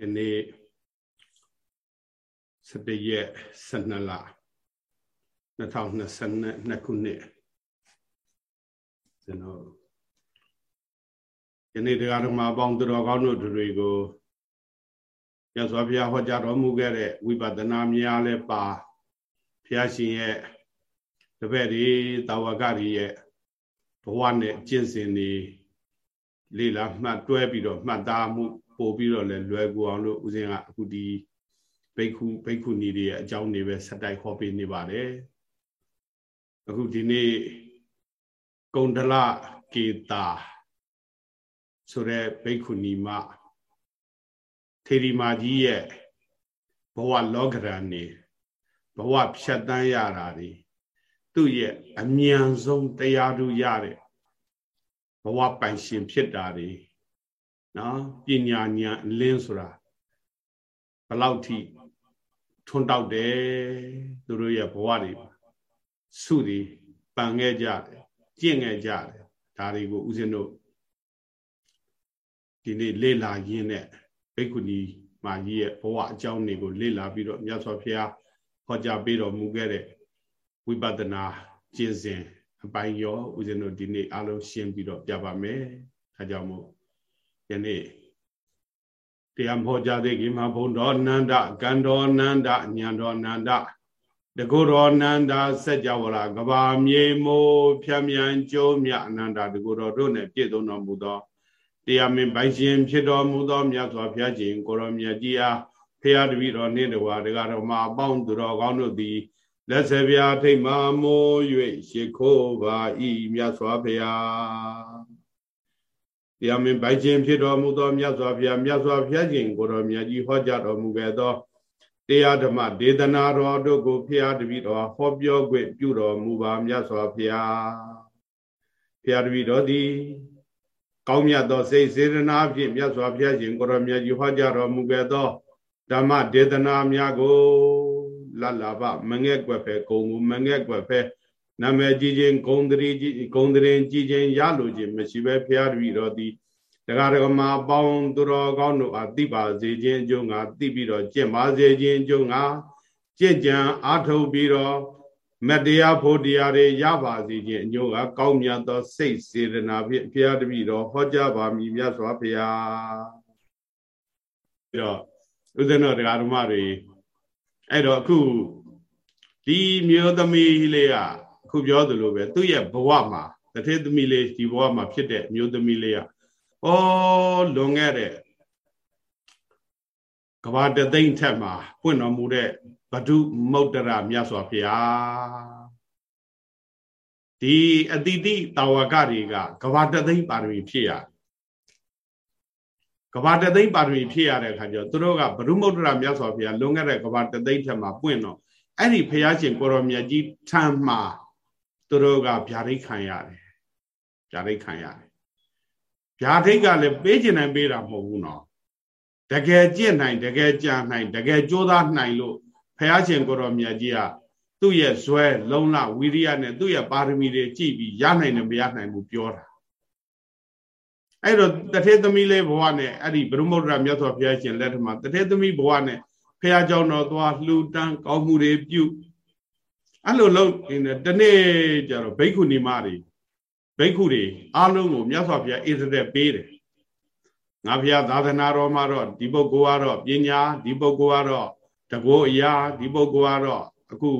ဒီနေ့17ရက်12လ2022ခုနှစ်ကျွန်တော်ယနေ့တရားဓမ္မအပေါင်းသူတော်ကောင်းတို့တွေကိုရသော်ဘုရားဟောကြားတော်မူခဲ့တဲ့ဝိပဿနာများလည်းပါဘုရားရှင်ရဲ့တပည့်တွေတာဝကတွေရဲ့ဘဝနဲ့ကျင့်စဉ်တွေလေ့လာမှတ်တွဲပြီးတော့မှတ်သားမှု ပို့ပြီးတော့လည်းလွယ်ကူအောင်လို့ဦးဇင်းကအခုဒီဘိက္ခုဘိက္ခုနီတွေရဲ့အကြောင်းတွေပဲဆက်တိုက်ဟောပေးနေပါတယ်အခုဒီနေ့ကုန္ဒလကေတာဆိုတဲ့ဘိက္ခုနီမထေရီမာကြီးရဲ့ဘဝလောကရန်နေဘဝဖြတ်တန်းရတာတွေသူ့ရဲ့အမြန်ဆုံးတရားဓုရတဲ့ဘဝပိုင်ရှင်ဖြစ်တာတွေ နော်ပညာဉာဏ်အလင်းဆိုတာဘလောက်ထိထွန်းတောက်တယ်သူတို့ရဲ့ဘဝတွေစုတွေပန်ခဲ့ကြတယ်ကျင့်ခဲ့ကြတယ်ဒါတွေကိုဦးဇင်းတို့ဒီနေ့လေ့လာရင်းနဲ့ဘိက္ခုနီမာကြီးရဲ့ဘဝအကြောင်းတွေကိုလေ့လာပြီးတော့မြတ်စွာဘုရားဟောကြားပေးတော်မူခဲ့တဲ့ဝိပဿနာကျင့်စဉ်အပိုင်းရောဦးဇင်းတို့ဒီနေ့အားလုံးရှင်းပြီးတော့ပြပါမယ်ဒါကြောင့်မို့ ယနေ့တရားဟောကြားသေးခင်မှာဘုံတော်နန္ဒကံတော်နန္ဒညံတော်နန္ဒတကုတော်နန္ဒစัจ java လာကဘာမြေမိုးဖြံမြန်ကျိုးမြအနန္ဒတကုတော်တို့နဲ့ပြည့်စုံတော်မူသောတရားမင်းပိုင်ရှင်ဖြစ်တော်မူသောမြတ်စွာဘုရားရှင်ကိုရောမြတ်ကြီးအားဖရာတပည့်တော်နှင့်တကွာဒကာတော်မှာအပေါင်းသူတော်ကောင်းတို့သည်လက်ဆယ်ပြားထိတ်မှမိုး၍ရှိခိုးပါဤမြတ်စွာဘုရား တရားမင်းပိုင်ခြင်းဖြစ်တော်မူသောမြတ်စွာဘုရားမြတ်စွာဘုရားရှင်ကိုတော်မြတ်ကြီးဟောကြားတော်မူခဲ့သောတရားဓမ္မဒေသနာတော်တို့ကိုဖျားတပည့်တော်ဟောပြောခွင့်ပြုတော်မူပါမြတ်စွာဘုရားဖျားတပည့်တော်သည်ကောင်းမြတ်သောစိတ်စေတနာဖြင့်မြတ်စွာဘုရားရှင်ကိုတော်မြတ်ကြီးဟောကြားတော်မူခဲ့သောဓမ္မဒေသနာများကိုလလဘမငဲ့ကွယ်ဖဲဂုံကိုမငဲ့ကွယ်ဖဲ နာမည်ကြီးခြင်းဂုံတရီကြီးဂုံတရင်ကြီးခြင်းရလိုခြင်းမရှိပဲဖျားတပြီတော်သည်တရားဓမ္မပေါင်းသူတော်ကောင်းတို့အားသိပါစေခြင်းအကျိုးငါသိပြီးတော့ကျင့်ပါစေခြင်းအကျိုးငါကျင့်ကြံအားထုတ်ပြီးတော့မတရားဖို့တရားတွေရပါစေခြင်းအကျိုးကကောင်းမြတ်သောစိတ်စေတနာဖြင့်ဖျားတပြီတော်ဟောကြားပါမည်မြတ်စွာဘုရားပြီးတော့ဥဒ္ဒနောတရားဓမ္မတွေအဲ့တော့အခုဒီမျိုးသမီးလေးက ခုပြောသလိုပဲသူ့ရဲ့ဘဝမှာတထေသမီးလေးဒီဘဝမှာဖြစ်တဲ့မျိုးသမီးလေးကဩလွန်ခဲ့တဲ့ကဘာတသိမ့်ထက်မှာပွင့်တော်မူတဲ့ဗဒုမုတ်တရမြတ်စွာဘုရားဒီအတိတိတာဝကတွေကကဘာတသိမ့်ပါရမီဖြစ်ရကဘာတသိမ့်ပါရမီဖြစ်ရတဲ့အခါကျတော့သူတို့ကဗဒုမုတ်တရမြတ်စွာဘုရားလွန်ခဲ့တဲ့ကဘာတသိမ့်ထက်မှာပွင့်တော့အဲ့ဒီဘုရားရှင်ကိုရောမြတ်ကြီးထံမှာ သူတို့ကဗျာဒိတ်ခံရတယ်ဗျာဒိတ်ခံရတယ်ဗျာဒိတ်ကလည်းပေးကျင်နိုင်ပေးတာမဟုတ်ဘူးနော်တကယ်ကြင့်နိုင်တကယ်ကြံနိုင်တကယ်ကြိုးစားနိုင်လို့ဖះရှင်ကိုတော်မြတ်ကြီးကသူ့ရဲ့ဇွဲလုံလဝီရိယနဲ့သူ့ရဲ့ပါရမီတွေကြည့်ပြီးရနိုင်တယ်မရနိုင်ဘူးပြောတာအဲ့တော့တထေသမီးလေးဘဝနဲ့အဲ့ဒီဘုရုမုဒ္ဒရာမြတ်စွာဘုရားရှင်လက်ထမှာတထေသမီးဘဝနဲ့ဖះเจ้าတော်သွားလှူတန်းကောင်းမှုတွေပြု အဲ့လိုလုပ်နေတနေ့ကျတော့ဘိက္ခုနီမတွေဘိက္ခုတွေအားလုံးကိုမြတ်စွာဘုရားဣသရက်ပေးတယ်ငါဘုရားသာသနာတော်မှာတော့ဒီပုဂ္ဂိုလ်ကတော့ပညာဒီပုဂ္ဂိုလ်ကတော့တကောအရာဒီပုဂ္ဂိုလ်ကတော့အခု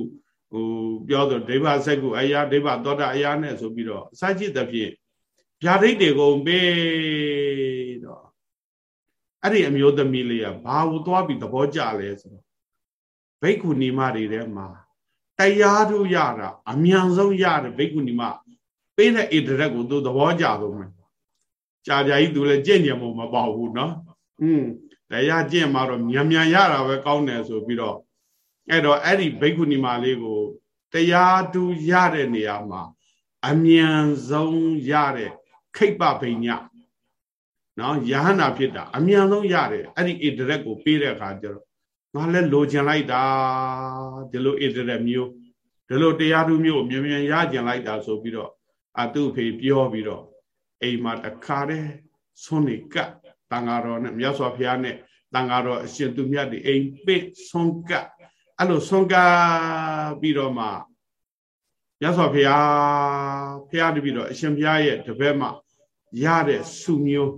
ဟိုပြောဆိုဒိဗ္ဗစက်ကုအရာဒိဗ္ဗသောတာအရာနဲ့ဆိုပြီးတော့အစရှိသဖြင့်ဗျာဒိတ်တွေကိုပေးတော့အဲ့ဒီအမျိုးသမီးလေးကဘာကိုသွားပြီးသဘောကျလဲဆိုတော့ဘိက္ခုနီမတွေထဲမှာ တရားထုရတာအမြန်ဆုံးရတယ်ဘိက္ခုနီမပေးတဲ့ဣတရက်ကိုသူသဘောကျဆုံးမယ်ကြာကြာကြီးသူလည်းကြင့်ကြံမို့မပေါ့ဘူးเนาะอืมတရားကြင့်မှာတော့မြန်မြန်ရတာပဲကောင်းတယ်ဆိုပြီးတော့အဲ့တော့အဲ့ဒီဘိက္ခုနီမလေးကိုတရားတူရတဲ့နေရာမှာအမြန်ဆုံးရတဲ့ခိပ္ပဗိညာနော်ယဟနာဖြစ်တာအမြန်ဆုံးရတယ်အဲ့ဒီဣတရက်ကိုပေးတဲ့အခါကျတော့ ငါလည်းလိုချင်လိုက်တာဒီလိုဣတရက်မျိုးဒီလိုတရားသူမျိုးမြန်မြန်ရကျင်လိုက်တာဆိုပြီးတော့အတုဖေပြောပြီးတော့အိမ်မှာတခါတည်းဆွနေကပ်တန်ဃာတော်နဲ့မြတ်စွာဘုရားနဲ့တန်ဃာတော်အရှင်သူမြတ်ဒီအိမ်ပိတ်ဆုံးကအဲ့လိုဆုံးကပြီးတော့မှရသော်ဖရာဖရာတပြီးတော့အရှင်ဖရာရဲ့တပည့်မှာရတဲ့စုမျိုး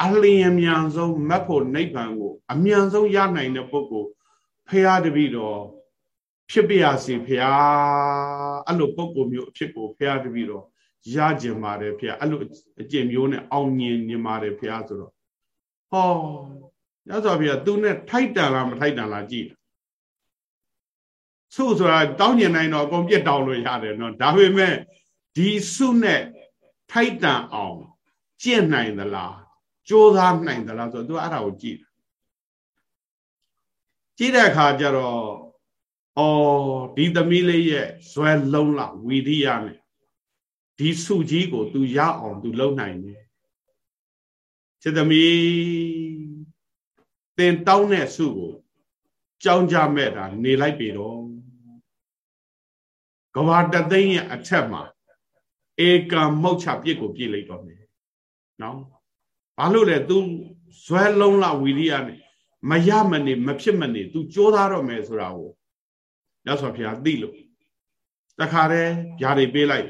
အလျင်မြန်ဆုံးမက်ဖို့နိဗ္ဗာန်ကို အမြန်ဆုံးရနိုင်တဲ့ပုဂ္ဂိုလ်ဖရာတပြီးတော့ဖြစ်ပြရစီဖရာအဲ့လိုပုဂ္ဂိုလ်မျိုးအဖြစ်ကိုဖရာတပြီးတော့ရကျင်ပါတယ်ဖရာအဲ့လိုအကျင့်မျိုးနဲ့အောင်မြင်နေပါတယ်ဖရာဆိုတော့ဟောရသော်ဖရာသူနဲ့ထိုက်တန်လားမထိုက်တန်လားကြည့်ဆုဆိုတာတောင်းကျင်နိုင်တော့အကုန်ပြက်တောင်းလို့ရတယ်နော်ဒါပေမဲ့ဒီဆုနဲ့ထိုက်တန်အောင်ကျင့်နိုင်သလား ကြိုးစားနိုင်သလားဆိုတော့သူအဲ့ဒါကိုကြည့်ကြည့်တဲ့အခါကျတော့အော်ဒီသမီးလေးရဲ့ဇွဲလုံးလာဝီရိယနဲ့ဒီစုကြီးကို तू ရအောင် तू လုံနိုင်တယ်စေသမီးသင်တောင်းတဲ့စုကိုကြောင်းကြမဲ့တာနေလိုက်ပြီတော့ကဘာတသိန်းရဲ့အထက်မှာဧကံမုတ်ချပြစ်ကိုပြည့်လိုက်တော့မယ်နော် ဘာလို့လဲ तू ဇွဲလုံးလာဝီရိယနဲ့မရမနေမဖြစ်မနေ तू ကြိုးစားတော့မယ်ဆိုတာကိုရသော်ဖျားသိလို့တခါတည်းဗျာတွေပေးလိုက်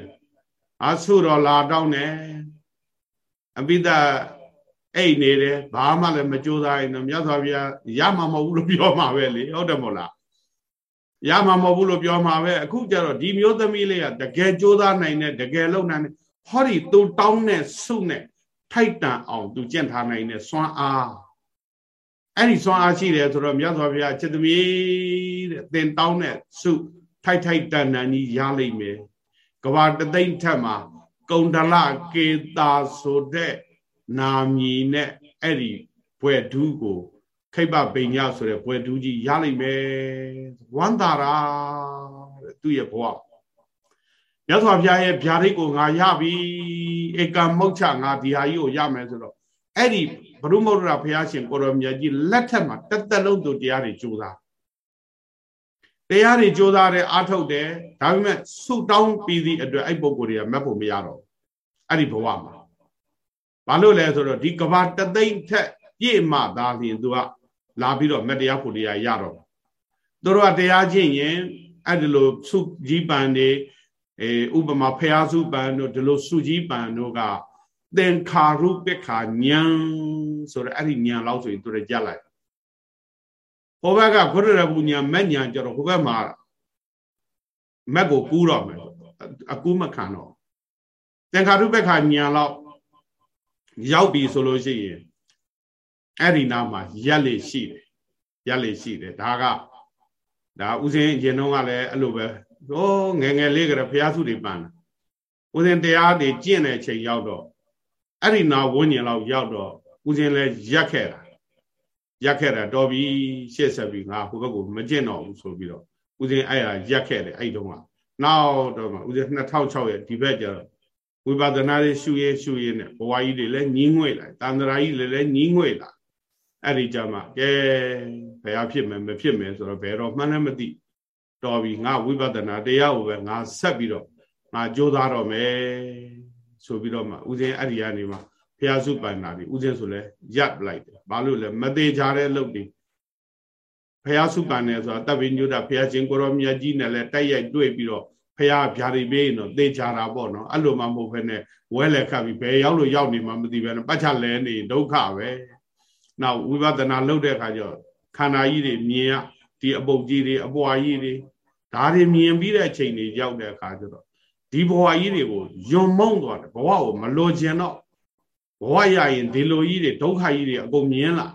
အာဆုတော်လာတောင်းတယ်အပိဒအိတ်နေတယ်ဘာမှလည်းမကြိုးစားရင်တော့မြတ်စွာဘုရားရမှာမဟုတ်ဘူးလို့ပြောမှာပဲလေဟုတ်တယ်မို့လားရမှာမဟုတ်ဘူးလို့ပြောမှာပဲအခုကျတော့ဒီမျိုးသမီးလေးကတကယ်ကြိုးစားနိုင်တဲ့တကယ်လုံနိုင်တဲ့ဟောဒီသူတောင်းတဲ့စုနဲ့ ထိုက်တန်အောင်သူကျင့်ထားနိုင်တဲ့စွမ်းအားအဲ့ဒီစွမ်းအားရှိတယ်ဆိုတော့မြတ်စွာဘုရားจิตသမီးတဲ့သင်တောင်းတဲ့စုထိုက်ထိုက်တန်တန်ကြီးရလိမ့်မယ်ကဘာတသိမ့်ထက်မှာကုံတလကေတာဆိုတဲ့နာမည်နဲ့အဲ့ဒီဘွယ်ဒူးကိုခိဗ္ဗပိညာဆိုတဲ့ဘွယ်ဒူးကြီးရလိမ့်မယ်ဝန္တာရာတဲ့သူ့ရဲ့ဘဝမြတ်စွာဘုရားရဲ့ဗျာဒိတ်ကိုငါရပြီ ဧကမုတ်ချငါဒီဟာကြီးကိုရမယ်ဆိုတော့အဲ့ဒီဘုရုမုဒ္ဒရာဘုရားရှင်ကိုရောမြတ်ကြီးလက်ထက်မှာတက်တက်လုံးသူတရားတွေကြိုးစားတရားတွေကြိုးစားတယ်အားထုတ်တယ်ဒါပေမဲ့ဆုတောင်းပြီးသည့်အတွက်အဲ့ပုံကိုယ်တွေကမက်ဖို့မရတော့အဲ့ဒီဘဝမှာဘာလို့လဲဆိုတော့ဒီကဘာတသိမ့်ထက်ပြည့်မှသာလျှင်သူကလာပြီးတော့မတရားဖို့တရားရတော့သူတို့ကတရားချင်းရင်အဲ့ဒီလိုဆုကြီးပန်တွေ အဲဥပမာဖျားစုပန်တို့ဒီလိုဆုကြီးပန်တို့ကသင်္ခါရုပ္ပခာညံဆိုတော့အဲ့ဒီညံလောက်ဆိုရင်သူတို့ကြက်လိုက်ဟိုဘက်ကဘုရရဘူးညံမက်ညံကြတော့ဟိုဘက်မှာမက်ကိုကူးတော့မယ်အကူးမခံတော့သင်္ခါရုပ္ပခာညံလောက်ရောက်ပြီဆိုလို့ရှိရင်အဲ့ဒီနားမှာရက်လေရှိတယ်ရက်လေရှိတယ်ဒါကဒါဥစဉ်ရင်တော့ကလည်းအဲ့လိုပဲ ဟိုငယ်ငယ်လေးကတည်းကဘုရားစုတွေပန်းဥစဉ်တရားတွေကျင့်တဲ့ချိန်ရောက်တော့အဲ့ဒီနာဝန်းကျင်လောက်ရောက်တော့ဥစဉ်လဲရက်ခဲ့တာရက်ခဲ့တာတော်ပြီရှေ့ဆက်ပြီးငါဟိုဘက်ကိုမကျင့်တော့ဘူးဆိုပြီးတော့ဥစဉ်အဲ့ဒါရက်ခဲ့တယ်အဲ့တုန်းကနောက်တော့မှဥစဉ်2006ရဲ့ဒီဘက်ကျတော့ဝိပဿနာတွေရှုရဲရှုရဲနဲ့ဘဝကြီးတွေလည်းညီးငွေ့လာတန်ត្រာကြီးလည်းလည်းညီးငွေ့လာအဲ့ဒီကြမှာကဲဘယ်ဟာဖြစ်မယ်မဖြစ်မယ်ဆိုတော့ဘယ်တော့မှန်းလည်းမသိ တော်ပြီငါဝိပဿနာတရားကိုပဲငါဆက်ပြီးတော့ငါကြိုးစားတော့မယ်ဆိုပြီးတော့မှဥစဉ်အဲ့ဒီကနေမှဖျားစုပန္နာပြီဥစဉ်ဆိုလဲရပ်လိုက်တယ်ဘာလို့လဲမသေးကြတဲ့လုပ်တွေဖျားစုပန်နေဆိုတာတပ်ပိညုဒဖျားရှင်ကိုရောမြတ်ကြီးနဲ့လဲတိုက်ရိုက်တွေ့ပြီးတော့ဖះဗျာတွေပေးရင်တော့သေချာတာပေါ့နော်အဲ့လိုမှမဟုတ်ဘဲနဲ့ဝဲလက်ခတ်ပြီးဘယ်ရောက်လို့ရောက်နေမှမသိဘဲနဲ့ပတ်ချလဲနေဒုက္ခပဲနောက်ဝိပဿနာလုပ်တဲ့အခါကျတော့ခန္ဓာကြီးတွေမြင်ရဒီအပုတ်ကြီးတွေအပွားကြီးတွေ ဒါတွေမြင်ပြီးတဲ့အချိန်တွေရောက်တဲ့အခါကျတော့ဒီဘဝကြီးတွေကိုယွံမုံသွားတယ်ဘဝကိုမလိုချင်တော့ဘဝရရင်ဒီလိုကြီးတွေဒုက္ခကြီးတွေအကုန်မြင်လာ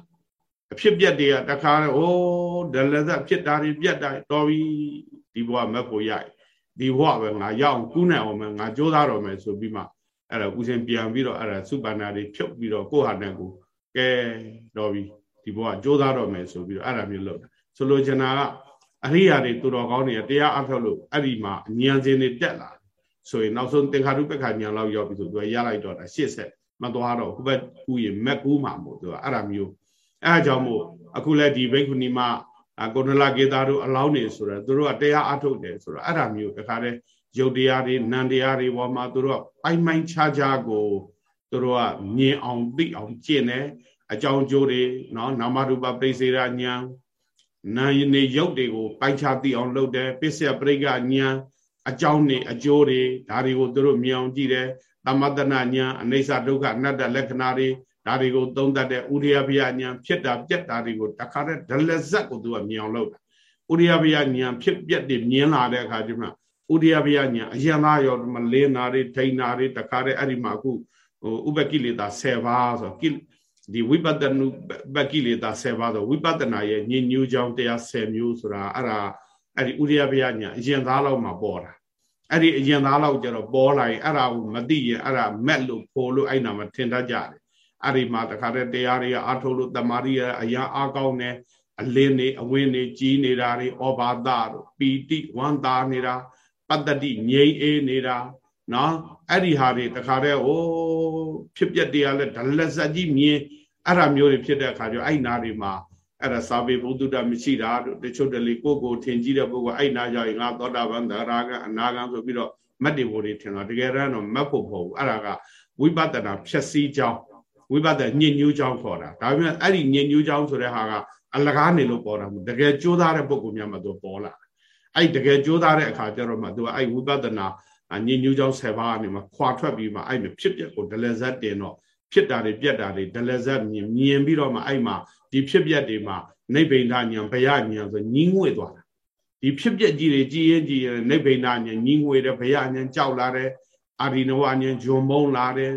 အဖြစ်ပြက်တွေကတခါတော့ဟိုးဒလဇက်ဖြစ်တာတွေပြက်တာတော်ပြီဒီဘဝမက်ကိုရရင်ဒီဘဝပဲငါရအောင်ကူးနိုင်အောင်မယ်ငါကြိုးစားတော့မယ်ဆိုပြီးမှအဲ့ဒါဦးစင်ပြန်ပြီးတော့အဲ့ဒါစုပန္နာတွေဖြုတ်ပြီးတော့ကိုယ့်ဟာနဲ့ကိုကဲတော့ပြီဒီဘဝကြိုးစားတော့မယ်ဆိုပြီးတော့အဲ့ဒါမျိုးလုပ်တာဆိုလိုချင်တာက အရိယာတွေသူတော်ကောင်းတွေတရားအထုတ်လို့အဲ့ဒီမှာအဉာဏ်စင်တွေတက်လာဆိုရင်နောက်ဆုံးသင်္ခါရုပ္ပခဉာဏ်လောက်ရောက်ပြီဆိုသူကရလိုက်တော့တာရှစ်ဆက်မသွားတော့ဟိုဘက်ကူရင်မက်ကူးမှာမို့သူကအဲ့ဒါမျိုးအဲ့ဒါကြောင့်မို့အခုလည်းဒီဘိက္ခုနီမအကုဏလကေတာတို့အလောင်းနေဆိုတော့သူတို့ကတရားအထုတ်တယ်ဆိုတော့အဲ့ဒါမျိုးတခါတည်းယုတ်တရားတွေနံတရားတွေပေါ်မှာသူတို့ကပိုင်ပိုင်ခြားခြားကိုသူတို့ကမြင်အောင်သိအောင်ကျင့်တယ်အကြောင်းကျိုးတွေနော်နာမရူပပရိစေရဉာဏ် နာယနေရုပ်တွေကိုပိုက်ခြားသိအောင်လုပ်တယ်ပစ္စယပရိကဉာဏ်အကြောင်းနေအကျိုးတွေဒါတွေကိုသူတို့မြင်အောင်ကြည့်တယ်သမတနာဉာဏ်အနိစ္စဒုက္ခအနတ္တလက္ခဏာတွေဒါတွေကိုသုံးတတ်တဲ့ဥရိယဘယဉာဏ်ဖြစ်တာပြက်တာတွေကိုတခါတည်းဒလဇက်ကိုသူကမြင်အောင်လုပ်တာဥရိယဘယဉာဏ်ဖြစ်ပြက်တွေမြင်လာတဲ့အခါကျမှဥရိယဘယဉာဏ်အယံသားရောမလင်းနာတွေထိန်နာတွေတခါတည်းအဲ့ဒီမှာအခုဟိုဥပကိလေသာ10ပါးဆိုကိ ဒီဝိပဿနုပကိလေသာ10ပါးဆိုဝိပဿနာရဲ့ညဉ့်ညူးကြောင်းတရား10မျိုးဆိုတာအဲ့ဒါအဲ့ဒီဥရိယဘယဉာဏ်အယံသားလောက်မှာပေါ်တာအဲ့ဒီအရင်သားလောက်ကျတော့ပေါ်လာရင်အဲ့ဒါကိုမသိရင်အဲ့ဒါမက်လို့ဖို့လို့အဲ့နာမှာထင်တတ်ကြတယ်အဲ့ဒီမှာတခါတည်းတရားတွေကအာထုတ်လို့တမာရီကအရာအားကောင်းတယ်အလင်းနေအဝင်းနေကြီးနေတာတွေဩဘာသတို့ပီတိဝန္တာနေတာပတ္တတိငြိမ်အေးနေတာနော်အဲ့ဒီဟာတွေတခါတည်းဟိုဖြစ်ပျက်တရားလဲဒလဇက်ကြီးမြင် အဲ့ဒါမျိုးတွေဖြစ်တဲ့အခါကျအဲ့နာတွေမှာအဲ့ဒါစာပေဘုဒ္ဓတမရှိတာတို့တချို့တလေကိုကိုထင်ကြီးတဲ့ပုဂ္ဂိုလ်အဲ့နာကြောင့်ငါသောတာပန်သရဂအနာဂံဆိုပြီးတော့မတ်တေဘိုတွေထင်တော့တကယ်တော့မတ်ဖို့မဟုတ်ဘူးအဲ့ဒါကဝိပဿနာဖြည့်စည်းကြောင်းဝိပဿနာညဉ့်ညူးကြောင်းခေါ်တာဒါပေမဲ့အဲ့ဒီညဉ့်ညူးကြောင်းဆိုတဲ့ဟာကအလကားနေလို့ပေါ်တာမဟုတ်တကယ်ကြိုးစားတဲ့ပုဂ္ဂိုလ်များမှသူပေါ်လာအဲ့တကယ်ကြိုးစားတဲ့အခါကျတော့မှသူကအဲ့ဝိပဿနာညဉ့်ညူးကြောင်း7ပါးကနေမှခွာထွက်ပြီးမှအဲ့ဖြစ်ပျက်ကိုဒလဇတ်တင်တော့ ဖြစ်တာတွေပြက်တာတွေဒလဇတ်မြင်မြင်ပြီးတော့မှအဲ့မှာဒီဖြစ်ပျက်တွေမှာနိဗ္ဗိန္ဒညာဘယညာဆိုညီးငွေ့သွားတာဒီဖြစ်ပျက်ကြီးတွေကြည်ရင်ကြည်ရင်နိဗ္ဗိန္ဒညာညီးငွေ့တယ်ဘယညာကြောက်လာတယ်အာရိနဝညာဂျွန်မုံလာတယ်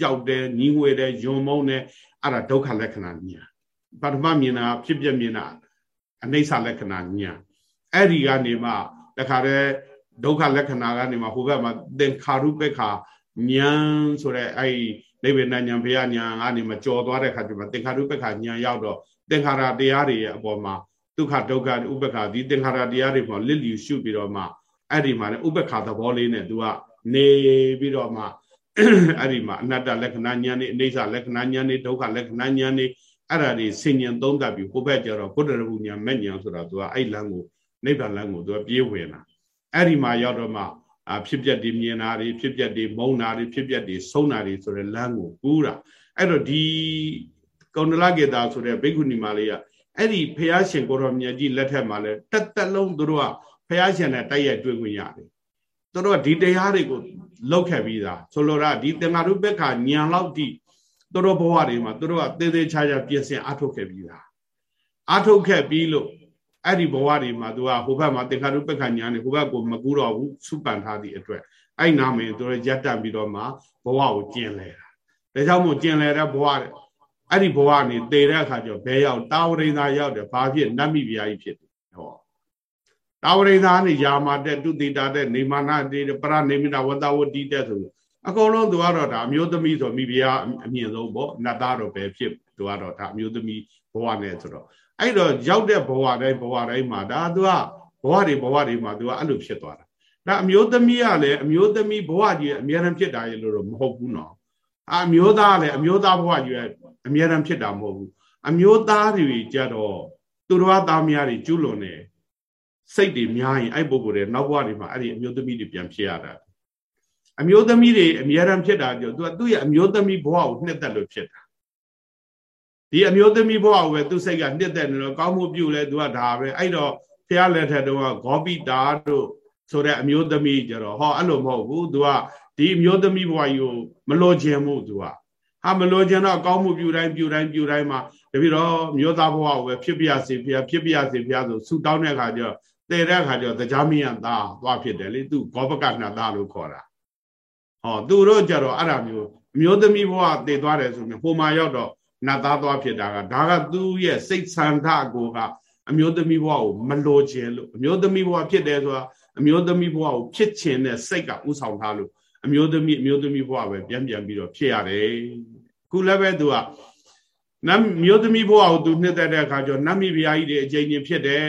ကြောက်တယ်ညီးငွေ့တယ်ဂျွန်မုံတယ်အဲ့ဒါဒုက္ခလက္ခဏာညာပထမမြင်တာဖြစ်ပျက်မြင်တာအနိစ္စလက္ခဏာညာအဲ့ဒီကနေမှတခါတည်းဒုက္ခလက္ခဏာကနေမှဟိုဘက်မှာသင်္ခါရုပ္ပခာဉာဏ်ဆိုတဲ့အဲ့ နိဗ္ဗာန်ဉာဏ်ဘုရားဉာဏ်ကနေမှကြော်သွားတဲ့ခါကျမှသင်္ခါရုပ္ပခာဉာဏ်ရောက်တော့သင်္ခါရတရားတွေရဲ့အပေါ်မှာဒုက္ခဒုက္ခဥပ္ပခာဒီသင်္ခါရတရားတွေပေါ်လစ်လျူရှုပြီးတော့မှအဲ့ဒီမှာလည်းဥပ္ပခာသဘောလေးနဲ့ तू ကနေပြီးတော့မှအဲ့ဒီမှာအနတ္တလက္ခဏာဉာဏ်နဲ့အိဋ္ဌလက္ခဏာဉာဏ်နဲ့ဒုက္ခလက္ခဏာဉာဏ်နဲ့အဲ့ဒါတွေဆင်ញံသုံးသပ်ပြီးကိုယ့်ဘက်ကျတော့ဘုဒ္ဓရဘူးဉာဏ်မဲ့ဉာဏ်ဆိုတာ तू အဲ့လမ်းကိုနိဗ္ဗာန်လမ်းကို तू ပြေးဝင်လာအဲ့ဒီမှာရောက်တော့မှ အဖြစ်ပြက်တွေမြင်တာတွေဖြစ်ပြက်တွေမုန်းတာတွေဖြစ်ပြက်တွေဆုံးတာတွေဆိုတဲ့လမ်းကိုကူးတာအဲ့တော့ဒီကုန္ဒလကေတာဆိုတဲ့ဘိက္ခုနီမလေးကအဲ့ဒီဖះရှင်ကိုရောမြတ်ကြီးလက်ထက်မှာလဲတက်တက်လုံးသူတို့ကဖះရှင်နဲ့တိုက်ရိုက်တွေ့ခွင့်ရတယ်သူတို့ကဒီတရားတွေကိုလောက်ခဲ့ပြီးသားဆိုလိုတာဒီသင်္ဃာရုပ္ပခာညံလောက်တိသူတို့ဘဝတွေမှာသူတို့ကသေသေးချာချာပြင်ဆင်အထုတ်ခဲ့ပြီးသားအထုတ်ခဲ့ပြီးလို့ အဲ့ဒီဘဝတွေမှာသူကဟိုဘက်မှာသင်္ခါရုပ္ပခညာနဲ့ဟိုဘက်ကိုမကူတော့ဘူးစုပန်ထားသည့်အတွက်အဲ့နာမည်သူတို့ရက်တက်ပြီးတော့မှဘဝကိုကျင်လဲတာဒါကြောင့်မို့ကျင်လဲတဲ့ဘဝအဲ့ဒီဘဝနေတည်တဲ့အခါကျတော့ဘဲရောက်တာဝရိန်သာရောက်တယ်ဘာဖြစ်နတ်မိဖုရားကြီးဖြစ်တယ်ဟောတာဝရိန်သာနေယာမာတဲ့တုတိတာတဲ့နေမာနတဲ့ပရနေမိတာဝတ္တဝတိတဲ့ဆိုအကုန်လုံးသူကတော့ဒါအမျိုးသမီးဆိုမိဖုရားအမြင့်ဆုံးပေါ့နတ်သားတော့ပဲဖြစ်သူကတော့ဒါအမျိုးသမီးဘဝနဲ့ဆိုတော့ အဲ့တော့ရောက်တဲ့ဘဝတိုင်းဘဝတိုင်းမှာဒါသူကဘဝတွေဘဝတွေမှာသူကအဲ့လိုဖြစ်သွားတာဒါအမျိုးသမီးကလည်းအမျိုးသမီးဘဝကြီးအများရန်ဖြစ်တာရဲ့လို့တော့မဟုတ်ဘူးနော်အမျိုးသားလည်းအမျိုးသားဘဝကြီးအမြဲတမ်းဖြစ်တာမဟုတ်ဘူးအမျိုးသားတွေကြတော့သူတော်သားများတွေကျุလွန်နေစိတ်တွေများရင်အဲ့ပုဂ္ဂိုလ်တွေနောက်ဘဝတွေမှာအဲ့ဒီအမျိုးသမီးတွေပြန်ဖြစ်ရတာအမျိုးသမီးတွေအမြဲတမ်းဖြစ်တာကြောင့်သူကသူ့ရဲ့အမျိုးသမီးဘဝကိုနှစ်သက်လို့ဖြစ်တာ ဒီအမျိုးသမီးဘဝကိုပဲသူစိတ်ကနှစ်သက်နေတော့ကောင်းမှုပြုလဲသူကဒါပဲအဲ့တော့ဖះလက်ထက်တုန်းကဂောပိတာတို့ဆိုတဲ့အမျိုးသမီးကြတော့ဟောအဲ့လိုမဟုတ်ဘူးသူကဒီအမျိုးသမီးဘဝကြီးကိုမလိုချင်ဘူးသူကဟာမလိုချင်တော့ကောင်းမှုပြုတိုင်းပြုတိုင်းပြုတိုင်းမှာတပိတော့မျိုးသားဘဝကိုပဲဖြစ်ပြစေဖျားဖြစ်ပြစေဖျားဆိုဆူတောင်းတဲ့အခါကျတော့တည်တဲ့အခါကျတော့တရားမင်းရသားသွားဖြစ်တယ်လေသူဂောပကနှစ်သားလို့ခေါ်တာဟောသူတို့ကြတော့အဲ့ဒါမျိုးအမျိုးသမီးဘဝတည်သွားတယ်ဆိုရင်ဟိုမှာရောက်တော့ နတ်သားသွားဖြစ်တာကဒါကသူ့ရဲ့စိတ်ဆန္ဒကိုကအမျိုးသမီးဘဝကိုမလိုချင်လို့အမျိုးသမီးဘဝဖြစ်တယ်ဆိုတာအမျိုးသမီးဘဝကိုဖြစ်ချင်တဲ့စိတ်ကဥဆောင်ထားလို့အမျိုးသမီးအမျိုးသမီးဘဝပဲပြန်ပြန်ပြီးတော့ဖြစ်ရတယ်ခုလည်းပဲသူကနတ်မျိုးသမီးဘဝကိုသူနှစ်သက်တဲ့အခါကျတော့နတ်မိဖုရားကြီးတွေအကျဉ်းချင်းဖြစ်တယ်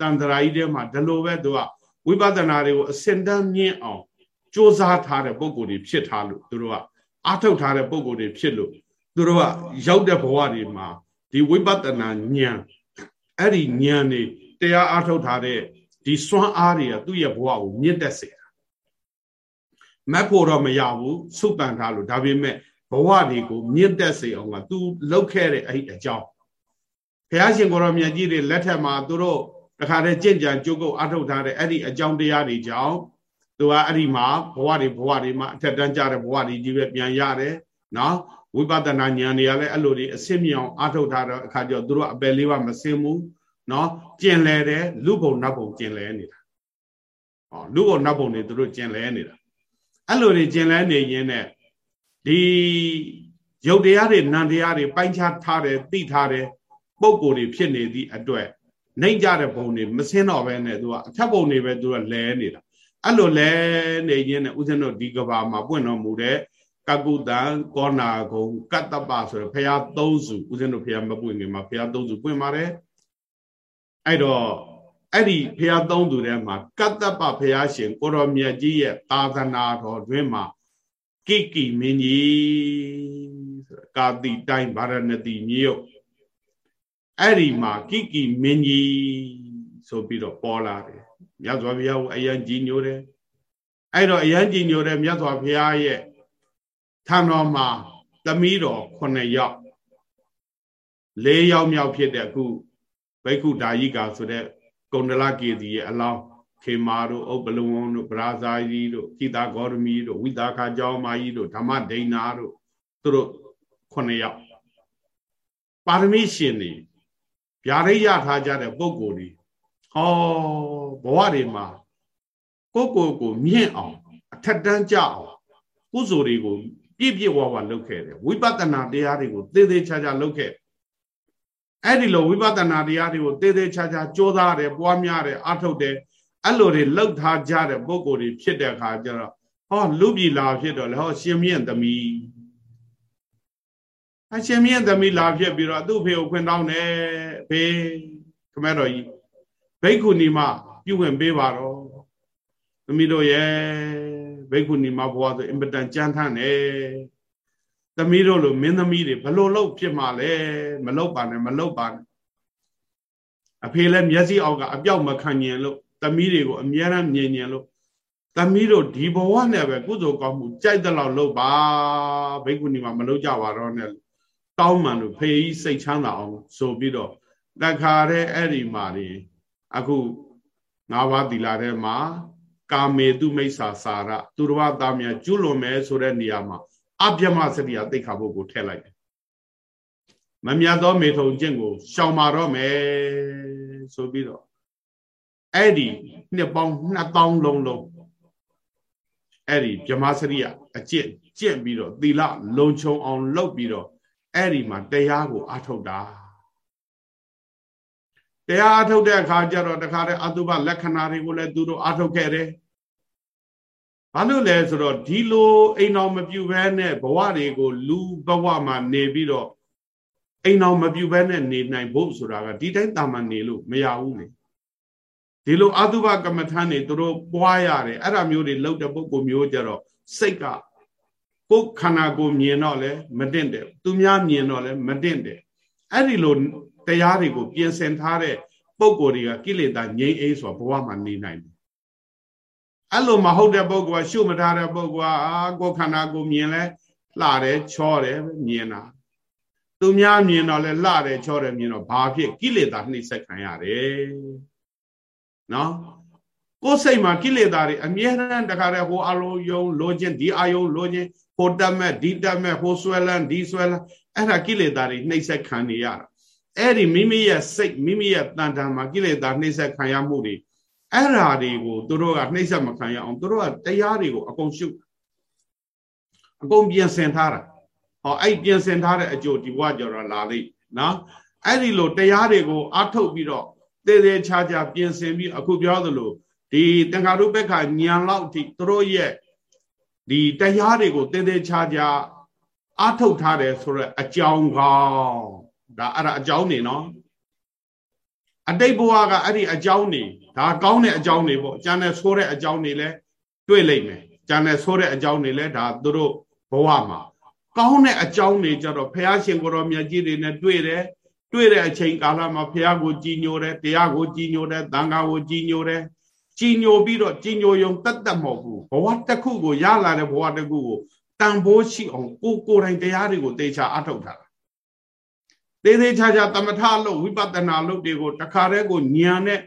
တန်တရာကြီးတွေမှာဒီလိုပဲသူကဝိပဿနာတွေကိုအစင်တန်းမြင့်အောင်စ조사ထားတဲ့ပုံကိုယ်တွေဖြစ်ထားလို့သူတို့ကအားထုတ်ထားတဲ့ပုံကိုယ်တွေဖြစ်လို့ သူတို့ကရောက်တဲ့ဘဝတွေမှာဒီဝိပဿနာဉာဏ်အဲ့ဒီဉာဏ်နေတရားအားထုတ်ထားတဲ့ဒီစွမ်းအားတွေကသူ့ရဲ့ဘဝကိုမြင့်တက်စေတာမက်ဖို့တော့မရဘူးစုပန်ထားလို့ဒါပေမဲ့ဘဝတွေကိုမြင့်တက်စေအောင်က तू လောက်ခဲ့တဲ့အဲ့အကြောင်းဘုရားရှင်ကိုရောမြတ်ကြီးတွေလက်ထက်မှာသူတို့တခါတည်းကြင်ကြံကြိုးကုပ်အထုတ်ထားတဲ့အဲ့ဒီအကြောင်းတရားတွေကြောင့်သူကအဲ့ဒီမှာဘဝတွေဘဝတွေမှာအထက်တန်းကြတဲ့ဘဝတွေကြီးပဲပြန်ရတယ်နော် ဝိပဿနာဉာဏ်တွေကလည်းအဲ့လိုတွေအစစ်မြောင်အထုတ်ထားတဲ့အခါကျတော့သူတို့အပယ်လေးပါမစင်ဘူးနော်ကျင်လဲတယ်လူဘုံနတ်ဘုံကျင်လဲနေတာဟောလူဘုံနတ်ဘုံတွေသူတို့ကျင်လဲနေတာအဲ့လိုတွေကျင်လဲနေရင်းနဲ့ဒီရုပ်တရားတွေနံတရားတွေပိုင်းခြားထားတယ်သိထားတယ်ပုံကိုယ်တွေဖြစ်နေသည့်အတွက်နှိမ့်ကြတဲ့ဘုံတွေမစင်းတော့ပဲနဲ့သူကအထက်ဘုံတွေပဲသူကလဲနေတာအဲ့လိုလဲနေရင်းနဲ့ဥစဉ်တို့ဒီကဘာမှာပွင့်တော်မူတဲ့ ကကုတံကောနာကုံကတ္တပဆိုတော့ဘုရားသုံးစုဥစဉ်တို့ဘုရားမပွင့်ခင်မှာဘုရားသုံးစုပွင့်ပါတယ်အဲ့တော့အဲ့ဒီဘုရားသုံးသူထဲမှာကတ္တပဘုရားရှင်ကိုရောမြတ်ကြီးရဲ့သာသနာတော်တွင်မှာကိကိမင်းကြီးဆိုကာတိတိုင်းဗာရဏတိမြို့အဲ့ဒီမှာကိကိမင်းကြီးဆိုပြီးတော့ပေါ်လာတယ်မြတ်စွာဘုရားကိုအယံကြီးညိုတယ်အဲ့တော့အယံကြီးညိုတဲ့မြတ်စွာဘုရားရဲ့ ထံတော်မှာသမီးတော်9ယောက်၄ယောက်မြောက်ဖြစ်တဲ့အခုဘိက္ခုဒါယိကာဆိုတဲ့ကုန္ဒလကေတီရဲ့အလောင်းခေမာတို့ဥပ္ပလဝံတို့ဗရာဇာကြီးတို့ကိတာဂေါရမီတို့ဝိတာခာကျောင်းမကြီးတို့ဓမ္မဒိဏတို့သူတို့9ယောက်ပါရမီရှင်တွေဗျာဒိတ်ရထားကြတဲ့ပုဂ္ဂိုလ်တွေဟောဘဝတွေမှာကိုယ့်ကိုယ်ကိုမြင့်အောင်အထက်တန်းကြအောင်ကုသိုလ်တွေကို ပြည့်ပြည့်ဝဝလုပ်ခဲ့တယ်ဝိပဿနာတရားတွေကိုသေသေးချာချာလုပ်ခဲ့အဲ့ဒီလိုဝိပဿနာတရားတွေကိုသေသေးချာချာကြိုးစားတယ်ပွားများတယ်အထုတ်တယ်အဲ့လိုတွေလောက်ထားကြတဲ့ပုံကိုယ်တွေဖြစ်တဲ့အခါကျတော့ဟောလူပြည်လာဖြစ်တော့လေဟောရှင်မြင့်သမီးအရှင်မြင့်သမီးလာဖြစ်ပြီးတော့သူ့ဖေကိုခွင်တောင်းတယ်ဖေခမဲတော်ကြီးဘိက္ခုနီမပြုဝင်ပေးပါတော့သမီးတို့ရဲ့ ဘိက္ခုနီမဘဝဆိုအင်ပတန်ကြမ်းထမ်းတယ်သမီးတို့လိုမင်းသမီးတွေဘလို့လို့ဖြစ်မှာလဲမလို့ပါနဲ့မလို့ပါနဲ့အဖေလည်းမျက်စိအောက်ကအပြောက်မခံញင်လို့သမီးတွေကိုအမြဲတမ်းမြင်ញင်လို့သမီးတို့ဒီဘဝနဲ့ပဲကုသိုလ်ကောင်းမှုကြိုက်တဲ့လောက်လုပ်ပါဘိက္ခုနီမမလုပ်ကြပါတော့နဲ့တောင်းမှန်လို့ဖေးကြီးစိတ်ချမ်းသာအောင်ဆိုပြီးတော့တခါတည်းအဲ့ဒီမှာနေအခုငါးပါးသီလာထဲမှာ ကာမေတုမိစ္ဆာစာရသူတော်ဘာသားများကျွလွန်မယ်ဆိုတဲ့နေရာမှာအပြမစရိယသိခါဘုတ်ကိုထည့်လိုက်တယ်မမြတ်သောမေထုံကျင့်ကိုရှောင်မာတော့မယ်ဆိုပြီးတော့အဲ့ဒီနှစ်ပေါင်း2000လုံးလုံးအဲ့ဒီဗြဟ္မစရိယအကျင့်ကျင့်ပြီးတော့သီလလုံခြုံအောင်လုပ်ပြီးတော့အဲ့ဒီမှာတရားကိုအထုတ်တာ တရားအထုတ်တဲ့အခါကျတော့တခါတည်းအတုပလက္ခဏာတွေကိုလည်းသူတို့အထုတ်ခဲ့တယ်ဘာလို့လဲဆိုတော့ဒီလိုအိမ်တော်မပြူဘဲနဲ့ဘဝတွေကိုလူဘဝမှာနေပြီးတော့အိမ်တော်မပြူဘဲနဲ့နေနိုင်ဖို့ဆိုတာကဒီတိုင်းတာမန်နေလို့မရဘူးလေဒီလိုအတုပကမ္မထန်နေသူတို့ပွားရတယ်အဲ့ဒါမျိုးတွေလောက်တဲ့ပုဂ္ဂိုလ်မျိုးကြတော့စိတ်ကကိုယ်ခန္ဓာကိုယ်မြင်တော့လဲမတင့်တယ်သူများမြင်တော့လဲမတင့်တယ်အဲ့ဒီလို တရားတွေကိုပြင်ဆင်ထားတဲ့ပုံကိုယ်တွေကကိလေသာငြိမ်းအေးဆိုဘဝမှာနေနိုင်တယ်အဲ့လိုမဟုတ်တဲ့ပုံကရှုမထားတဲ့ပုံကအာကိုယ်ခန္ဓာကိုယ်မြင်လဲလှတယ်ချောတယ်မြင်တာသူများမြင်တော့လဲလှတယ်ချောတယ်မြင်တော့ဘာဖြစ်ကိလေသာနှိမ့်ဆက်ခံရတယ်နော်ကိုယ်စိတ်မှာကိလေသာတွေအမြဲတမ်းတခါတည်းဟိုအလုံးယုံလိုခြင်းဒီအာယုံလိုခြင်းဟိုတက်မဲ့ဒီတက်မဲ့ဟိုဆွဲလန်းဒီဆွဲလန်းအဲ့ဒါကိလေသာတွေနှိမ့်ဆက်ခံနေရတာ အဲ့ဒီမိမိရဲ့စိတ်မိမိရဲ့တန်တန်မှာကိလေသာနှိမ့်ဆက်ခံရမှုတွေအဲ့ဓာတွေကိုသူတို့ကနှိမ့်ဆက်မခံရအောင်သူတို့ကတရားတွေကိုအကုန်ရှုအကုန်ပြင်ဆင်ထားတာဟောအဲ့ပြင်ဆင်ထားတဲ့အကျိုးဒီဘဝကြော်တော့လာလိမ့်နော်အဲ့ဒီလိုတရားတွေကိုအထုတ်ပြီးတော့တည်တည်ချာချာပြင်ဆင်ပြီးအခုပြောသလိုဒီတန်ခါရုပ္ပခညံလောက်အထိသူတို့ရဲ့ဒီတရားတွေကိုတည်တည်ချာချာအထုတ်ထားတယ်ဆိုတော့အကြောင်းကောင်း ဒါအဲ့ဒါအကြောင်းနေနော်အတိတ်ဘဝကအဲ့ဒီအကြောင်းနေဒါကောင်းတဲ့အကြောင်းတွေပေါ့ကျန်တဲ့ဆိုးတဲ့အကြောင်းတွေလည်းတွေ့လိမ့်မယ်ကျန်တဲ့ဆိုးတဲ့အကြောင်းတွေလည်းဒါသူတို့ဘဝမှာကောင်းတဲ့အကြောင်းတွေကြတော့ဘုရားရှင်ကိုရောမြတ်ကြီးတွေနဲ့တွေ့တယ်တွေ့တဲ့အချိန်ကာလမှာဘုရားကိုကြည်ညိုတယ်တရားကိုကြည်ညိုတယ်သံဃာကိုကြည်ညိုတယ်ကြည်ညိုပြီးတော့ကြည်ညိုယုံတတ်တတ်မဟုတ်ဘူးဘဝတစ်ခုကိုရလာတဲ့ဘဝတစ်ခုကိုတန်ဖိုးရှိအောင်ကိုကိုယ်တိုင်တရားတွေကိုသေချာအထောက်ထားတာ သေးသေးချာချာတမထလို့ဝိပဿနာလို့တွေကိုတခါတည်းကိုညံနဲ့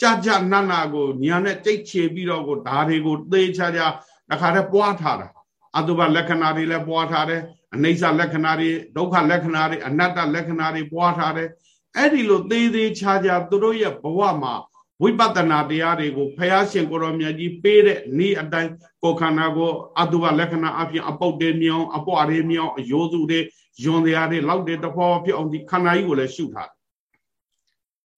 ကြကြနတ်နာကိုညံနဲ့တိတ်ချေပြီးတော့ကိုဒါတွေကိုသေချာချာတခါတည်းပွားထားတာအတုပလက္ခဏာတွေလည်းပွားထားတယ်အနိစ္စလက္ခဏာတွေဒုက္ခလက္ခဏာတွေအနတ္တလက္ခဏာတွေပွားထားတယ်အဲ့ဒီလိုသေးသေးချာချာသူတို့ရဲ့ဘဝမှာဝိပဿနာတရားတွေကိုဖះရှင်ကိုရောမြတ်ကြီးပေးတဲ့ဤအတိုင်းကိုခန္ဓာကိုအတုပလက္ခဏာအပြင်အပုတ်တွေမြောင်းအပွားတွေမြောင်းအယိုးစုတွေ ယွန်တရားတွေလောက်တွေတဖောဖြစ်အောင်ဒီခန္ဓာကြီးကိုလည်းရှုထားတယ်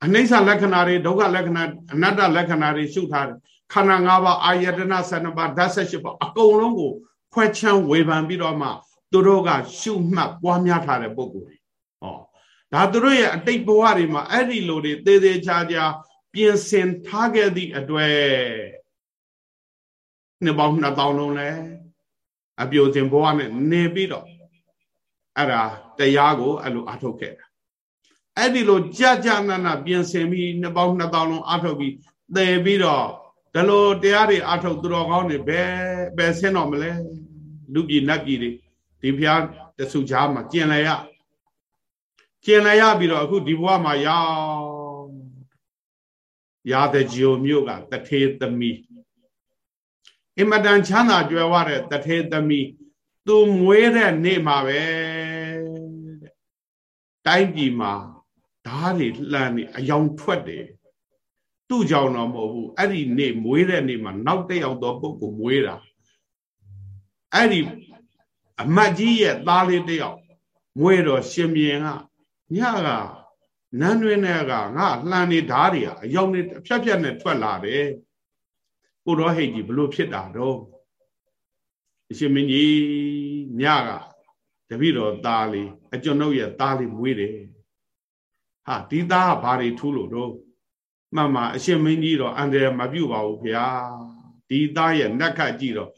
အနိစ္စလက္ခဏာတွေဒုက္ခလက္ခဏာအနတ္တလက္ခဏာတွေရှုထားတယ်ခန္ဓာ၅ပါးအာယတနာ12ပါးဓာတ်18ပါးအကုန်လုံးကိုခွဲချမ်းဝေဖန်ပြီးတော့မှသူတို့ကရှုမှတ်ပွားများထားတဲ့ပုံကိုယ်တွေဟောဒါသူတို့ရဲ့အတိတ်ဘဝတွေမှာအဲ့ဒီလိုတွေသေးသေးချာချာပြင်ဆင်ထားခဲ့သည့်အတွေ့နှစ်ပေါင်း2000လုံးလဲအပြိုစင်ဘဝနဲ့နေပြီးတော့ အဲ့ဒါတရားကိုအဲ့လိုအထုတ်ခဲ့တာအဲ့ဒီလိုကြာကြာနာနာပြင်ဆင်ပြီးနှစ်ပေါင်း2000လုံးအထုတ်ပြီးတည်ပြီးတော့ဒါလိုတရားတွေအထုတ်သူတော်ကောင်းတွေဘယ်ဘယ်ဆင်းတော့မလဲလူပြည်နတ်ပြည်တွေဒီဖျားတဆူချားမှာကျင်လည်ရကျင်လည်ရပြီးတော့အခုဒီဘဝမှာရောက်ရာတကြိုမြို့ကတထေသမီးအင်မတန်ချမ်းသာကြွယ်ဝတဲ့တထေသမီး သူမွေးတဲ့နေ့မှာပဲတဲ့တိုင်းပြည်မှာဓားတွေလှမ်းနေအယောင်ထွက်တယ်သူ့ကြောင့်တော့မဟုတ်ဘူးအဲ့ဒီနေ့မွေးတဲ့နေ့မှာနောက်တစ်ယောက်သောပုဂ္ဂိုလ်မွေးတာအဲ့ဒီအမတ်ကြီးရဲ့သားလေးတယောက်မွေးတော့ရှင်မြင်ကညကနန်းတွင်နဲ့ကငါလှန်နေဓားတွေအယောင်နေဖြတ်ဖြတ်နဲ့ထွက်လာတယ်ကိုရောဟိတ်ကြီးဘလို့ဖြစ်တာတော့ အရှင်မင်းကြီးညကတပည့်တော်သားလေးအကျွန်ုပ်ရဲ့သားလေးမွေးတယ်ဟာဒီသားကဘာတွေထူးလို့တော့မှန်မှာအရှင်မင်းကြီးတော့အန္တရာယ်မပြုတ်ပါဘူးဗျာဒီသားရဲ့နက်ခတ်ကြည့်တော့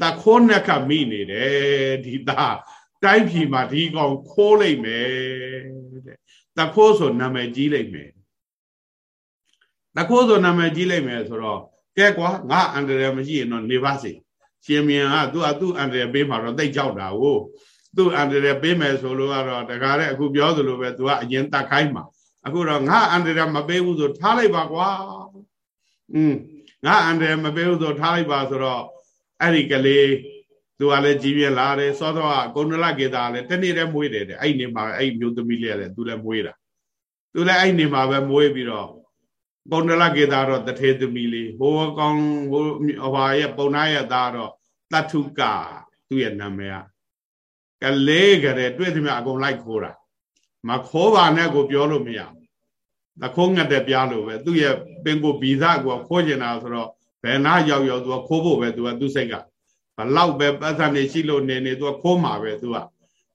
တခိုးနက်ခတ်မိနေတယ်ဒီသားတိုင်းပြည်မှာဒီကောင်ခိုးလိုက်မယ်တဲ့တခိုးဆိုနာမည်ကြီးလိုက်မယ်တခိုးဆိုနာမည်ကြီးလိုက်မယ်ဆိုတော့ကဲကွာငါအန္တရာယ်မရှိရင်တော့နေပါစေ ရှင်မြန်ကသူကသူ့အန္တရာယ်ပေးမှာတော့တိတ်ကြောက်တာကိုသူ့အန္တရာယ်ပေးမယ်ဆိုလို့ကတော့တကားတဲ့အခုပြောသလိုပဲသူကအရင်တတ်ခိုင်းမှာအခုတော့ငါအန္တရာယ်မပေးဘူးဆိုထားလိုက်ပါကွာอืมငါအန္တရာယ်မပေးဘူးဆိုထားလိုက်ပါဆိုတော့အဲ့ဒီကလေးသူကလည်းကြီးပြင်းလာတယ်စောစောကကုဏလကေတာလည်းတနေ့တည်းမွေးတယ်တဲ့အဲ့နေမှာအဲ့မျိုးသမီးလေးလည်းသူလည်းမွေးတာသူလည်းအဲ့နေမှာပဲမွေးပြီးတော့ကုဏလကေတာတော့တထေသမီးလေးဟိုကောင်ဟိုဟွာရဲ့ပုံနာရဲ့သားတော့ တထုကသူ့ရဲ့နာမည်ကကလေးကလေးတွေ့သမျှအကုန်လိုက်ခိုးတာမခိုးပါနဲ့ကိုပြောလို့မရသခိုးငတ်တဲ့ပြားလို့ပဲသူ့ရဲ့ပင်ကိုဗီဇကိုခိုးကျင်တာဆိုတော့ဘယ်နာရောက်ရောက်သူကခိုးဖို့ပဲသူကသူ့စိတ်ကဘလောက်ပဲပတ်စံနေရှိလို့နေနေသူကခိုးမှာပဲသူက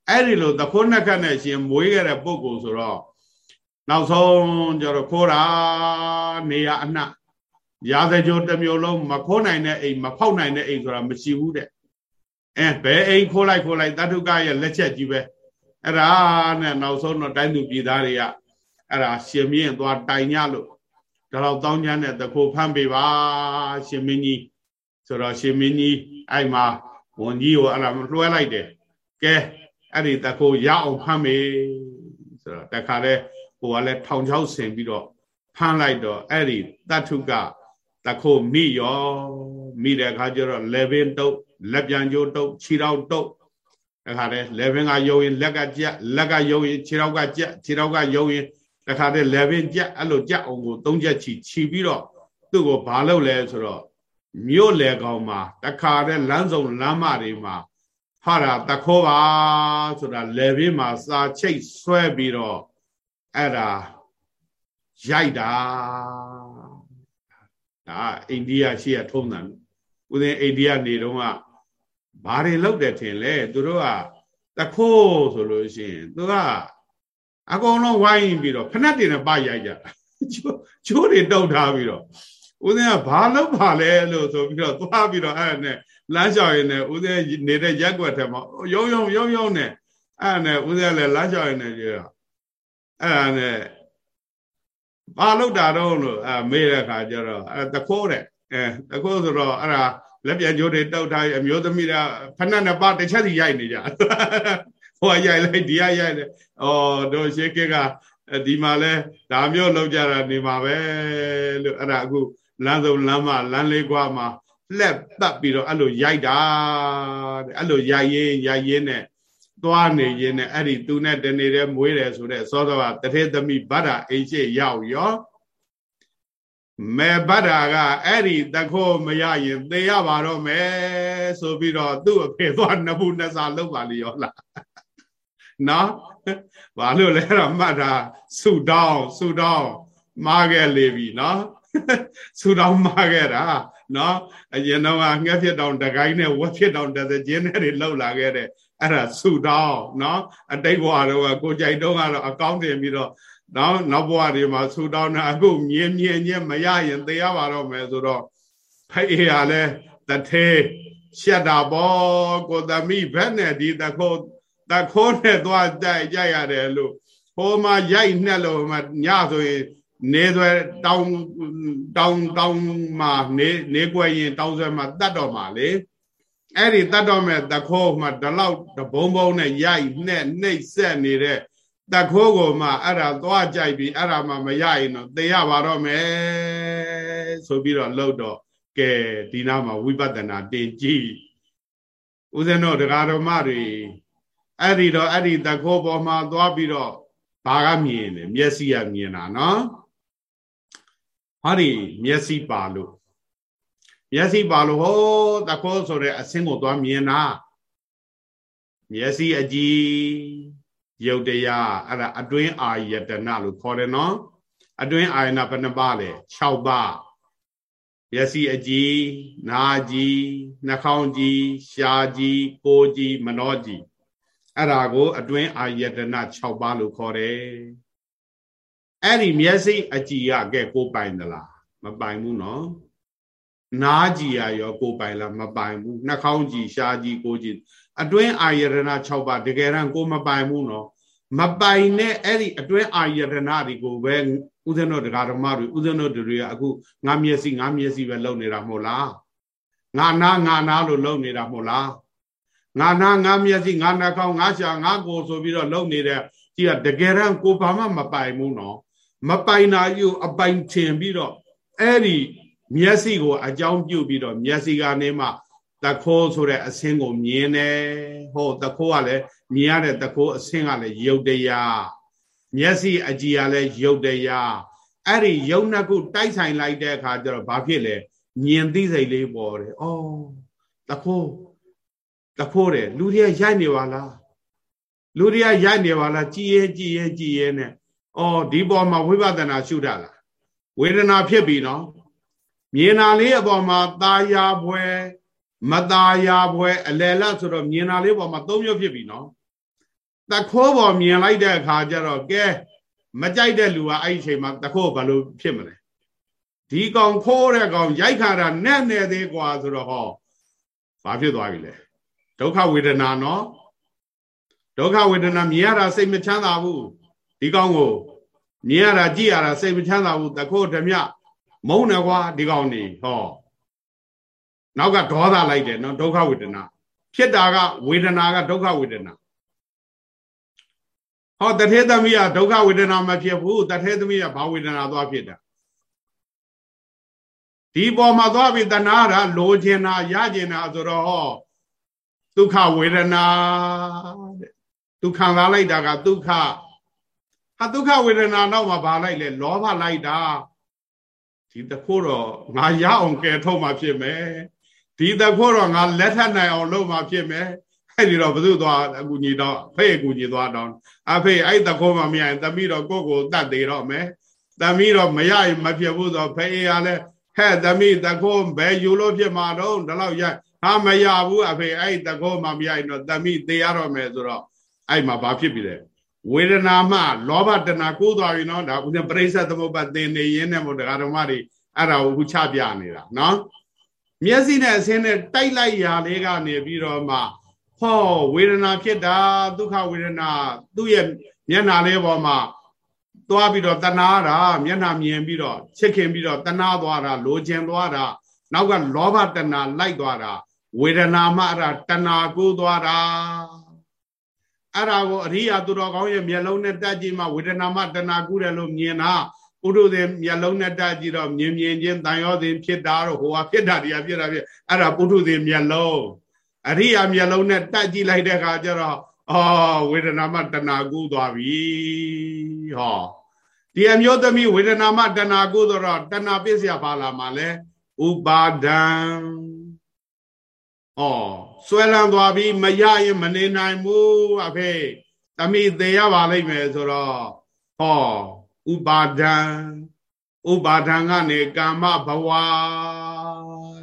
အဲ့ဒီလိုသခိုးနှက်ခတ်နဲ့ရှင်မွေးခဲ့တဲ့ပုံကိုဆိုတော့နောက်ဆုံးကျတော့ခိုးတာနေရအနှံ့ ရာဇကြိုတစ်မျိုးလုံးမခိုးနိုင်တဲ့အိမ်မဖောက်နိုင်တဲ့အိမ်ဆိုတာမရှိဘူးတဲ့အဲဘယ်အိမ်ခိုးလိုက်ခိုးလိုက်တတုကရဲ့လက်ချက်ကြီးပဲအဲ့ဒါနဲ့နောက်ဆုံးတော့တိုင်းသူပြည်သားတွေကအဲ့ဒါရှင်မြင့်သွားတိုင်ညလို့ဒါတော့တောင်းချမ်းတဲ့တခိုးဖမ်းပေးပါရှင်မင်းကြီးဆိုတော့ရှင်မင်းကြီးအဲ့မှာဝန်ကြီးကိုအဲ့ဒါလွှဲလိုက်တယ်ကဲအဲ့ဒီတခိုးရအောင်ဖမ်းမေဆိုတော့တခါလဲဟိုကလည်းထောင်ချောက်ဆင်ပြီးတော့ဖမ်းလိုက်တော့အဲ့ဒီတထုက တခိုးမိရောမိတဲ့အခါကျတော့လေဘင်းတုပ်လက်ပြန်ကြိုးတုပ်ခြေထောက်တုပ်တခါတည်းလေဘင်းကယုံရင်လက်ကကြက်လက်ကယုံရင်ခြေထောက်ကကြက်ခြေထောက်ကယုံရင်တခါတည်းလေဘင်းကြက်အဲ့လိုကြက်အောင်ကိုသုံးချက်ချီခြီပြီးတော့သူ့ကိုဘာလုပ်လဲဆိုတော့မြို့လေကောင်မှာတခါတည်းလမ်းစုံလမ်းမတွေမှာဟာတာတခိုးပါဆိုတာလေဘင်းမှာစာချိတ်ဆွဲပြီးတော့အဲ့ဒါရိုက်တာ ဒါအိန္ဒိယရှိရထုံးတယ်ဦးဇင်းအိန္ဒိယနေတော့ကဘာတွေလုပ်တယ်ထင်လဲသူတို့ကတခိုးဆိုလို့ရှိရင်သူကအကုန်လုံးဝိုင်းပြီးတော့ဖနက်တွေနဲ့ပရိုက်ကြတာချိုးတွေတုတ်ထားပြီးတော့ဦးဇင်းကဘာလုပ်ပါလဲလို့ဆိုပြီးတော့သွားပြီးတော့အဲ့နဲ့လမ်းလျှောက်ရင်လည်းဦးဇင်းနေတဲ့ရက်ွက်ထဲမှာရုံရုံရုံရုံနဲ့အဲ့နဲ့ဦးဇင်းလည်းလမ်းလျှောက်ရင်လည်းကြည့်တော့အဲ့ဒါနဲ့ ဘာလုပ်တာတော့လို့အဲမေးတဲ့ခါကျတော့အဲတခိုးတဲ့အဲတခိုးဆိုတော့အဲ့ဒါလက်ပြန်ကြိုးတွေတောက်ထားအမျိုးသမီးကဖဏနဲ့ပါတစ်ချက်စီရိုက်နေကြဟိုကရိုက်လိုက်ဒီကရိုက်တယ်ဩတို့ရှေးကကဒီမှာလဲဒါမျိုးလောက်ကြတာနေမှာပဲလို့အဲ့ဒါအခုလမ်းစုံလမ်းမလမ်းလေးကွာမှာလက်ပတ်ပြီးတော့အဲ့လိုရိုက်တာတဲ့အဲ့လိုရိုက်ရင်ရိုက်ရင်နဲ့ သွားနေရင်နဲ့အဲ့ဒီသူနဲ့တနေတဲ့မွေးတယ်ဆိုတဲ့သောသောကတထေသမီဗဒ္ဒအိရှိရောက်ရောမေဗဒ္ဒကအဲ့ဒီတခိုးမရရင်သေရပါတော့မယ်ဆိုပြီးတော့သူ့အဖေသွားနဘူးနစာလောက်ပါလေရောလားနော်ဘာလို့လဲတော့မှတ်တာဆူတောင်းဆူတောင်းမားခဲ့လေပြီနော်ဆူတောင်းမားခဲ့တာနော်အရင်တော့ငှက်ဖြစ်တောင်တကိုင်းနဲ့ဝက်ဖြစ်တောင်တသချင်းနဲ့တွေလှုပ်လာခဲ့တဲ့ အဲ့ဒါဆူတောင်းနော်အတိတ်ဘဝတော့ကိုကြိုက်တော့ကတော့အကောင်းတင်ပြီးတော့နော်နောက်ဘဝတွေမှာဆူတောင်းတာအခုမြင်းမြင်းညက်မရရင်သေရပါတော့မယ်ဆိုတော့ဖိအေးရလဲတထဲရှက်တာပေါ့ကိုသမီးဘက်နဲ့ဒီတခိုးတခိုးနဲ့သွားတိုက်ကြရတယ်လို့ဟိုမှာရိုက်နှက်လို့မှညဆိုရင်နေဆွဲတောင်းတောင်းတောင်းမှာနေနေကွယ်ရင်တောင်းဆွဲမှာတတ်တော့မှာလေ အဲ့ဒီတတ်တော့မဲ့တခိုးမှာဒီလောက်တဘုံဘုံနဲ့ရိုက်နှက်နှိပ်ဆက်နေတဲ့တခိုးကိုမှအဲ့ဒါသွားကြိုက်ပြီးအဲ့ဒါမှမရရင်တော့သေရပါတော့မယ်ဆိုပြီးတော့လှုပ်တော့ကဲဒီနာမှာဝိပဿနာတင်ကြည့်ဦးဇင်းတို့တရားတော်မတွေအဲ့ဒီတော့အဲ့ဒီတခိုးပေါ်မှာသွားပြီးတော့ဘာကမြင်လဲမျက်စိကမြင်တာနော်ဟောဒီမျက်စိပါလို့ မျက်စိပါလို့ဟောတခိုးဆိုတဲ့အဆင်းကိုသွားမြင်တာမျက်စိအကြည့်ရုပ်တရားအဲ့ဒါအတွင်းအာယတနာလို့ခေါ်တယ်နော်အတွင်းအာယနာဘယ်နှပါလဲ6ပါမျက်စိအကြည့်နားကြည့်နှာခေါင်းကြည့်ရှားကြည့်ကိုယ်ကြည့်မနှောကြည့်အဲ့ဒါကို အတွင်းအာယတနာ6ပါလို့ခေါ်တယ်အဲ့ဒီမျက်စိအကြည့်ရကဲကိုပိုင်သလားမပိုင်ဘူးနော် နားကြည့်ရရောကိုပိုင်လားမပိုင်ဘူးနှာခေါင်းကြည့်ရှားကြည့်ကိုကြည့်အတွင်းအာယတနာ6ပါတကယ်တမ်းကိုမပိုင်ဘူးနော်မပိုင်နဲ့အဲ့ဒီအတွင်းအာယတနာတွေကိုပဲဥဇင်းတို့တရားဓမ္မတွေဥဇင်းတို့တွေကအခုငါမျက်စိငါမျက်စိပဲလုံနေတာမဟုတ်လားငါနာငါနာလို့လုံနေတာမဟုတ်လားငါနာငါမျက်စိငါနှာခေါင်းငါရှာငါကိုယ်ဆိုပြီးတော့လုံနေတဲ့ကြီးကတကယ်တမ်းကိုဘာမှမပိုင်ဘူးနော်မပိုင်တာယူအပိုင်ထင်ပြီးတော့အဲ့ဒီ မျက်စိကိုအကြောင်းပြုပြီးတော့မျက်စိကနေမှတခိုးဆိုတဲ့အဆင်းကိုမြင်တယ်ဟောတခိုးကလည်းမြင်ရတဲ့တခိုးအဆင်းကလည်းယုတ်တရားမျက်စိအကြည်ကလည်းယုတ်တရားအဲ့ဒီယုတ်နှစ်ခုတိုက်ဆိုင်လိုက်တဲ့အခါကျတော့ဘာဖြစ်လဲမြင်သိစိတ်လေးပေါ်တယ်ဩတခိုးတခိုးတယ်လူတွေကရိုက်နေပါလားလူတွေကရိုက်နေပါလားကြည်ရဲကြည်ရဲကြည်ရဲနဲ့ဩဒီပေါ်မှာဝိပဿနာရှုတာလားဝေဒနာဖြစ်ပြီနော် မြင်တာလေးအပေါ်မှာตาယာပွဲမตาယာပွဲအလယ်လဆိုတော့မြင်တာလေးပေါ်မှာသုံးမျိုးဖြစ်ပြီနော်တခိုးပေါ်မြင်လိုက်တဲ့အခါကျတော့ကဲမကြိုက်တဲ့လူကအဲ့ဒီအချိန်မှာတခိုးဘာလို့ဖြစ်မလဲဒီကောင်ခိုးတဲ့ကောင်ရိုက်ခါတာနဲ့နဲ့သေးกว่าဆိုတော့ဟောဘာဖြစ်သွားပြီလဲဒုက္ခဝေဒနာနော်ဒုက္ခဝေဒနာမြင်ရတာစိတ်မချမ်းသာဘူးဒီကောင်ကိုမြင်ရတာကြည့်ရတာစိတ်မချမ်းသာဘူးတခိုးဓမြ မုန်းတယ်ကွာဒီကောင်နေဟောနောက်ကဒေါသလိုက်တယ်နော်ဒုက္ခဝေဒနာဖြစ်တာကဝေဒနာကဒုက္ခဝေဒနာဟောတထေသမီးကဒုက္ခဝေဒနာမဖြစ်ဘူးတထေသမီးကဘာဝေဒနာသွားဖြစ်တာဒီပေါ်မှာသွားပြီးတဏှာတာလိုချင်တာရချင်တာဆိုတော့ဟောဒုက္ခဝေဒနာတဲ့ဒုက္ခံစားလိုက်တာကဒုက္ခဟာဒုက္ခဝေဒနာနောက်မှာဘာလိုက်လဲလောဘလိုက်တာ ဒီတခိုးတော့ငါရအောင်ကယ်ထုတ်မှဖြစ်မယ်ဒီတခိုးတော့ငါလက်ထပ်နိုင်အောင်လုပ်မှဖြစ်မယ်အဲ့ဒီတော့ဘုသူသွားအကူညီတော့ဖေးအကူညီသွားတော့အဖေအဲ့တခိုးမှမရရင်တမိတော့ကိုယ့်ကိုတတ်သေးတော့မယ်တမိတော့မရရင်မဖြစ်ဘူးဆိုဖေးရလဲဟဲ့တမိတခိုးဘယ်ယူလို့ဖြစ်မှာတော့ဒီလောက်ရဟာမရဘူးအဖေအဲ့တခိုးမှမရရင်တော့တမိသေးရတော့မယ်ဆိုတော့အဲ့မှာဘာဖြစ်ပြီလဲ ဝေဒနာမှလောဘတဏကိုးသွားပြီနော်ဒါဦးဇင်းပရိစ္ဆေသမုပ္ပါသင်နေရင်းနဲ့မို့တရားဓမ္မတွေအဲ့ဒါကိုခုချပြနေတာနော်မျက်စိနဲ့အစင်းနဲ့တိုက်လိုက်ရာလေးကနေပြီးတော့မှဟောဝေဒနာဖြစ်တာဒုက္ခဝေဒနာသူ့ရဲ့မျက်နာလေးပေါ်မှာသွားပြီးတော့တဏှာတာမျက်နာမြင်ပြီးတော့ချစ်ခင်ပြီးတော့တဏှာသွားတာလိုချင်သွားတာနောက်ကလောဘတဏလိုက်သွားတာဝေဒနာမှအဲ့ဒါတဏကိုသွားတာ အဲ့ဒါကိုအရိယာသူတော်ကောင်းရဲ့မျက်လုံးနဲ့တက်ကြည့်မှဝေဒနာမှတဏကူတယ်လို့မြင်တာပုထုဇဉ်မျက်လုံးနဲ့တက်ကြည့်တော့မြင်မြင်ချင်းတန်ရောစဉ်ဖြစ်တာတော့ဟိုဟာဖြစ်တာတရားဖြစ်တာဖြစ်အဲ့ဒါပုထုဇဉ်မျက်လုံးအရိယာမျက်လုံးနဲ့တက်ကြည့်လိုက်တဲ့အခါကျတော့အော်ဝေဒနာမှတဏကူသွားပြီဟောဒီအမျိုးသမီးဝေဒနာမှတဏကူတော့တဏပစ္စယပါလာမှာလဲဥပါဒံ ဩဆွဲလန်းသွားပြီမရရင်မနေနိုင်ဘူးအဖေတမိသေးရပါလိမ့်မယ်ဆိုတော့ဟောဥပါဒံဥပါဒံကနေကာမဘဝ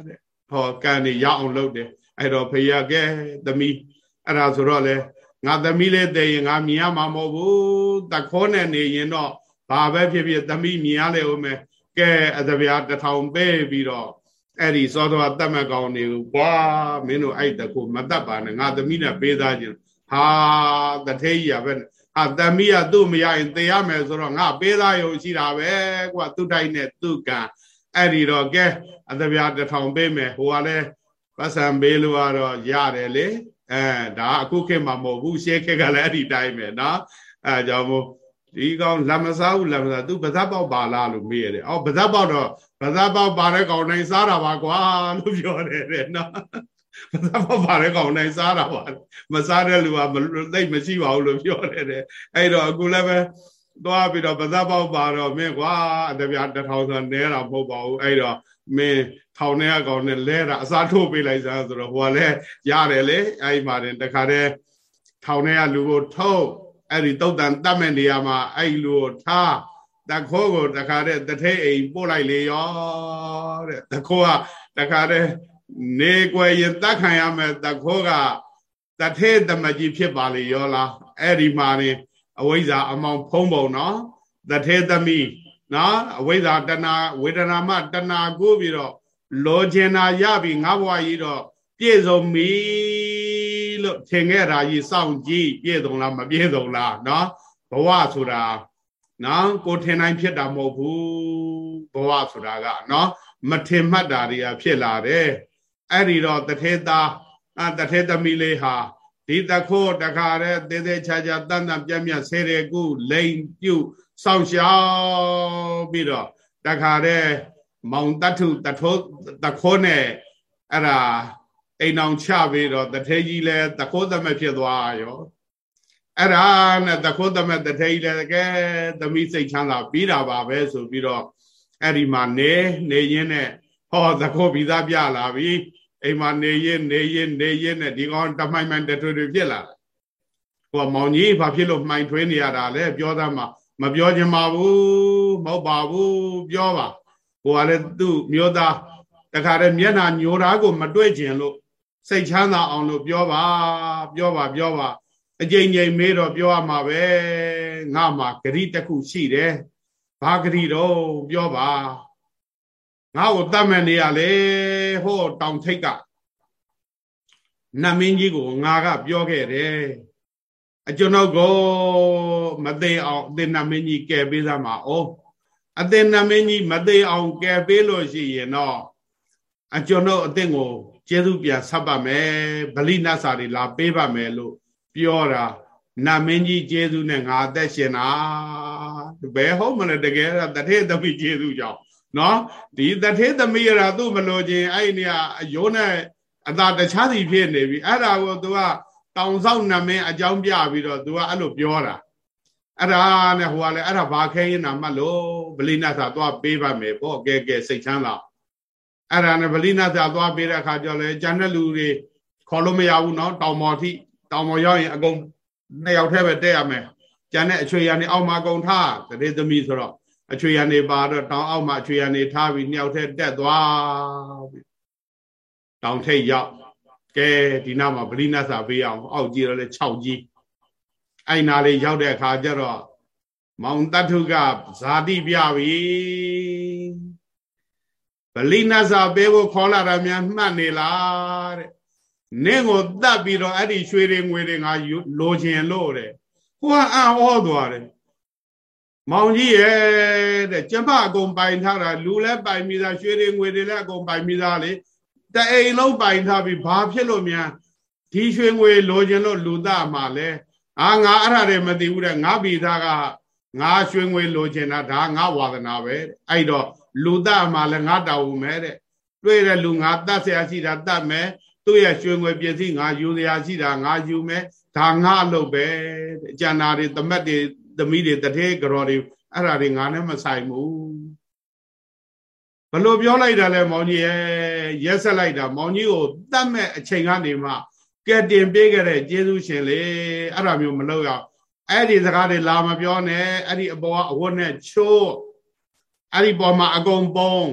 တဲ့ဟောကံနေရအောင်လုပ်တယ်အဲ့တော့ဖေရကဲသမီးအဲ့ဒါဆိုတော့လေငါသမီးလေးတည်ရင်ငါမြင်ရမှာမဟုတ်ဘူးတခေါနဲ့နေရင်တော့ဘာပဲဖြစ်ဖြစ်သမီးမြင်ရလေဦးမယ်ကဲအတဗျာတထောင်ပေးပြီးတော့ အဲ့ဒီသောတော်တတ်မှတ်ကောင်းတွေကိုဘွာမင်းတို့အဲ့တကူမတတ်ပါနဲ့ငါသမီးနဲ့ပေးသားခြင်းဟာတထေးကြီးရပဲဟာသမီးကသူ့မရရင်တရားမယ်ဆိုတော့ငါပေးသားရုံရှိတာပဲကွာသူ့တိုက်နဲ့သူ့ကံအဲ့ဒီတော့ကဲအသပြားတစ်ထောင်ပေးမယ်ဟိုကလည်းပတ်စံပေးလို့ကတော့ရတယ်လေအဲဒါအခုခေတ်မှာမဟုတ်ဘူးရှေးခေတ်ကလည်းအဲ့ဒီတိုင်းပဲနော်အဲကြောင့်မို့ဒီကောင်လက်မစားဘူးလက်မစားသူပါဇက်ပေါက်ပါလားလို့မေးရတယ်။အော်ပါဇက်ပေါက်တော့ ဗဇက်ပေါက်ပါတဲ့ကောင်တိုင်းစားတာပါကွာလို့ပြောတယ်တဲ့နော်။ဗဇက်ပေါက်ပါတဲ့ကောင်တိုင်းစားတာပါမစားတဲ့လူကသိမရှိပါဘူးလို့ပြောတယ်တဲ့။အဲ့တော့အခုလည်းပဲသွားပြီးတော့ဗဇက်ပေါက်ပါတော့မင်းကွာအတပြားတစ်ထောင်ဆိုနဲတာမဟုတ်ပါဘူး။အဲ့တော့မင်းထောင်ထဲအကောင်နဲ့လဲတာအစားထိုးပေးလိုက်စားဆိုတော့ဟိုကလည်းရတယ်လေအဲ့မှာတင်တခါတည်းထောင်ထဲကလူကိုထုတ်အဲ့ဒီတုတ်တန်တတ်မဲ့နေရာမှာအဲ့လိုထား တခိုးကိုတခါတည်းတထိတ်အိမ်ပို့လိုက်လေရောတဲ့တခိုးကတခါတည်းနေကွယ်ရင်တတ်ခံရမယ်တခိုးကတထေးတမကြီးဖြစ်ပါလေရောလားအဲ့ဒီမှာနေအဝိဇ္ဇာအမောင်ဖုံးပုံနော်တထေးသမီးနော်အဝိဇ္ဇာတဏဝေဒနာမတဏကိုပြီးတော့လောချင်တာရပြီငါဘဝကြီးတော့ပြည့်စုံပြီလို့ထင်ခဲ့တာကြီးစောင့်ကြည့်ပြည့်စုံလားမပြည့်စုံလားနော်ဘဝဆိုတာ နော်ကိုထင်နိုင်ဖြစ်တာမဟုတ်ဘူးဘဝဆိုတာကနော်မထင်မှတ်တာတွေကဖြစ်လာတယ်အဲ့ဒီတော့တထေသားအတထေသမီးလေးဟာဒီတခိုးတခါတဲ့သေးသေးချာချာတန်တန်ပြတ်ပြတ်ဆဲတဲ့ကုလိန်ပြုတ်စောင့်ရှောက်ပြီးတော့တခါတဲ့မောင်တထုတထိုးတခိုးနဲ့အဲ့ဒါအိမ်အောင်ချပြီးတော့တထေကြီးလဲတခိုးသမက်ဖြစ်သွားရော အဲ့ဒါနဲ့တခိုးသမက်တထေကြီးလဲကဲသမီးစိတ်ချမ်းသာပြီးတာပါပဲဆိုပြီးတော့အဲ့ဒီမှာနေနေရင်းနဲ့ဟောတခိုးပြီးသားပြလာပြီအိမ်မှာနေရင်နေရင်နေရင်နဲ့ဒီကောင်တမိုင်မိုင်တထွေထွေဖြစ်လာဟိုမောင်ကြီးဘာဖြစ်လို့မှိုင်ထွေးနေရတာလဲပြောသားမှာမပြောချင်ပါဘူးမဟုတ်ပါဘူးပြောပါဟိုကလည်းသူ့မျိုးသားတခါတည်းမျက်နာညိုတာကိုမတွေ့ကျင်လို့စိတ်ချမ်းသာအောင်လို့ပြောပါပြောပါပြောပါ အကြိမ်ကြိမ်မေးတော့ပြောရမှာပဲငါမှာဂရိတစ်ခုရှိတယ်ဘာဂရိတော့ပြောပါငါ့ကိုတတ်မဲ့နေရလေဟိုတောင်ထိတ်ကနတ်မင်းကြီးကိုငါကပြောခဲ့တယ်အကျွန်ုပ်ကိုမသိအောင်အသင်နတ်မင်းကြီးကယ်ပေးသမှာဩအသင်နတ်မင်းကြီးမသိအောင်ကယ်ပေးလို့ရှိရင်တော့အကျွန်ုပ်အသင်ကိုကျေးဇူးပြန်ဆက်ပါမယ်ဗလိနတ်စာတွေလာပေးပါမယ်လို့ ပြောတာနတ်မင်းကြီးကျေးဇူးနဲ့ငါအသက်ရှင်တာဘယ်ဟုတ်မလဲတကယ်တထေသမီးကျေးဇူးကြောင့်နော်ဒီတထေသမီးရသူ့မလို့ခြင်းအဲ့ဒီနေရာအယိုးနဲ့အသာတခြားစီဖြစ်နေပြီအဲ့ဒါကို तू ကတောင်ဆောက်နမင်းအကြောင်းပြပြီးတော့ तू ကအဲ့လိုပြောတာအဲ့ဒါနဲ့ဟိုကလည်းအဲ့ဒါဘာခဲရင်နာမှတ်လို့ဗလိနတ်စာသွားပေးပါမယ်ပေါ့ကဲကဲစိတ်ချမ်းသာအဲ့ဒါနဲ့ဗလိနတ်စာသွားပေးတဲ့အခါကျတော့လေဂျန်တဲ့လူတွေခေါ်လို့မရဘူးနော်တောင်မော်ထိ တောင်မော်ရောက်ရင်အကုန်နှစ်ယောက်တည်းပဲတက်ရမယ်ဂျန်တဲ့အချွေရနေအောက်မှာအကုန်ထားတရေသမီးဆိုတော့အချွေရနေပါတော့တောင်အောက်မှာအချွေရနေထားပြီးနှစ်ယောက်တည်းတက်သွားပြီးတောင်ထိပ်ရောက်ကဲဒီနားမှာဗလိနတ်စာပေးအောင်အောက်ကြည့်တော့လေ6ကြီးအဲ့နာလေးရောက်တဲ့အခါကျတော့မောင်တတ္ထုကဇာတိပြပြီဗလိနတ်စာပေးဖို့ခေါ်လာတာများမှတ်နေလားတဲ့ နင့်ကိုတတ်ပြီးတော့အဲ့ဒီရွှေတွေငွေတွေငါလိုချင်လို့တဲ့ဟိုကအံ့ဩသွားတယ်မောင်ကြီးရဲ့တဲ့ကျမအကုန်ပိုင်ထားတာလူလည်းပိုင်မိသားရွှေတွေငွေတွေလည်းအကုန်ပိုင်မိသားလေတအိမ်လုံးပိုင်ထားပြီးဘာဖြစ်လို့များဒီရွှေငွေလိုချင်လို့လူသားမှာလဲအာငါအဲ့ဒါတွေမသိဘူးတဲ့ငါဗီသားကငါရွှေငွေလိုချင်တာဒါငါဝါသနာပဲအဲ့တော့လူသားမှာလဲငါတောင်းမယ်တဲ့တွေ့တဲ့လူငါတတ်ဆရာရှိတာတတ်မယ် သူ့ရဲ့ရွှေငွေပစ္စည်းငါယူစရာရှိတာငါယူမယ်ဒါငါအလုပ်ပဲအကျန်တာတွေတမက်တွေသမီးတွေတထဲကြော်တွေအဲ့ဒါတွေငါနဲ့မဆိုင်ဘူးဘလို့ပြောလိုက်တာလဲမောင်ကြီးရဲ့ရက်ဆက်လိုက်တာမောင်ကြီးကိုတတ်မဲ့အချိန်ကနေမှကဲတင်ပေးခဲ့တဲ့ကျေးဇူးရှင်လေအဲ့ဒါမျိုးမလုပ်ရအောင်အဲ့ဒီစကားတွေလာမပြောနဲ့အဲ့ဒီအပေါ်ကအဝတ်နဲ့ချိုးအဲ့ဒီပေါ်မှာအကုန်ပုံး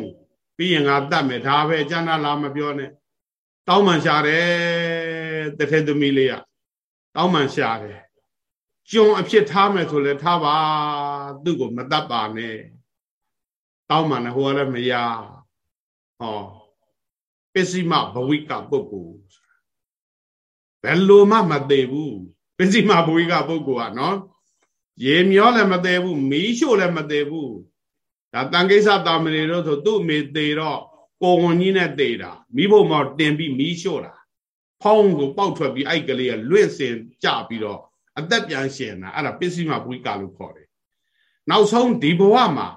ပြီးရင်ငါတတ်မယ်ဒါပဲအကျဉ်းလာမပြောနဲ့ တောင်းမှန်ရှာတယ်တထဲသမီးလေးကတောင်းမှန်ရှာတယ်ကျွံအဖြစ်ထားမယ်ဆိုလဲထားပါသူ့ကိုမတတ်ပါနဲ့တောင်းမှန်တယ်ဟိုကလည်းမရဟောပစ္စည်းမဘဝိကပုဂ္ဂိုလ်ဘယ်လိုမှမသေးဘူးပစ္စည်းမဘဝိကပုဂ္ဂိုလ်ကနော်ရေမျောလည်းမသေးဘူးမီးရှို့လည်းမသေးဘူးဒါတန်ကိစ္စတာမဏေတို့ဆိုသူ့အမေသေးတော့ ကိုဝန်ကြီးနဲ့သေးတာမိဖို့မောတင်ပြီးမီးရှို့တာဖောင်းကိုပေါက်ထွက်ပြီးအဲ့ကလေးကလွင့်စင်ကြပြီးတော့အသက်ပြန်ရှင်တာအဲ့ဒါပစ္စည်းမဘဝိကလို့ခေါ်တယ်နောက်ဆုံးဒီဘဝမှာ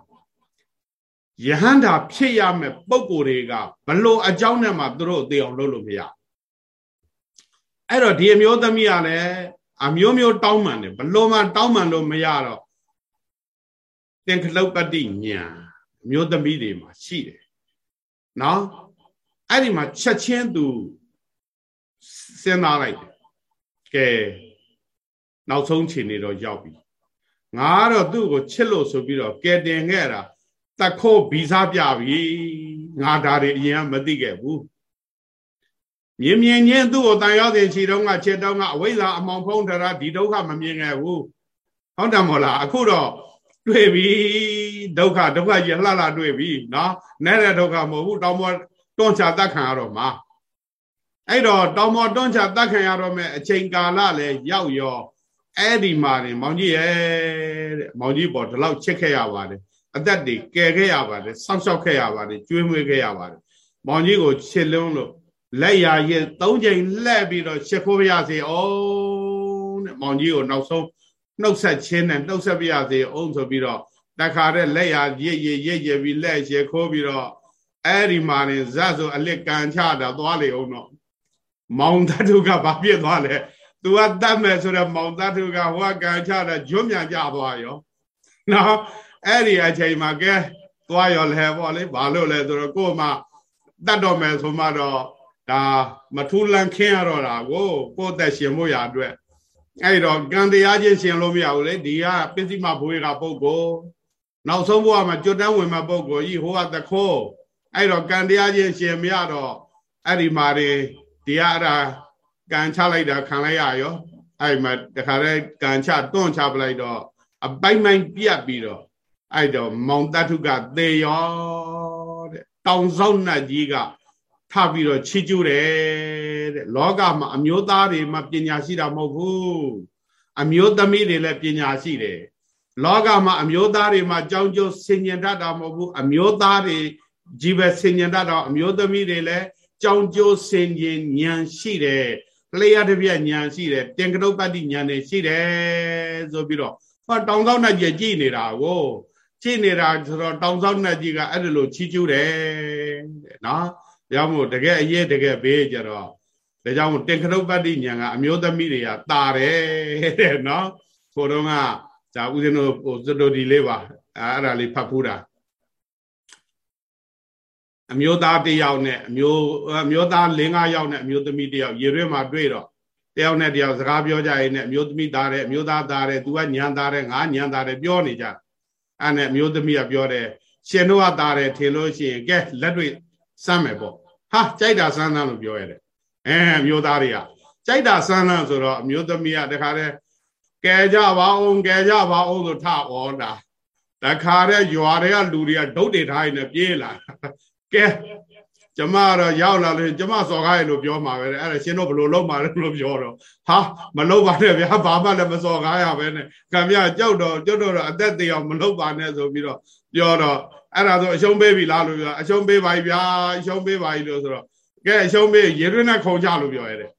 ယဟန္တာဖြစ်ရမယ့်ပုံကိုယ်တွေကဘလို့အကြောင်းနဲ့မှသူတို့သိအောင်လုပ်လို့မရအဲ့တော့ဒီအမျိုးသမီးကလည်းအမျိုးမျိုးတောင်းပန်တယ်ဘလို့မှတောင်းပန်လို့မရတော့သင်္ခလုပ္ပတိညာအမျိုးသမီးတွေမှာရှိတယ် နော်အဲ့ဒီမှာချက်ချင်းသူစဉ်းစားလိုက်တယ်ကဲနောက်ဆုံးချိန်နေတော့ရောက်ပြီငါကတော့သူ့ကိုချစ်လို့ဆိုပြီးတော့ကဲတင်ခဲ့တာတခိုးဗီဇပြပြီငါဒါတွေအရင်ကမသိခဲ့ဘူးမြင်မြင်ချင်းသူ့ကိုတန်ရောက်တဲ့ခြေတုံးကခြေတုံးကအဝိဇ္ဇာအမောင်ဖုံးထတာဒီဒုက္ခမမြင်ခဲ့ဘူးဟုတ်တယ်မို့လားအခုတော့ တွေ့ပြီဒုက္ခဒုက္ခကြီးလှလှတွေ့ပြီနော်နဲ့တဲ့ဒုက္ခမဟုတ်ဘူးတောင်ပေါ်တွန်းချတတ်ခံရတော့မှာအဲ့တော့တောင်ပေါ်တွန်းချတတ်ခံရတော့မဲ့အချိန်ကာလလည်းရောက်ရောအဲ့ဒီမှာနေမောင်ကြီးရဲ့တဲ့မောင်ကြီးပေါ်ဒီလောက်ချစ်ခဲ့ရပါတယ်အသက်တွေကယ်ခဲ့ရပါတယ်စောင့်ရှောက်ခဲ့ရပါတယ်ကျွေးမွေးခဲ့ရပါတယ်မောင်ကြီးကိုချစ်လုံးလို့လက်ရရဲ့သုံးချိန်လှည့်ပြီးတော့ရှ िख ိုးပြရစေအောင်တဲ့မောင်ကြီးကိုနောက်ဆုံး နှုတ်ဆက်ခြင်းနဲ့နှုတ်ဆက်ပြရစေအောင်ဆိုပြီးတော့တခါတဲ့လက်ရရစ်ရစ်ရစ်ရပြီးလက်ရှ िख ိုးပြီးတော့အဲ့ဒီမှာနေဇတ်ဆိုအလစ်ကန်ချတာသွားလေအောင်တော့မောင်တတုကဘာဖြစ်သွားလဲသူကတတ်မယ်ဆိုတော့မောင်တတုကဟိုကကန်ချတာဂျွတ်မြန်ကြသွားရောနော်အဲ့ဒီအချိန်မှာကဲသွားရောလဲပေါ့လေဘာလို့လဲဆိုတော့ကို့မှာတတ်တော့မယ်ဆိုမှတော့ဒါမထူးလန်းခင်းရတော့တာကိုကိုယ့်သက်ရှင်ဖို့ရအတွက် အဲ့တော့ကံတရားချင်းရှင်လို့မရဘူးလေဒီကပစ္စည်းမဘွေးကပုဂ္ဂိုလ်နောက်ဆုံးဘဝမှာကျွတ်တန်းဝင်မဲ့ပုဂ္ဂိုလ်ကြီးဟိုကသခိုးအဲ့တော့ကံတရားချင်းရှင်မရတော့အဲ့ဒီမှာတွေတရားအရာကံချလိုက်တာခံလိုက်ရရောအဲ့မှာတခါတည်းကံချတွန့်ချပလိုက်တော့အပိုင်မိုင်ပြတ်ပြီးတော့အဲ့တော့မောင်တထုကသေရောတဲ့တောင်ဆောက်နှတ်ကြီးက ထပြီးတော့ချီကျူးတယ်တဲ့လောကမှာအမျိုးသားတွေမှာပညာရှိတာမဟုတ်ဘူးအမျိုးသမီးတွေလည်းပညာရှိတယ်လောကမှာအမျိုးသားတွေမှာကြောင်းကျိုးဆင်ញင်တတ်တာမဟုတ်ဘူးအမျိုးသားတွေကြီးပဲဆင်ញင်တတ်တော့အမျိုးသမီးတွေလည်းကြောင်းကျိုးဆင်ញင်ဉာဏ်ရှိတယ်လျှက်တပြက်ဉာဏ်ရှိတယ်တင်ကတုပ္ပတ္တိဉာဏ်နဲ့ရှိတယ်ဆိုပြီးတော့ဟောတောင်သောနဲ့ကြည်ကြည်နေတာကိုကြည်နေတာဆိုတော့တောင်သောနဲ့ကြည်ကအဲ့ဒါလိုချီးကျူးတယ်တဲ့နော် ကြောင့်မို့တကယ်အရေးတကယ်ဘေးကြတော့ဒါကြောင့်မို့တင်ခရုပ္ပတ္တိဉာဏ်ကအမျိုးသမီးတွေကตาတယ်တဲ့နော်ကိုတော့ကဒါဦးဇင်းတို့ဟိုစတိုဒီလေးပါအဲ့ဒါလေးဖတ်ဖူးတာအမျိုးသားတစ်ယောက်နဲ့အမျိုးအမျိုးသား၄၅ယောက်နဲ့အမျိုးသမီးတစ်ယောက်ရေရွဲမှာတွေ့တော့တယောက်နဲ့တယောက်စကားပြောကြရင်နဲ့အမျိုးသမီးသားတယ်အမျိုးသားသားတယ်သူကညံသားတယ်ငါညံသားတယ်ပြောနေကြအဲ့နဲ့အမျိုးသမီးကပြောတယ်ရှင်တို့ကသားတယ်ထင်လို့ရှိရင်ကဲလက်တွေ့စမ်းမယ်ပေါ့ ဟာကြိုက်တာစမ်းသမ်းလို့ပြောရတယ်အဲအမျိုးသားတွေကကြိုက်တာစမ်းသမ်းဆိုတော့အမျိုးသမီးကတခါတည်းကဲကြပါအောင်ကဲကြပါအောင်ဆိုထဩတာတခါတည်းရွာတွေကလူတွေကဒုတ်တွေထားနေပြေးလာကဲကျမကတော့ရောက်လာလို့ကျမစော်ကားရလို့ပြောမှာပဲအဲ့ဒါရှင်တို့ဘလို့လုံးပါလဲလို့ပြောတော့ဟာမလုံးပါနဲ့ဗျာဘာမှလည်းမစော်ကားရပဲနဲ့ကံပြကြောက်တော့ကျွတ်တော့အသက်သေးအောင်မလုံးပါနဲ့ဆိုပြီးတော့ပြောတော့ အဲ့ဒါဆိုအရှုံးပေးပြီလားလို့ပြောအရှုံးပေးပါပြီဗျာအရှုံးပေးပါပြီလို့ဆိုတော့ကဲအရှုံးပေးရေတွင်းနဲ့ခုံချလို့ပြောရတယ်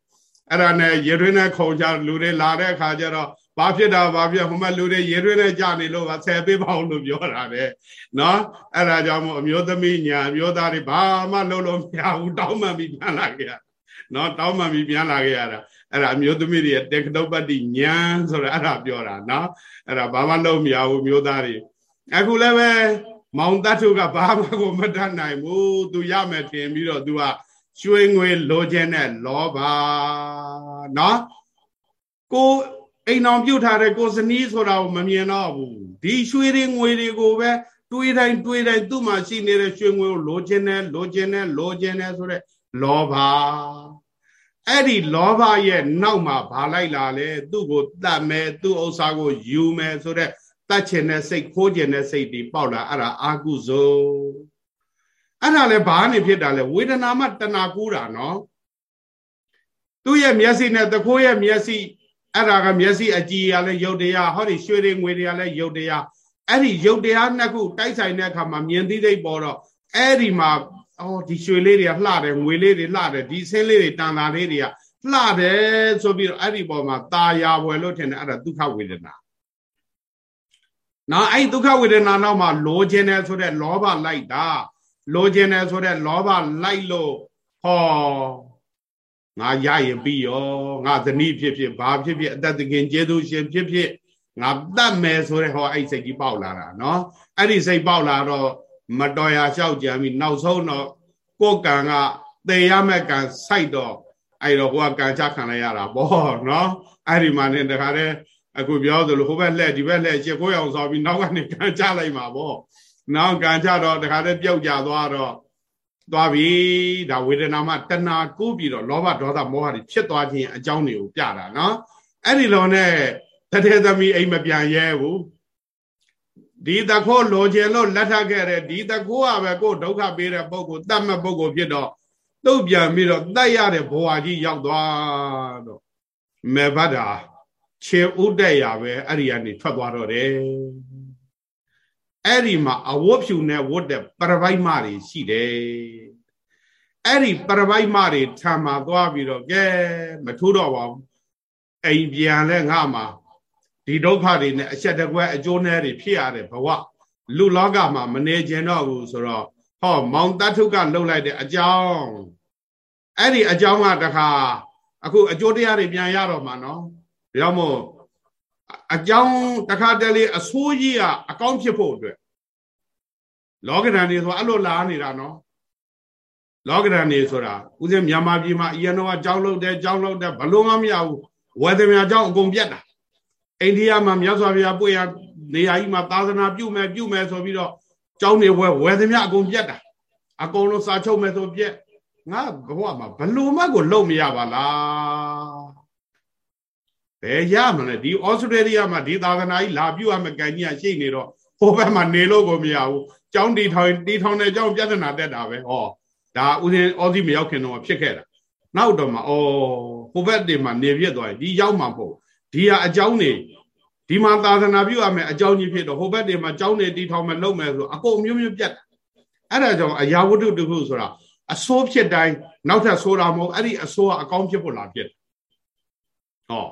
အဲ့ဒါနဲ့ရေတွင်းနဲ့ခုံချလူတွေလာတဲ့အခါကျတော့ဘာဖြစ်တာဘာဖြစ်ဟိုမှာလူတွေရေတွင်းနဲ့ကြာနေလို့ပါဆယ်ပေးပါအောင်လို့ပြောတာတဲ့နော်အဲ့ဒါကြောင့်မို့အမျိုးသမီးညာအမျိုးသားတွေဘာမှလုပ်လို့မရဘူးတောင်းမှန်ပြီးပြန်လာခဲ့ရနော်တောင်းမှန်ပြီးပြန်လာခဲ့ရတာအဲ့ဒါအမျိုးသမီးတွေတေကတုပ္ပတ္တိညာဆိုတာအဲ့ဒါပြောတာနော်အဲ့ဒါဘာမှလုပ်မရဘူးမျိုးသားတွေအခုလည်းပဲ မောင်တတ်ထုကဘာမှကိုမတတ်နိုင်ဘူးသူရမယ်ထင်ပြီးတော့သူကရွှေငွေလိုချင်တဲ့လောဘနော်ကိုအိမ်အောင်ပြုတ်ထားတဲ့ကိုစနီးဆိုတာကိုမမြင်တော့ဘူးဒီရွှေတွေငွေတွေကိုပဲတွေးတိုင်းတွေးတိုင်းသူ့မှာရှိနေတဲ့ရွှေငွေကိုလိုချင်တယ်လိုချင်တယ်လိုချင်တယ်ဆိုတဲ့လောဘအဲ့ဒီလောဘရဲ့နောက်မှာဘာလိုက်လာလဲသူ့ကိုတတ်မယ်သူ့ဥစ္စာကိုယူမယ်ဆိုတဲ့ တတ်ချင်တဲ့စိတ်ခိုးချင်တဲ့စိတ်ဒီပေါက်လာအဲ့ဒါအာကုဇုအဲ့ဒါလည်းဘာနေဖြစ်တာလဲဝေဒနာမှတဏှာကူးတာနော်သူ့ရဲ့မျက်စိနဲ့တခိုးရဲ့မျက်စိအဲ့ဒါကမျက်စိအကြည်ရလဲရုပ်တရားဟောဒီရွှေတွေငွေတွေလည်းရုပ်တရားအဲ့ဒီရုပ်တရားနှစ်ခုတိုက်ဆိုင်တဲ့အခါမှာမြင်သိသိပေါ်တော့အဲ့ဒီမှာအော်ဒီရွှေလေးတွေကလှတယ်ငွေလေးတွေလှတယ်ဒီဆင်းလေးတွေတန်တာလေးတွေကလှတယ်ဆိုပြီးတော့အဲ့ဒီပေါ်မှာตาယာဝယ်လို့ထင်တယ်အဲ့ဒါဒုက္ခဝေဒနာ နော်အဲ့ဒုက္ခဝေဒနာနောက်မှာလိုချင်တယ်ဆိုတဲ့လောဘလိုက်တာလိုချင်တယ်ဆိုတဲ့လောဘလိုက်လို့ဟောငါရရင်ပြီးရောငါဇနီးဖြစ်ဖြစ်ဘာဖြစ်ဖြစ်အသက်တခင်ကျေသူရှင်ဖြစ်ဖြစ်ငါတတ်မယ်ဆိုတဲ့ဟောအဲ့စိတ်ကြီးပေါက်လာတာနော်အဲ့ဒီစိတ်ပေါက်လာတော့မတော်ရာလျှောက်ကြံပြီးနောက်ဆုံးတော့ကိုယ်ကံကသေရမဲ့ကံစိုက်တော့အဲ့တော့ကိုကကံချခံလိုက်ရတာပေါ့နော်အဲ့ဒီမှာနေတခါတည်း အခုပြောသလိုဟိုဘက်လှည့်ဒီဘက်လှည့်ရှစ်ကိုအောင်ဆောပြီးနောက်ကနေကံချလိုက်မှာပေါ့နောက်ကံချတော့တခါတည်းပြုတ်ကြသွားတော့သွားပြီဒါဝေဒနာမှတဏှာကိုပြီးတော့လောဘဒေါသမောဟတွေဖြစ်သွားခြင်းအကြောင်းတွေကိုပြတာနော်အဲ့ဒီလိုနဲ့တထေသမီးအိမ်မပြန်ရဲဘူးဒီတခိုးလိုချင်လို့လက်ထပ်ခဲ့တဲ့ဒီတခိုးကပဲကိုယ်ဒုက္ခပေးတဲ့ပုဂ္ဂိုလ်တတ်မဲ့ပုဂ္ဂိုလ်ဖြစ်တော့တုတ်ပြန်ပြီးတော့တတ်ရတဲ့ဘဝကြီးရောက်သွားတော့မေဘတ်တာ ခြေဥတက်ရပဲအဲ့ဒီကနေထွက်သွားတော့တယ်အဲ့ဒီမှာအဝတ်ဖြူနဲ့ဝတ်တဲ့ပရပိုက်မတွေရှိတယ်အဲ့ဒီပရပိုက်မတွေထံမှာသွားပြီးတော့ကဲမထိုးတော့ပါဘူးအိမ်ပြန်လဲငါမှာဒီဒုက္ခတွေနဲ့အချက်တကွဲအကျိုးနဲ့တွေဖြစ်ရတဲ့ဘဝလူလောကမှာမနေကျင်တော့ဘူးဆိုတော့ဟောမောင်တတ်ထုကလှုပ်လိုက်တဲ့အကြောင်းအဲ့ဒီအကြောင်းကတခါအခုအကျိုးတရားတွေပြန်ရတော့မှာနော် ဒါကြောင့်မို့အကြောင်းတခါတလေအဆိုးကြီးကအကောင်းဖြစ်ဖို့အတွက်လောကဓာတ်နေဆိုအဲ့လိုလာနေတာနော်လောကဓာတ်နေဆိုတာဥစဉ်မြန်မာပြည်မှာအရင်တော့ကြောင်းလုံးတယ်ကြောင်းလုံးတယ်ဘလို့မှမရဘူးဝယ်သမ ्या ကြောင်းအကုန်ပြတ်တာအိန္ဒိယမှာမြတ်စွာဘုရားပွေရနေရာကြီးမှာသာသနာပြုမယ်ပြုမယ်ဆိုပြီးတော့ကြောင်းနေဝယ်ဝယ်သမ ्या အကုန်ပြတ်တာအကုန်လုံးစာချုပ်မယ်ဆိုပြက်ငါဘဝမှာဘလို့မှကိုလုံမရပါလား ဘယ်ရမလဲဒီဩစတြေးလျမှာဒီသာသနာကြီးလာပြုရမယ်ကန်ကြီးကရှိနေတော့ဟိုဘက်မှာနေလို့ကိုမရဘူးကျောင်းတီထောင်တီထောင်တဲ့ကျောင်းပြဿနာတက်တာပဲဟောဒါဥစဉ်ဩစီမရောက်ခင်တော့ဖြစ်ခဲ့တာနောက်တော့မှဩဟိုဘက်တင်မှာနေပြစ်သွားဒီရောက်မှာပေါ့ဒီဟာအကြောင်းနေဒီမှာသာသနာပြုရမယ်အကြောင်းကြီးဖြစ်တော့ဟိုဘက်တင်မှာကျောင်းနေတီထောင်မယ်လုပ်မယ်ဆိုအကုန်မျိုးမျိုးပြတ်တာအဲ့ဒါကြောင့်အရာဝတ္ထုတခုဆိုတာအစိုးဖြစ်တိုင်းနောက်ထပ်ဆိုတာမဟုတ်အဲ့ဒီအစိုးကအကောင်းဖြစ်ဖို့လာဖြစ်ဟော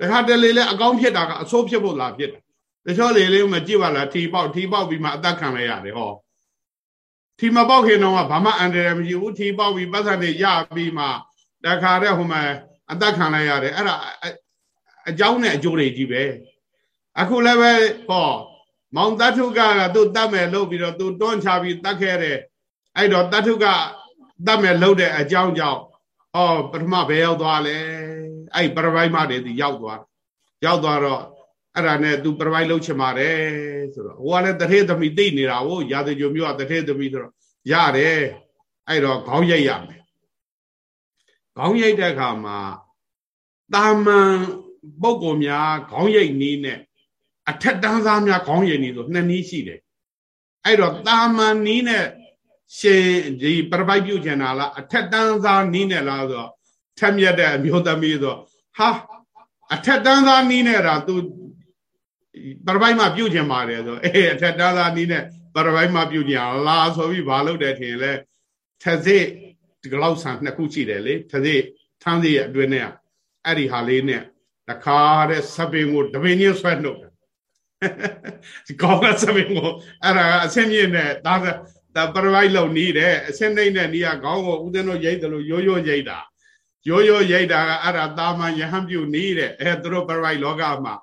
တခါတလေလဲအကောင်းဖြစ်တာကအဆိုးဖြစ်ဖို့လာဖြစ်တယ်တချို့လေလေးမကြည့်ပါလားထီပေါက်ထီပေါက်ပြီးမှအသက်ခံလိုက်ရတယ်ဟောထီမပေါက်ခင်တော့ဘာမှအန္တရာယ်မရှိဘူးထီပေါက်ပြီးပတ်စံတွေရပြီးမှတခါတည်းဟိုမှာအသက်ခံလိုက်ရတယ်အဲ့ဒါအကြောင်းနဲ့အကျိုးတွေကြီးပဲအခုလည်းပဲဟောမောင်တတ်ထုကကသူ့တတ်မယ်လို့ပြီးတော့သူတွန်းချပြီးတတ်ခဲ့တဲ့အဲ့တော့တတ်ထုကတတ်မယ်လို့တဲ့အကြောင်းကြောင့်ဟောပထမဘယ်ရောက်သွားလဲ အဲ့ပရပိုက်မတွေသူရောက်သွားရောက်သွားတော့အဲ့ဒါနဲ့သူပရပိုက်လှုပ်ချင်ပါတယ်ဆိုတော့ဟိုကလည်းတထေသမီးသိနေတာဟိုရာဇကြုံမျိုးကတထေသမီးဆိုတော့ရတယ်အဲ့တော့ခေါင်းရိုက်ရမယ်ခေါင်းရိုက်တဲ့အခါမှာတာမန်ပုဂ္ဂိုလ်များခေါင်းရိုက်နည်းနဲ့အထက်တန်းစားများခေါင်းရိုက်နည်းဆိုနှစ်နည်းရှိတယ်အဲ့တော့တာမန်နည်းနဲ့ရှင်ဒီပရပိုက်ပြုတ်ကျင်တာလားအထက်တန်းသားနီးနေလားဆိုတော့ ထက်မြက်တဲ့အမျိုးသမီးဆိုဟာအထက်တန်းသားနီးနေတာ तू ပရပိုက်မှာပြုတ်ကျင်ပါတယ်ဆိုအေးအထက်တန်းသားနီးနေပရပိုက်မှာပြုတ်ကျင်လာဆိုပြီးဘာလုပ်တယ်ထင်လဲထစိဒီလောက်ဆန်နှစ်ခုရှိတယ်လေထစိထန်းစီရဲ့အတွင်းနဲ့အဲ့ဒီဟာလေးနဲ့တခါတဲ့စပင်ကိုတပင်ချင်းဆွဲနှုတ်ဒီကောင်းကစပင်ကိုအဲ့ဒါအဆင်းမြင့်နဲ့ဒါဒါပရဝိုက်လုံနီးတယ်အဆင်းနှိမ့်တဲ့နီးကခေါင်းကိုဦးဇင်းတို့ရိတ်တယ်လို့ရိုးရိုးရိတ်တာ ရိုးရိုးရိတ်တာကအဲ့ဒါတာမန်ယဟန်ပြုနီးတဲ့အဲသူတို့ပရဝိုက်လောကမှာ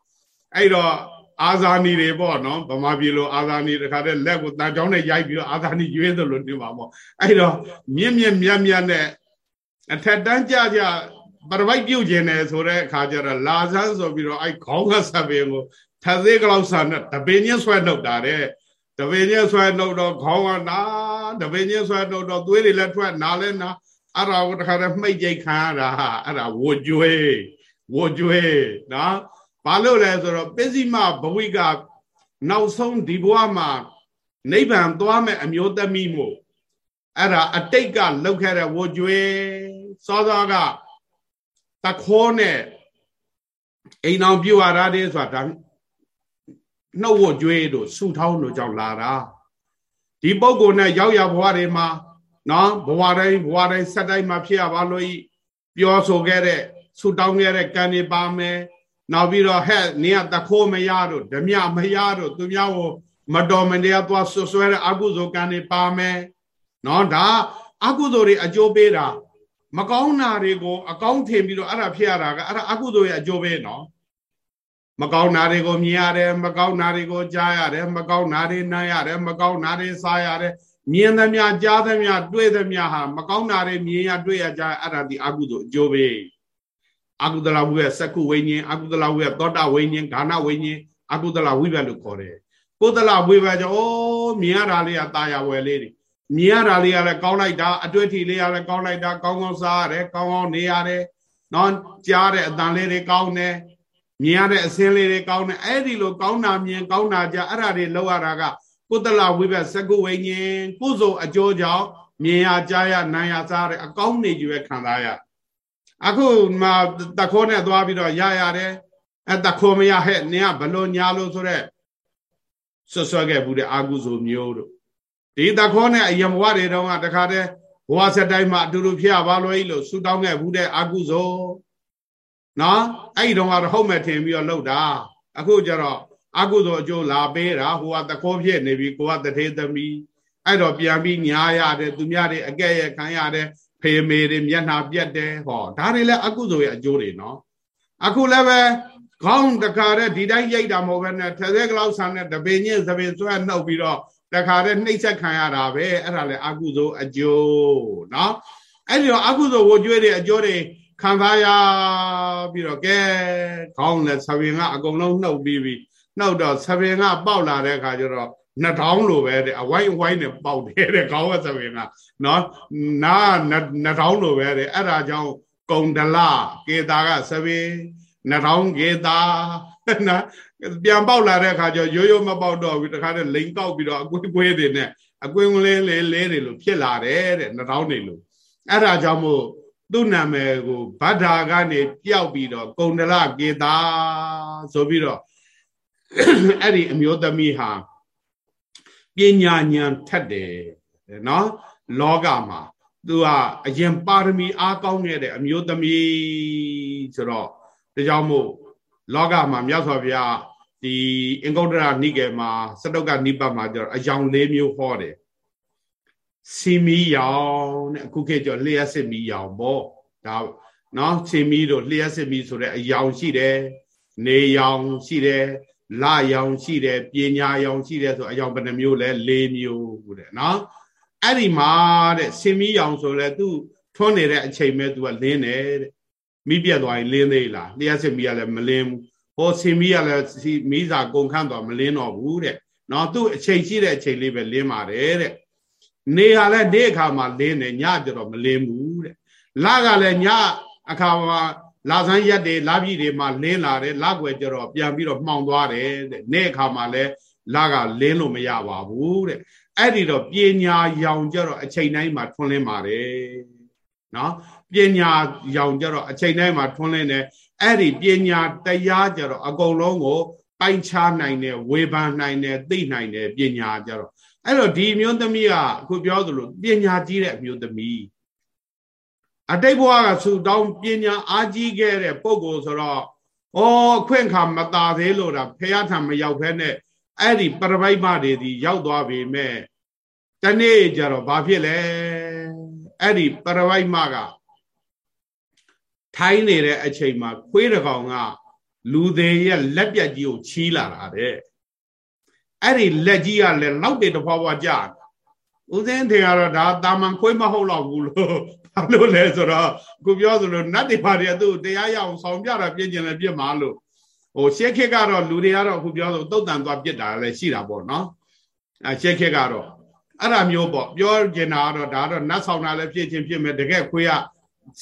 အဲ့တော့အာဇာနီတွေပေါ့နော်ဗမာပြည်လိုအာဇာနီတခါတည်းလက်ကိုတန်ချောင်းနဲ့ရိုက်ပြီးတော့အာဇာနီရွေးသလိုနေပါပေါ့အဲ့တော့မြင့်မြင့်မြတ်မြတ်နဲ့အထက်တန်းကြကြပရပိုက်ပြုတ်ခြင်းတယ်ဆိုတဲ့အခါကျတော့လာဆန်းဆိုပြီးတော့အဲ့ခေါင်းကဆပ်ပင်ကိုထသေးကလောက်ဆန်နဲ့တပင်ချင်းဆွဲနှုတ်တာတဲ့တပင်ချင်းဆွဲနှုတ်တော့ခေါင်းကနာတပင်ချင်းဆွဲနှုတ်တော့သွေးတွေလည်းထွက်နာလည်းနာ အဲ့ဒါကိုတခါတည်းမှိတ်ကြိတ်ခံရတာအဲ့ဒါဝကြွေးဝကြွေးနော်ဘာလို့လဲဆိုတော့ပစ္စည်းမဘဝိကနောက်ဆုံးဒီဘဝမှာနိဗ္ဗာန်သွားမဲ့အမျိုးသမီးမို့အဲ့ဒါအတိတ်ကလောက်ခဲ့တဲ့ဝကြွေးစောစောကတခေါ်နဲ့အိမ်အောင်ပြုတ်ရတာတည်းဆိုတာနှုတ်ဝကြွေးတို့ဆူထောင်းတို့ကြောင့်လာတာဒီပုံကိုနဲ့ရောက်ရဘဝတွေမှာ နော်ဘဝတိုင်းဘဝတိုင်းဆက်တိုင်းမှာဖြစ်ရပါလို့ပြောဆိုခဲ့တဲ့ဆူတောင်းခဲ့တဲ့ကံတွေပါမယ်နောက်ပြီးတော့ဟဲ့နင်ကတခိုးမရတို့ဓမြမရတို့သူများကိုမတော်မတရားသွားဆွဆွဲတဲ့အကုသိုလ်ကံတွေပါမယ်နော်ဒါအကုသိုလ်တွေအကျိုးပေးတာမကောင်းတာတွေကိုအကောင်းထင်ပြီးတော့အဲ့ဒါဖြစ်ရတာကအဲ့ဒါအကုသိုလ်ရဲ့အကျိုးပဲနော်မကောင်းတာတွေကိုမြင်ရတယ်မကောင်းတာတွေကိုကြားရတယ်မကောင်းတာတွေနားရတယ်မကောင်းတာတွေစားရတယ် မြင်သမျှကြားသမျှတွေ့သမျှဟာမကောင်းတာတွေမြင်ရတွေ့ရကြားအဲ့ဒါဒီအကုသိုလ်အကျိုးပဲအကုသလဝိဘသကုဝိညာဉ်အကုသလဝိဘသောတာဝိညာဉ်ဂါဏဝိညာဉ်အကုသလဝိဘလို့ခေါ်တယ်ကုသလဝိဘကြောင့်အိုးမြင်ရတာလေးကတာယာဝယ်လေးတွေမြင်ရတာလေးကလည်းကောင်းလိုက်တာအတွေ့အထိလေးကလည်းကောင်းလိုက်တာကောင်းကောင်းစားရတယ်ကောင်းကောင်းနေရတယ်နော်ကြားတဲ့အတန်လေးတွေကောင်းတယ်မြင်ရတဲ့အစင်းလေးတွေကောင်းတယ်အဲ့ဒီလိုကောင်းတာမြင်ကောင်းတာကြားအဲ့ဒါတွေလောက်ရတာက ကုသလဝိဘစကုဝိညာဉ်ကုသိုလ်အကျိုးကြောင့်မြင်ရကြားရနာရစားရအကောင်းနေကြပဲခံစားရအခုမှတခိုးနဲ့သွားပြီးတော့ရရတယ်အဲတခိုးမရဟဲ့နင်ကဘလို့ညာလို့ဆိုတော့ဆွဆွဲခဲ့ဘူးတဲ့အာကုသိုလ်မျိုးတို့ဒီတခေါနဲ့အယံဘဝတွေတုန်းကတခါတည်းဘဝဆက်တိုင်းမှာအတူတူဖြစ်ပါလို့ဤလို့ဆူတောင်းခဲ့ဘူးတဲ့အာကုသိုလ်နော်အဲ့ဒီတုန်းကတော့ဟုတ်မဲ့ထင်ပြီးတော့လှုပ်တာအခုကျတော့ အာကုသိုလ်အကျိုးလာပေးတာဟိုကတခေါဖြစ်နေပြီကိုကတထေသမီးအဲ့တော့ပြန်ပြီးညာရတယ်သူများတွေအကဲ့ရဲ့ခံရတယ်ဖေမေတွေမျက်နှာပြက်တယ်ဟောဒါတွေလည်းအကုသိုလ်ရဲ့အကျိုးတွေနော်အခုလည်းပဲခေါင်းတခါတည်းဒီတိုင်းရိတ်တာမဟုတ်ဘဲနဲ့ထဲသေးကလောက်ဆန်တဲ့တပင်ညင်းသပင်ဆွဲနှုတ်ပြီးတော့တခါတည်းနှိမ့်ဆက်ခံရတာပဲအဲ့ဒါလည်းအကုသိုလ်အကျိုးနော်အဲ့ဒီတော့အကုသိုလ်ဝကြွေးတွေအကျိုးတွေခံစားရပြီးတော့ကဲခေါင်းနဲ့သပင်ကအကုန်လုံးနှုတ်ပြီးပြီ နှုတ်တော့သပင်ကပေါက်လာတဲ့အခါကျတော့နှထောင်းလိုပဲတဲ့အဝိုင်းအဝိုင်းနဲ့ပေါက်တယ်တဲ့ခေါင်းကသပင်ကနော်နာနှထောင်းလိုပဲတဲ့အဲ့ဒါကြောင့်ကုံဒလကေတာကသပင်နှထောင်းကေတာနော်ပြန်ပေါက်လာတဲ့အခါကျရိုးရိုးမပေါက်တော့ဘူးတခါတည်းလိန်ကောက်ပြီးတော့အကွေးကွေးတွေနဲ့အကွင်းကလေးလေးလေးတွေလို့ဖြစ်လာတယ်တဲ့နှထောင်းတွေလို့အဲ့ဒါကြောင့်မို့သူ့နာမည်ကိုဗဒ္ဓါကနေပျောက်ပြီးတော့ကုံဒလကေတာဆိုပြီးတော့ အဲ့ဒီအမျိုးသမီးဟာပညာဉာဏ်ထက်တယ်နော်လောကမှာသူကအရင်ပါရမီအားကောင်းခဲ့တဲ့အမျိုးသမီးဆိုတော့ဒါကြောင့်မို့လောကမှာမြတ်စွာဘုရားဒီအင်္ဂုတ္တရနိကေမှာစတုကနိပတ်မှာကျတော့အယောင်၄မျိုးဟောတယ်စီမီယောင်တဲ့အခုခေတ်ကျလျှက်စစ်မီယောင်ပေါ့ဒါနော်စီမီတို့လျှက်စစ်မီဆိုတဲ့အယောင်ရှိတယ်နေယောင်ရှိတယ် လယောင်ရှိတယ်ပညာယောင်ရှိတယ်ဆိုအယောင်ဘယ်နှမျိုးလဲ၄မျိုးတဲ့နော်အဲ့ဒီမှာတဲ့စင်မီယောင်ဆိုလဲသူထွန်းနေတဲ့အချိန်မဲ့သူကလင်းတယ်တဲ့မိပြတ်သွားရင်လင်းသေးလားလျှက်စစ်မီကလည်းမလင်းဘူးဟောစင်မီကလည်းမိစာကုန်ခန့်သွားမလင်းတော့ဘူးတဲ့နော်သူအချိန်ရှိတဲ့အချိန်လေးပဲလင်းပါတယ်တဲ့နေရလဲနေ့အခါမှာလင်းတယ်ညကြတော့မလင်းဘူးတဲ့လကလည်းညအခါမှာ လာဆန်းရက်တွေလာပြီတွေမှာလင်းလာတယ်လကွယ်ကြတော့ပြန်ပြီးတော့မှောင်သွားတယ်တဲ့နေ့အခါမှာလဲလကလင်းလို့မရပါဘူးတဲ့အဲ့ဒီတော့ပညာရောင်ကြတော့အချိန်တိုင်းမှာထွန်းလင်းပါတယ်နော်ပညာရောင်ကြတော့အချိန်တိုင်းမှာထွန်းလင်းတယ်အဲ့ဒီပညာတရားကြတော့အကုန်လုံးကိုပိုင်ခြားနိုင်တယ်ဝေဖန်နိုင်တယ်သိနိုင်တယ်ပညာကြတော့အဲ့တော့ဒီမျိုးသမီးကအခုပြောသလိုပညာကြီးတဲ့အမျိုးသမီး အတိတ်ဘဝကဆူတောင်းပညာအားကြီးခဲ့တဲ့ပုဂ္ဂိုလ်ဆိုတော့ဩအခွင့်ခါမตาသေးလို့ဒါဖះထံမရောက်ဖဲနဲ့အဲ့ဒီပရပိုက်မတွေဒီရောက်သွားပြီမဲ့တနေ့ကျတော့ဘာဖြစ်လဲအဲ့ဒီပရပိုက်မကထိုင်းနေတဲ့အချိန်မှာခွေးတကောင်ကလူသေးရဲ့လက်ပြက်ကြီးကိုချီးလာတာတဲ့အဲ့ဒီလက်ကြီးကလည်းလောက်တယ်တဖွာဖွာကြာဦးစင်းထေကတော့ဒါတာမန်ခွေးမဟုတ်တော့ဘူးလို့ ဘာလို့လဲဆိုတော့ခုပြောသလိုနတ်တွေဘာတွေသူ့တရားရအောင်ဆောင်ပြတာပြည့်ကျင်လည်းပြည့်မှာလို့ဟိုရှေးခေတ်ကတော့လူတွေကတော့ခုပြောဆိုတုတ်တန်သွားပြစ်တာလည်းရှိတာပေါ့နော်အဲရှေးခေတ်ကတော့အဲ့ဒါမျိုးပေါ့ပြောကျင်တာကတော့ဒါကတော့နတ်ဆောင်တာလည်းဖြစ်ချင်းဖြစ်မယ်တကယ်ခွေးက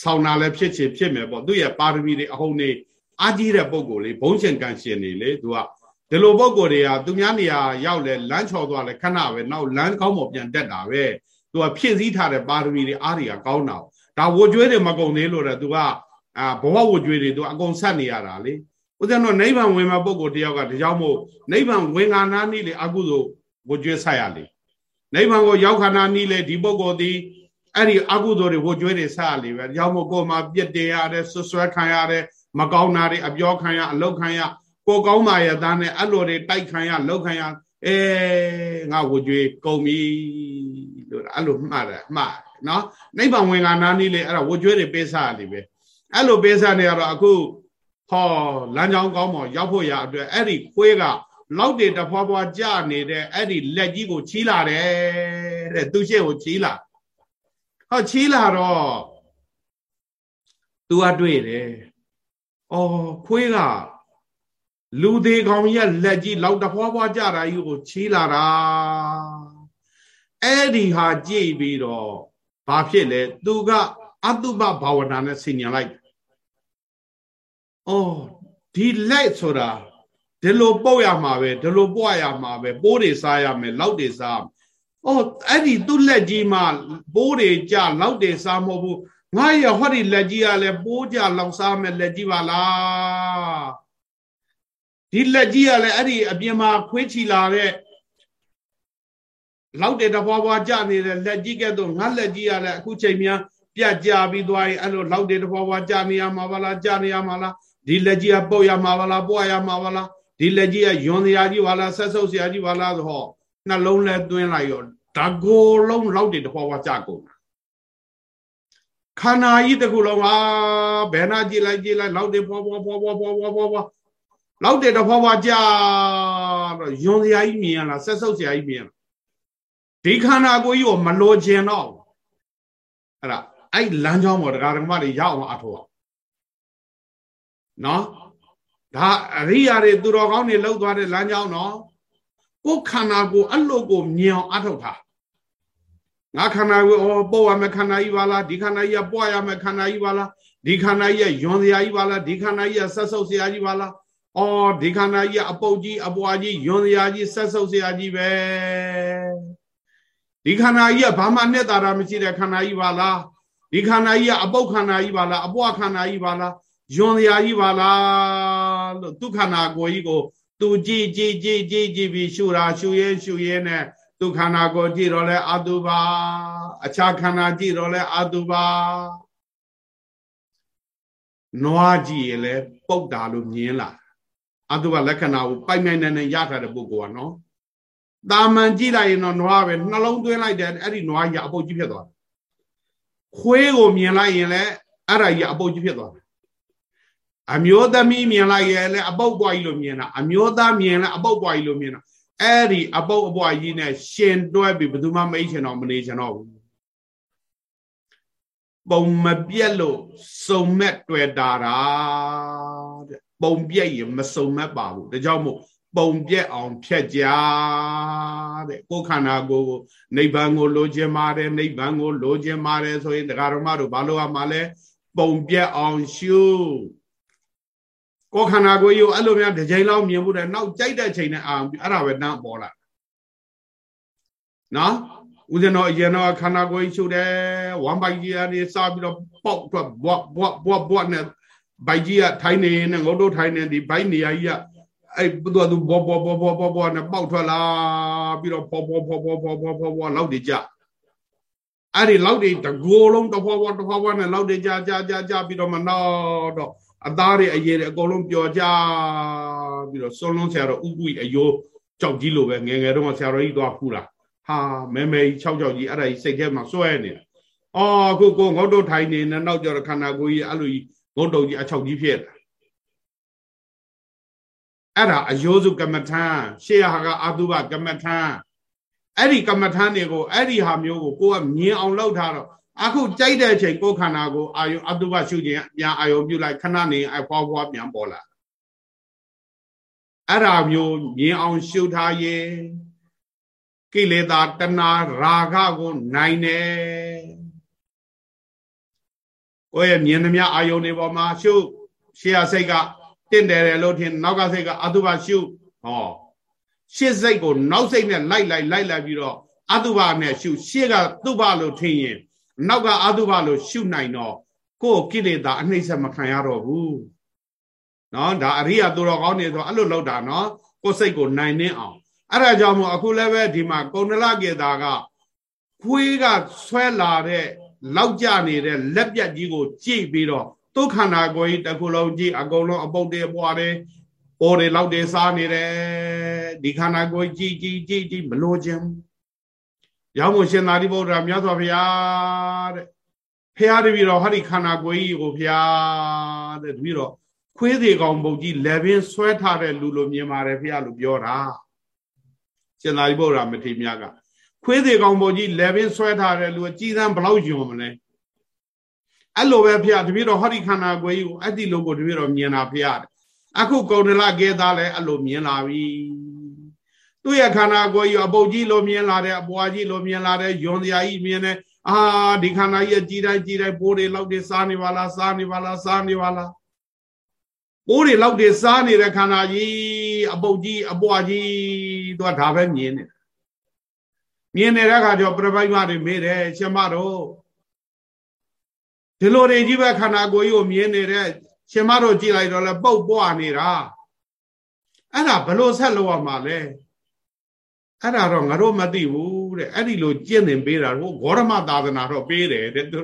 ဆောင်တာလည်းဖြစ်ချင်းဖြစ်မယ်ပေါ့သူ့ရဲ့ပါရမီတွေအဟုတ်နေအာကြီးတဲ့ပုံကိုလေဘုံရှင်ကန်ရှင်နေလေသူကဒီလိုပုံကိုတွေကသူများနေရာရောက်လဲလမ်းချော်သွားလဲခဏပဲနောက်လမ်းကောင်းပေါ်ပြန်တက်တာပဲ သူကဖြည့်စည်းထားတဲ့ပါရမီတွေအားတွေကကောင်းတာဒါဝကြွေးတွေမကုန်သေးလို့တဲ့သူကအာဘဝဝကြွေးတွေသူအကုန်ဆက်နေရတာလေဦးဇင်းတို့နိဗ္ဗာန်ဝင်မှာပုဂ္ဂိုလ်တယောက်ကဒါကြောင့်မို့နိဗ္ဗာန်ဝင်ခါနာနည်းလေအကုသိုလ်ဝကြွေးဆက်ရလေနိဗ္ဗာန်ကိုရောက်ခါနာနည်းလေဒီပုဂ္ဂိုလ်ဒီအဲ့ဒီအကုသိုလ်တွေဝကြွေးတွေဆက်ရလေပဲဒါကြောင့်မို့ကိုယ်မှာပြစ်တင်ရတယ်ဆွဆွဲခံရတယ်မကောင်းတာတွေအပြောခံရအလောက်ခံရကိုကောင်းပါရဲ့သားနဲ့အဲ့လိုတွေတိုက်ခံရလောက်ခံရအဲငါဝကြွေးကုန်ပြီ လို့အဲ့လိုမှတ်တယ်မှတ်နော်နိဗ္ဗာန်ဝင်ကနာနီးလေအဲ့ဒါဝကြွေးတွေပေးစားရလေပဲအဲ့လိုပေးစားနေရတော့အခုဟောလမ်းကြောင်းကောင်းပေါ်ရောက်ဖို့ရအတွက်အဲ့ဒီခွေးကလောက်တွေတဖွာဖွာကြနေတဲ့အဲ့ဒီလက်ကြီးကိုချီးလာတယ်တဲ့သူရှေ့ကိုချီးလာဟောချီးလာတော့သူကတွေ့တယ်အော်ခွေးကလူသေးကောင်ရဲ့လက်ကြီးလောက်တဖွာဖွာကြတာကြီးကိုချီးလာတာ အဲ့ဒီဟာကြည့်ပြီးတော့ဘာဖြစ်လဲသူကအတုပဘာဝနာနဲ့ဆင်ញံလိုက်အော်ဒီလက်ဆိုတာဒီလိုပုတ်ရမှာပဲဒီလိုပွားရမှာပဲပိုးတွေစားရမယ်လောက်တွေစားအော်အဲ့ဒီသူ့လက်ကြီးမှာပိုးတွေကြလောက်တွေစားမဟုတ်ဘူးငါရဟောဒီလက်ကြီးကလည်းပိုးကြလောက်စားမယ်လက်ကြီးပါလားဒီလက်ကြီးကလည်းအဲ့ဒီအပြင်မှာခွေးချီလာတဲ့ လောက်တဲ့တပွားပွားကြနေတဲ့လက်ကြီးကဲ့သို့ငါလက်ကြီးကလည်းအခုချိန်များပြတ်ကြပြီးသွားရင်အဲ့လိုလောက်တဲ့တပွားပွားကြနေရမှာပါလားကြနေရမှာလားဒီလက်ကြီးကပုတ်ရမှာပါလားပွားရမှာပါလားဒီလက်ကြီးကယွန်စရာကြီးပါလားဆက်ဆုပ်စရာကြီးပါလားဆိုဟောနှလုံးလဲသွင်းလိုက်ရောဓာကိုလုံးလောက်တဲ့တပွားပွားကြကုန်တာခန္ဓာကြီးတစ်ခုလုံးဟာဘယ်နာကြည့်လိုက်ကြည့်လိုက်လောက်တဲ့ပွားပွားပွားပွားပွားပွားပွားပွားလောက်တဲ့တဖွာဖွာကြတော့ယွန်စရာကြီးမြင်ရလားဆက်ဆုပ်စရာကြီးမြင်ရလား ဒီခန္ဓာကိုယ်ကြီးကိုမလိုချင်တော့အဲ့ဒါအဲ့လမ်းကြောင်းပေါ်တရားဓမ္မတွေရောက်အောင်အထောက်အောင်နော်ဒါအရိယာတွေသူတော်ကောင်းတွေလောက်သွားတဲ့လမ်းကြောင်းနော်ကိုယ်ခန္ဓာကိုယ်အလို့ကိုမြင်အောင်အထောက်ထားငါခန္ဓာကိုယ်ဩပို့ရမယ်ခန္ဓာကြီးပါလားဒီခန္ဓာကြီးကပွားရမယ်ခန္ဓာကြီးပါလားဒီခန္ဓာကြီးကယွန်စရာကြီးပါလားဒီခန္ဓာကြီးကဆက်ဆုပ်စရာကြီးပါလားအော်ဒီခန္ဓာကြီးအပုတ်ကြီးအပွားကြီးယွန်စရာကြီးဆက်ဆုပ်စရာကြီးပဲ ဒီခန္ဓာကြီးကဘာမှနဲ့တာတာမရှိတဲ့ခန္ဓာကြီးပါလားဒီခန္ဓာကြီးကအပုတ်ခန္ဓာကြီးပါလားအပွားခန္ဓာကြီးပါလားယွန်စရာကြီးပါလားလို့ဒုက္ခနာကိုကြီးကိုသူကြည်ကြည်ကြည်ကြည်ကြည်ပြီးရှူတာရှူရဲရှူရဲနဲ့ဒုက္ခနာကိုကြည်တော့လဲအတုပါအခြားခန္ဓာကြည်တော့လဲအတုပါနွားကြည့်ရလဲပုတ်တာလို့မြင်လာအတုပလက္ခဏာကိုပိုက်မြိုင်နေနေရထားတဲ့ပုဂ္ဂိုလ်ကနော် တာမန်ကြည့်လိုက်ရင်တော့နွားပဲနှလုံးသွင်းလိုက်တယ်အဲ့ဒီနွားကြီးအပုတ်ကြီးဖြစ်သွားတယ်ခွေးကိုမြင်လိုက်ရင်လည်းအဲ့ဒါကြီးအပုတ်ကြီးဖြစ်သွားတယ်အမျိုးသမီးမြင်လိုက်ရင်လည်းအပုတ်ပွားကြီးလို့မြင်တာအမျိုးသားမြင်လည်းအပုတ်ပွားကြီးလို့မြင်တာအဲ့ဒီအပုတ်အပွားကြီးနဲ့ရှင်တွဲပြီးဘယ်သူမှမအိချင်တော့မနေချင်တော့ဘူးပုံမပြက်လို့စုံမဲ့တွေ့တာတာတဲ့ပုံပြက်ရင်မစုံမက်ပါဘူးဒါကြောင့်မို့ ပုံပြက်အောင်ဖြတ်ကြတဲ့ကိုယ်ခန္ဓာကိုယ်ကိုနိဗ္ဗာန်ကိုလိုချင်ပါတယ်နိဗ္ဗာန်ကိုလိုချင်ပါတယ်ဆိုရင်တရားဓမ္မတို့ဘာလို့ရမှာလဲပုံပြက်အောင်ရှုကိုခန္ဓာကိုယ်ကြီးကိုအဲ့လိုများတစ်ချိန်လောက်မြင်မှုတဲ့နောက်ကြိုက်တဲ့ချိန်နဲ့အာအဲ့ဒါပဲတန်းပေါ်လာနော်ဦးဇင်းတော်အရင်တော့ခန္ဓာကိုယ်ကြီးရှုတယ်ဝမ်ဘိုက်ကြီးကနေစပြီးတော့ပေါက်ထွက်ဘွတ်ဘွတ်ဘွတ်ဘွတ်နဲ့ဘိုက်ကြီးကထိုင်းနေနေငုတ်တို့ထိုင်းနေဒီဘိုက်နေရာကြီးက အဲ့သူသူဘောဘောဘောဘောဘောဘောနဲ့ပေါက်ထွက်လာပြီးတော့ဘောဘောဘောဘောဘောဘောဘောဘောလောက်တည်ကြအဲ့ဒီလောက်တွေတကိုယ်လုံးတစ်ဖွာဖွာတစ်ဖွာဖွာနဲ့လောက်တွေကြာကြာကြာကြာပြီးတော့မနောက်တော့အသားတွေအရေးတွေအကုန်လုံးပျော်ကြပြီးတော့စွန်းလုံးဆရာတော်ဥပုအယိုးကြောက်ကြီးလိုပဲငယ်ငယ်တော့ဆရာတော်ကြီးသွားဖူးတာဟာမဲမဲကြီး6ကြောက်ကြီးအဲ့ဒါကြီးစိတ်ထဲမှာစွဲနေတာအော်ခုကိုငုတ်တုတ်ထိုင်နေနဲ့နောက်ကျတော့ခန္ဓာကိုယ်ကြီးအဲ့လိုကြီးငုတ်တုတ်ကြီးအချောက်ကြီးဖြစ်တာ အဲ့ဒါအယောစုကမ္မထံရှေးဟာကအတုပကမ္မထံအဲ့ဒီကမ္မထံတွေကိုအဲ့ဒီဟာမျိုးကိုကိုကမြင်အောင်လုပ်ထားတော့အခုကြိုက်တဲ့အချိန်ကိုယ်ခန္ဓာကိုအာယုအတုပရှုခြင်းပြန်အာယုပြုလိုက်ခဏနေအဖွားဖွားပြန်ပေါ်လာအဲ့ဒါမျိုးမြင်အောင်ရှုထားရင်ကိလေသာတဏှာရာဂကိုနိုင်တယ်ကိုယ့်ရဲ့မြင်သမျှအာယုန်တွေပေါ်မှာရှုရှေ့ရစိတ်က တင့်တယ်တယ်လို့ထင်နောက်ကစိတ်ကအတုပရှုဟောရှေ့စိတ်ကိုနောက်စိတ်နဲ့လိုက်လိုက်လိုက်လိုက်ပြီးတော့အတုပနဲ့ရှုရှေ့ကတုပလို့ထင်ရင်နောက်ကအတုပလို့ရှုနိုင်တော့ကိုယ်ကိလေသာအနှိမ့်ဆက်မခံရတော့ဘူးနော်ဒါအရိယာသူတော်ကောင်းနေဆိုအဲ့လိုလောက်တာနော်ကိုယ်စိတ်ကိုနိုင်နှင်းအောင်အဲ့ဒါကြောင့်မို့အခုလည်းပဲဒီမှာကုဏလကေတာကခွေးကဆွဲလာတဲ့လောက်ကြနေတဲ့လက်ပြတ်ကြီးကိုကြိတ်ပြီးတော့ ဒုက္ခနာကိုကြီးတစ်ခုလုံးကြည့်အကုန်လုံးအပုတ်တွေပွားတယ်။ပေါ်တွေလောက်တွေစားနေတယ်ဒီခန္ဓာကိုကြည့်ကြည့်ကြည့်ကြည့်မလို့ခြင်းရောက်မို့ရှင်သာရိပုတ္တရာမြတ်စွာဘုရားတဲ့ဖះတပည့်တော်ဟာဒီခန္ဓာကိုကြီးကိုဖះတဲ့တပည့်တော်ခွေးသေးကောင်ပုတ်ကြီးလက်ပင်ဆွဲထားတဲ့လူလိုမြင်ပါတယ်ဖះလို့ပြောတာရှင်သာရိပုတ္တရာမထေရမြတ်ကခွေးသေးကောင်ပုတ်ကြီးလက်ပင်ဆွဲထားတဲ့လူကြီးစံဘလောက်ယွန်မလဲ အဲ့လိုပဲဖះတပည့်တော်ဟောဒီခန္ဓာကိုယ်ကြီးကိုအဲ့ဒီလိုကိုတပည့်တော်မြင်တာဖះအခုကုံဒလကဲသားလည်းအဲ့လိုမြင်လာပြီသူ့ရဲ့ခန္ဓာကိုယ်ကြီးအပုတ်ကြီးလိုမြင်လာတယ်အပွားကြီးလိုမြင်လာတယ်ယွန်စရာကြီးမြင်တယ်အာဒီခန္ဓာကြီးကြီးတိုင်းကြီးတိုင်းပိုးတွေလောက်တွေစားနေပါလားစားနေပါလားစားနေပါလားပိုးတွေလောက်တွေစားနေတဲ့ခန္ဓာကြီးအပုတ်ကြီးအပွားကြီးသူကဒါပဲမြင်နေမြင်နေတဲ့အခါကျတော့ပြပိုက်မတွေမေးတယ်ရှင်မတော် ဒီလိုတွေကြီးပဲခန္ဓာကိုယ်ကြီးကိုမြင်နေတဲ့ရှင်မတို့ကြည့်လိုက်တော့လဲပုတ်ပွားနေတာအဲ့ဒါဘလို့ဆက်လို့ရမှာလဲအဲ့ဒါတော့ငါတို့မသိဘူးတဲ့အဲ့ဒီလိုကျင့်သင်ပေးတာတော့ဂေါရမသာသနာတော့ပေးတယ်တဲ့သူ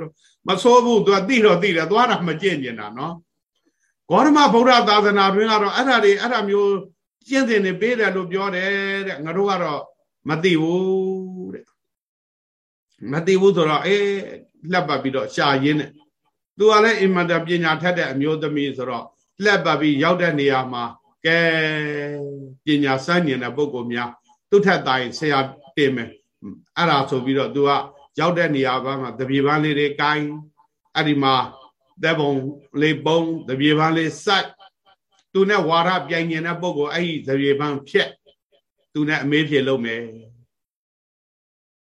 မဆိုးဘူးသူကသိတော့သိတယ်သွားတာမကျင့်ကျင်တာနော်ဂေါရမဗုဒ္ဓသာသနာတွင်ကတော့အဲ့ဒါတွေအဲ့ဒါမျိုးကျင့်သင်နေပေးတယ်လို့ပြောတယ်တဲ့ငါတို့ကတော့မသိဘူးတဲ့မသိဘူးဆိုတော့အေးလက်ပတ်ပြီးတော့ရှာရင်းနဲ့ သူကလည်းအင်မတန်ပညာထက်တဲ့အမျိုးသမီးဆိုတော့လက်ပတ်ပြီးရောက်တဲ့နေရာမှာကဲပညာစမ်းကျင်တဲ့ပုဂ္ဂိုလ်များသူ့ထက်တိုင်းဆရာတင်မယ်အဲ့ဒါဆိုပြီးတော့ तू ကရောက်တဲ့နေရာဘာမှာတပြေပန်းလေးတွေကိုင်းအဲ့ဒီမှာသက်ပုံလေးပုံတပြေပန်းလေးစိုက်သူနဲ့ဝါရပြိုင်နေတဲ့ပုံကိုအဲ့ဒီတပြေပန်းဖြက်သူနဲ့အမေးဖြေလုပ်မယ်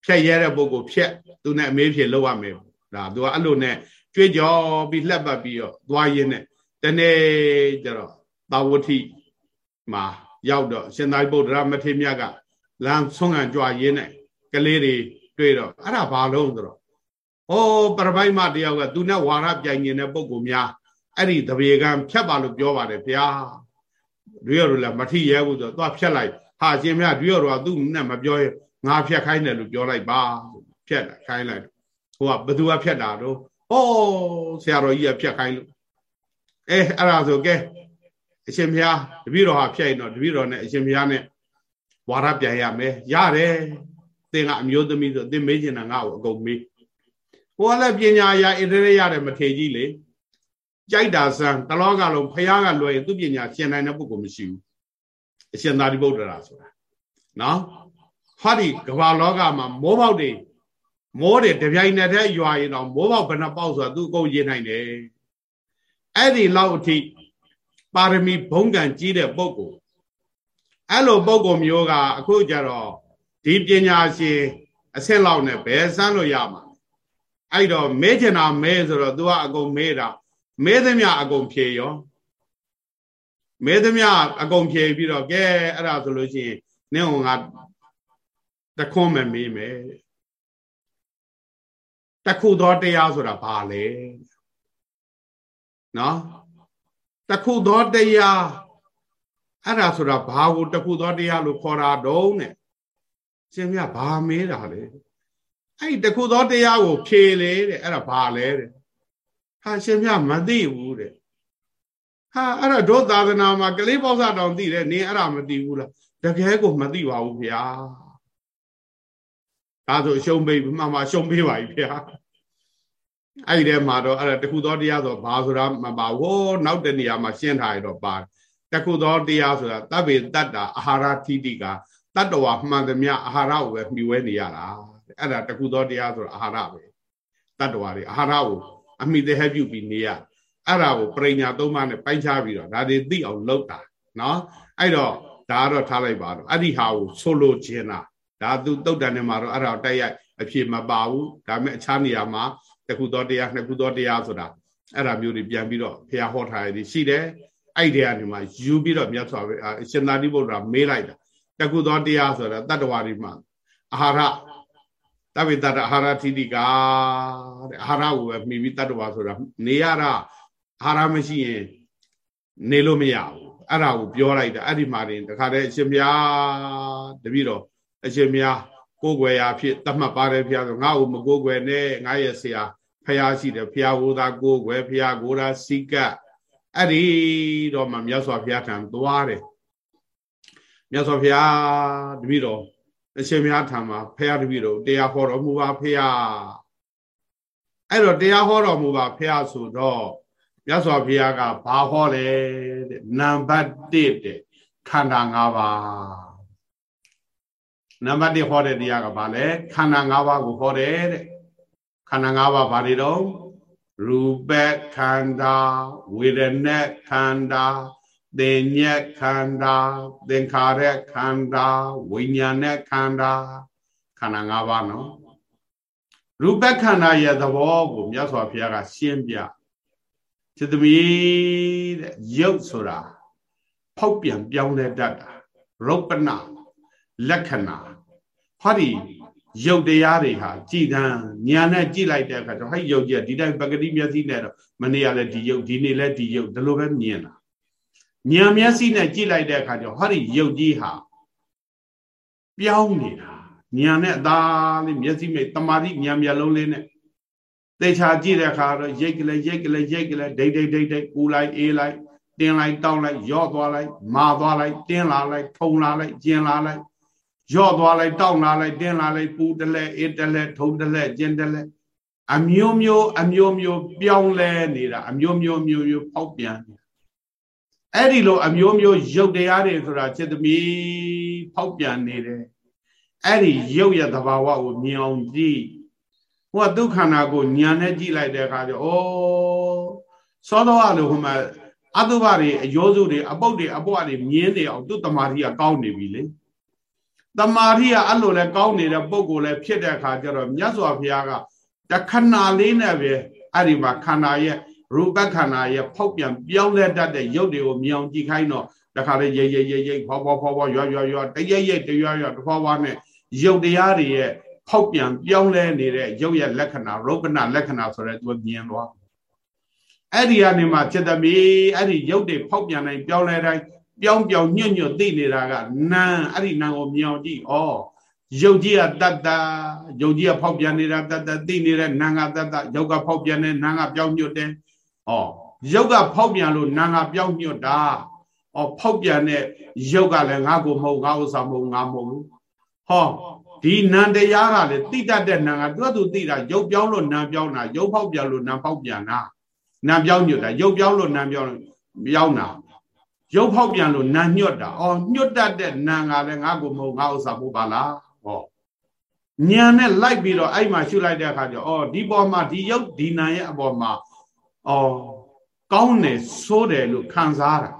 ဖြက်ရဲတဲ့ပုံကိုဖြက်သူနဲ့အမေးဖြေလုပ်ရမယ်ဒါ तू ကအဲ့လိုနဲ့ ကြွေးကြော်ပြီးလှက်ပတ်ပြီးတော့သွားရင်းနဲ့တနေ့ကျတော့သာဝတိမှာရောက်တော့ရှင်သာရိပုတ္တရာမထေရမြတ်ကလမ်းဆုံးခံကြွရင်းနဲ့ကလေးတွေတွေ့တော့အဲ့ဒါဘာလို့ဆိုတော့ဟောပရပိုက်မတယောက်ကသူနဲ့ဝါရပြိုင်နေတဲ့ပုံကိုများအဲ့ဒီတပေကံဖြတ်ပါလို့ပြောပါတယ်ဗျာတွေရတို့လည်းမထီရဲဘူးဆိုတော့သွားဖြတ်လိုက်ဟာရှင်မြတွေရတို့ကသူ့နဲ့မပြောရင်ငါဖြတ်ခိုင်းတယ်လို့ပြောလိုက်ပါဖြတ်လိုက်ခိုင်းလိုက်ဟိုကဘသူကဖြတ်တာတော့ ဟောဆရာတော်ကြီးကဖြတ်ခိုင်းလို့အဲအဲ့ဒါဆိုကဲအရှင်ဘုရားတပည့်တော်ဟာဖြတ်ရင်တော့တပည့်တော်နဲ့အရှင်ဘုရားနဲ့ဝါရပြန်ရမယ်ရတယ်သင်ကအမျိုးသမီးဆိုသင်မေးချင်တာငါ့ကိုအကုန်မေးဟိုကလည်းပညာရာဣတရေရတယ်မထေကြီးလေကြိုက်တာစမ်းတလောကလုံးဖះကလွယ်ရင်သူပညာရှင်းနိုင်တဲ့ပုဂ္ဂိုလ်မရှိဘူးအရှင်သာရိပုတ္တရာဆိုတာနော်ဟာဒီကမ္ဘာလောကမှာမိုးပေါက်တွေ မိုးတွေတပြိုင်နက်တည်းရွာရင်တော့မိုးပေါက်ဘယ်နှပေါက်ဆိုတာသူအကုန်ရေးနိုင်တယ်အဲ့ဒီလောက်အထိပါရမီဘုံကံကြီးတဲ့ပုဂ္ဂိုလ်အဲ့လိုပုံကုမျိုးကအခုကြတော့ဒီပညာရှင်အဆင့်လောက်နဲ့ဘယ်စမ်းလို့ရမှာအဲ့တော့မဲချင်တာမဲဆိုတော့ तू ကအကုန်မဲတာမဲသမျှအကုန်ဖြေရောမဲသမျှအကုန်ဖြေပြီးတော့ကဲအဲ့ဒါဆိုလို့ရှိရင်နင့်ဟောငါတခွန်းမမေးမယ် တခုသောတရားဆိုတာဘာလဲနော်တခုသောတရားအဲ့ဒါဆိုတာဘာကိုတခုသောတရားလို့ခေါ်တာတုံးတဲ့ရှင်မြဘာမေးတာလဲအဲ့တခုသောတရားကိုဖြေလေတဲ့အဲ့ဒါဘာလဲတဲ့ဟာရှင်မြမသိဘူးတဲ့ဟာအဲ့ဒါဒုသာသနာမှာကလေးပေါ့ဆတောင်သိတယ်နင်အဲ့ဒါမသိဘူးလားတကယ်ကိုမသိပါဘူးဗျာ ဒါဆိုရှုံးပေးမှမှရှုံးပေးပါပြီဗျာအဲ့ဒီထဲမှာတော့အဲ့ဒါတခုသောတရားဆိုဘာဆိုတာမပါဟိုးနောက်တနေရာမှာရှင်းထားရတော့ပါတခုသောတရားဆိုတာတဗ္ဗေတ္တာအာဟာရထိတိကတတ္တဝါမှန်သမျှအာဟာရကိုပဲမှီဝဲနေရတာအဲ့ဒါတခုသောတရားဆိုတာအာဟာရပဲတတ္တဝါတွေအာဟာရကိုအမိသေးဟပြုပြီးနေရအဲ့ဒါကိုပရိညာသုံးပါးနဲ့ပိုင်းခြားပြီးတော့ဒါတွေသိအောင်လုပ်တာနော်အဲ့တော့ဒါကတော့ထားလိုက်ပါတော့အဲ့ဒီဟာကိုဆိုလိုခြင်းလား ဒါသူတုတ်တန်ထဲမှာတော့အဲ့ဒါတိုက်ရိုက်အဖြစ်မပါဘူးဒါပေမဲ့အခြားနေရာမှာတခုသောတရားနှစ်ခုသောတရားဆိုတာအဲ့ဒါမျိုးတွေပြန်ပြီးတော့ဖះဟောထားရည်ရှိတယ်အဲ့ဒီကနေမှယူပြီးတော့မြတ်စွာဘုရားအရှင်သာရိပုတ္တရာမေးလိုက်တာတခုသောတရားဆိုတာတတ္တဝါတွေမှာအာဟာရတဗ္ဗေတ္တအာဟာရထိတိကတဲ့အာဟာရကိုပဲမှီပြီးတတ္တဝါဆိုတာနေရတာအာဟာရမရှိရင်နေလို့မရဘူးအဲ့ဒါကိုပြောလိုက်တာအဲ့ဒီမှာတင်တခါတည်းအရှင်ဘုရားတပည့်တော် အရှင်ဘုရားကိုယ်ွယ်ရာဖြစ်တတ်မှတ်ပါတယ်ဘုရားဆိုငါ့ကိုမကိုယ်ွယ်နဲ့ငါရဲ့ဆရာဖះရှိတယ်ဖះဟိုသာကိုယ်ွယ်ဖះကိုယ်သာစိကတ်အဲ့ဒီတော့မှမြတ်စွာဘုရားထံသွားတယ်မြတ်စွာဘုရားတပည့်တော်အရှင်ဘုရားထံမှာဖះတပည့်တော်တရားဟောတော်မူပါဖះအဲ့တော့တရားဟောတော်မူပါဖះဆိုတော့မြတ်စွာဘုရားကဘာဟောလဲတဲ့နံပါတ်1တဲ့ခန္ဓာ၅ပါး နံပါတ်1ဟောတဲ့တရားကဘာလဲခန္ဓာ၅ပါးကိုဟောတယ်တဲ့ခန္ဓာ၅ပါးဘာတွေတော့ရူပခန္ဓာဝေဒနာခန္ဓာသင်ညက်ခန္ဓာသင်္ခါရခန္ဓာဝိညာဏခန္ဓာခန္ဓာ၅ပါးနော်ရူပခန္ဓာရဲ့သဘောကိုမြတ်စွာဘုရားကရှင်းပြจิตသမီးတဲ့ရုပ်ဆိုတာဖောက်ပြန်ပြောင်းလဲတတ်တာရုပ်ပနာလက္ခဏာ ဟောဒီရုပ်တရားတွေဟာကြည်တန်းညာနဲ့ကြည်လိုက်တဲ့အခါကျတော့ဟဲ့ရုပ်ကြီးဒီတိုင်းပဂတိမျက်စိနဲ့တော့မနေ့ကလည်းဒီရုပ်ဒီနေ့လည်းဒီရုပ်ဒီလိုပဲမြင်တာညာမျက်စိနဲ့ကြည်လိုက်တဲ့အခါကျတော့ဟောဒီရုပ်ကြီးဟာပြောင်းနေတာညာနဲ့အသာလေးမျက်စိမိတ်တမာတိညာမျက်လုံးလေးနဲ့သေချာကြည့်တဲ့အခါတော့ရိတ်ကလေးရိတ်ကလေးရိတ်ကလေးဒိတ်ဒိတ်ဒိတ်ဒိတ်ပူလိုက်အေးလိုက်တင်းလိုက်တောင်းလိုက်ရော့သွားလိုက်မာသွားလိုက်တင်းလာလိုက်ထုံလာလိုက်ကျင်လာလိုက် ရော့သွားလိုက်တောင်းလာလိုက်တင်းလာလိုက်ပူတလဲအေးတလဲထုံတလဲကျင်တလဲအမျိုးမျိုးအမျိုးမျိုးပြောင်းလဲနေတာအမျိုးမျိုးမျိုးမျိုးပေါက်ပြန်အဲ့ဒီလိုအမျိုးမျိုးရုပ်တရားတွေဆိုတာจิตသမီးပေါက်ပြန်နေတယ်အဲ့ဒီရုပ်ရဲ့သဘာဝကိုမြင်အောင်ကြည့်ဟိုကဒုက္ခနာကိုညာနဲ့ကြည့်လိုက်တဲ့အခါကျဩသောတော်အလိုဟိုမှာအတုပတွေအယောစုတွေအပုတ်တွေအပွားတွေမြင်းနေအောင်သူ့တမာတိကကောင်းနေပြီလေ တမာတိကအဲ့လိုလဲကောင်းနေတဲ့ပုံကိုလည်းဖြစ်တဲ့အခါကျတော့မြတ်စွာဘုရားကတခဏလေးနဲ့ပဲအဲ့ဒီမှာခန္ဓာရဲ့ရူပခန္ဓာရဲ့ဖောက်ပြန်ပြောင်းလဲတတ်တဲ့ရုပ်တွေကိုမြောင်ကြည့်ခိုင်းတော့တခါလေရိတ်ရိတ်ရိတ်ရိတ်ဖောဖောဖောဖောရွရွရွတရရိတ်တရွရွတဖွာဖွာနဲ့ရုပ်တရားတွေရဲ့ဖောက်ပြန်ပြောင်းလဲနေတဲ့ရုပ်ရဲ့လက္ခဏာရုပ်ပနာလက္ခဏာဆိုတဲ့သူမြင်သွားအဲ့ဒီကနေမှจิตသမီးအဲ့ဒီရုပ်တွေဖောက်ပြန်တိုင်းပြောင်းလဲတိုင်း ပြောင်းပြောင်းညွတ်ညွတ်သိနေတာကနာအဲ့ဒီနာကိုမြောင်ကြည့်ဩရုပ်ကြီးကတတ်တာရုပ်ကြီးကဖောက်ပြန်နေတာတတ်တသိနေတဲ့နာကတတ်တာရုပ်ကဖောက်ပြန်နေနာကပြောင်းညွတ်တယ်ဩရုပ်ကဖောက်ပြန်လို့နာကပြောင်းညွတ်တာဩဖောက်ပြန်တဲ့ရုပ်ကလည်းငါကိုမဟုတ်ငါဥစ္စာမဟုတ်ငါမဟုတ်ဟောဒီနံတရားကလည်းတိတတ်တဲ့နံကသူ့သူတိတာရုပ်ပြောင်းလို့နံပြောင်းတာရုပ်ဖောက်ပြန်လို့နံဖောက်ပြန်တာနံပြောင်းညွတ်တာရုပ်ပြောင်းလို့နံပြောင်းပြောင်းတာ ရုပ်ဖောက်ပြန်လို့နံညွတ်တာအော်ညွတ်တတ်တဲ့နံကလည်းငါ့ကိုမဟုတ်ငါဥစ္စာဖို့ပါလားဟောညာနဲ့လိုက်ပြီးတော့အဲ့မှာရှုလိုက်တဲ့အခါကျအော်ဒီပေါ်မှာဒီရုပ်ဒီနံရဲ့အပေါ်မှာအော်ကောင်းတယ်ဆိုးတယ်လို့ခံစားတာ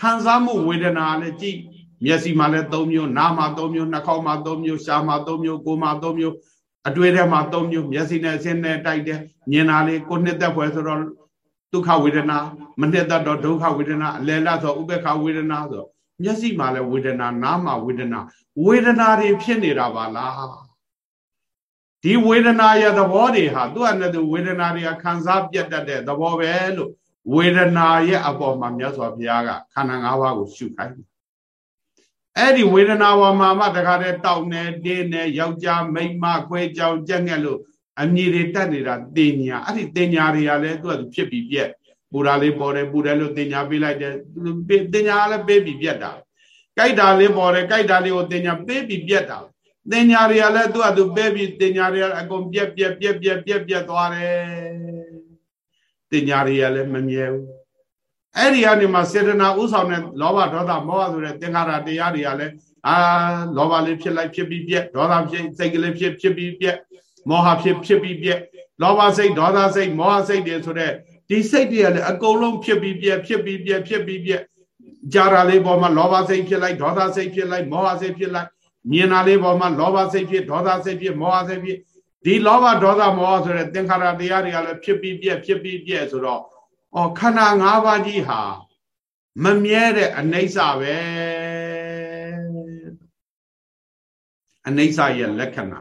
ခံစားမှုဝေဒနာလည်းကြည့်မျက်စိမှာလည်း၃မျိုးနားမှာ၃မျိုးနှာခေါင်းမှာ၃မျိုးရှားမှာ၃မျိုးကိုယ်မှာ၃မျိုးအတွေ့ထဲမှာ၃မျိုးမျက်စိနဲ့အစင်းနဲ့တိုက်တယ်မြင်တာလေးကိုနှစ်သက်ဖွယ်ဆိုတော့ ဒုက္ခဝေဒနာမနှစ်သက်တော့ဒုက္ခဝေဒနာအလယ်လဆိုဥပေက္ခဝေဒနာဆိုမျက်စိမှာလည်းဝေဒနာနားမှာဝေဒနာဝေဒနာတွေဖြစ်နေတာပါလားဒီဝေဒနာရဲ့သဘောတွေဟာသူ့အနေနဲ့သူဝေဒနာတွေကခံစားပြတ်တတ်တဲ့သဘောပဲလို့ဝေဒနာရဲ့အပေါ်မှာမြတ်စွာဘုရားကခန္ဓာ၅ပါးကိုရှုခိုင်းအဲ့ဒီဝေဒနာပေါ်မှာမှတခါတည်းတောက်နေတင်းနေယောက်ျားမိန်းမခွဲကြောင်ကြက်ငှက်လို့ အမြည်တွေတက်နေတာတင်ညာအဲ့ဒီတင်ညာတွေကလည်းသူကဖြစ်ပြီးပြက်ပူတာလေးပေါ်တယ်ပူတယ်လို့တင်ညာပေးလိုက်တယ်တင်ညာလည်းပေးပြီးပြက်တာကြိုက်တာလေးပေါ်တယ်ကြိုက်တာလေးကိုတင်ညာပေးပြီးပြက်တာတင်ညာတွေကလည်းသူကသူပေးပြီးတင်ညာတွေအကုန်ပြက်ပြက်ပြက်ပြက်ပြက်ပြက်သွားတယ်တင်ညာတွေကလည်းမမြဲဘူးအဲ့ဒီကနေမှစေတနာဥဆောင်တဲ့လောဘဒေါသမောဟဆိုတဲ့သင်္ခါရတရားတွေကလည်းအာလောဘလေးဖြစ်လိုက်ဖြစ်ပြီးပြက်ဒေါသဖြစ်စိတ်ကလေးဖြစ်ဖြစ်ပြီးပြက် မောဟဖြစ်ဖြစ်ပြီးပြက်လောဘစိတ်ဒေါသစိတ်မောဟစိတ်တွေဆိုတဲ့ဒီစိတ်တွေကလည်းအကုန်လုံးဖြစ်ပြီးပြက်ဖြစ်ပြီးပြက်ဖြစ်ပြီးပြက်ကြာတာလေးပေါ်မှာလောဘစိတ်ဖြစ်လိုက်ဒေါသစိတ်ဖြစ်လိုက်မောဟစိတ်ဖြစ်လိုက်မြင်တာလေးပေါ်မှာလောဘစိတ်ဖြစ်ဒေါသစိတ်ဖြစ်မောဟစိတ်ဖြစ်ဒီလောဘဒေါသမောဟဆိုတဲ့သင်္ခါရတရားတွေကလည်းဖြစ်ပြီးပြက်ဖြစ်ပြီးပြက်ဆိုတော့ဩခန္ဓာ၅ပါးကြီးဟာမမြဲတဲ့အနိစ္စပဲအနိစ္စရဲ့လက္ခဏာ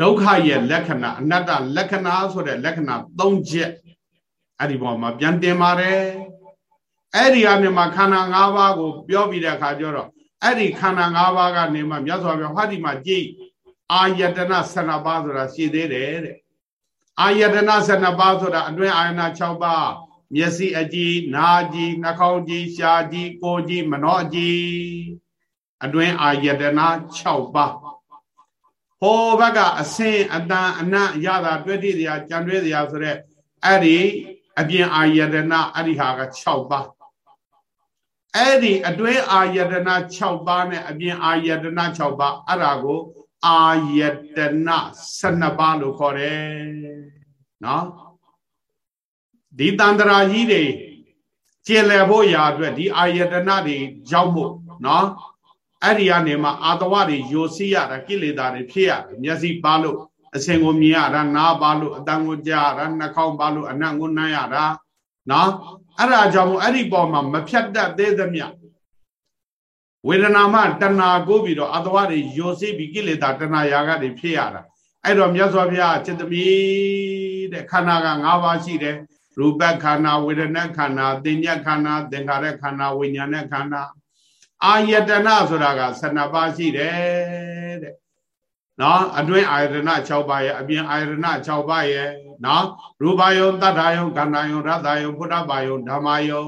ဒုက္ခရဲ့လက္ခဏာအနတ္တလက္ခဏာဆိုတဲ့လက္ခဏာ၃ချက်အဲ့ဒီပေါ်မှာပြန်တင်ပါတယ်အဲ့ဒီအနေမှာခန္ဓာ၅ပါးကို ပြောပြီးတဲ့အခါကျတော့အဲ့ဒီခန္ဓာ၅ပါးကနေမှမြတ်စွာဘုရားဟောဒီမှာကြည်အာယတနာ12ပါးဆိုတာရှိသေးတယ်တဲ့အာယတနာ12ပါးဆိုတာအတွင်းအာယနာ6ပါးမျက်စိအကြည့်နားကြည့်နှာခေါင်းကြည့်ရှားကြည့်ကိုယ်ကြည့်မနှောကြည့်အတွင်းအာယတနာ6ပါး ဟောဘက်ကအစင်အတန်အနတ်ရတာတွေ့တိတရားကြံတွေ့တရားဆိုတဲ့အဲ့ဒီအပြင်အာယတနာအဲ့ဒီဟာက6ပါးအဲ့ဒီအတွင်းအာယတနာ6ပါးနဲ့အပြင်အာယတနာ6ပါးအဲ့ဒါကို အာယတနာ12ပါးလို့ခေါ်တယ်နော်ဒီတန္တရာကြီးတွေကျေလည်ဖို့ရာအတွက်ဒီအာယတနာတွေရောက်ဖို့နော် အဲ့ဒီကနေမှအာတဝတွေယိုစီးရတာကိလေသာတွေဖြစ်ရတယ်မျက်စိပါလို့အစင်ကိုမြင်ရတာနားပါလို့အတန်ကိုကြားရတာနှာခေါင်းပါလို့အနံ့ကိုနှမ်းရတာနော်အဲ့ဒါကြောင့်မို့အဲ့ဒီပေါ်မှာမဖြတ်တတ်သေးသမျှဝေဒနာမှတဏှာကိုပြီးတော့အတဝတွေယိုစီးပြီးကိလေသာတဏှာရာဂတွေဖြစ်ရတာအဲ့တော့မြတ်စွာဘုရားจิตသမီးတဲ့ခန္ဓာက၅ပါးရှိတယ်ရူပခန္ဓာဝေဒနာခန္ဓာသင်ညက်ခန္ဓာသင်္ခါရခန္ဓာဝိညာဏခန္ဓာ အာယတနာဆိုတာက12ပါးရှိတယ်တဲ့နော်အတွင်းအာယတနာ6ပါးရဲ့အပြင်အာယတနာ6ပါးရဲ့နော်ရူပယုံတတ္ထာယုံခန္ဓာယုံရတ္တယုံဖုဒ္ဓဘာယုံဓမ္မယုံ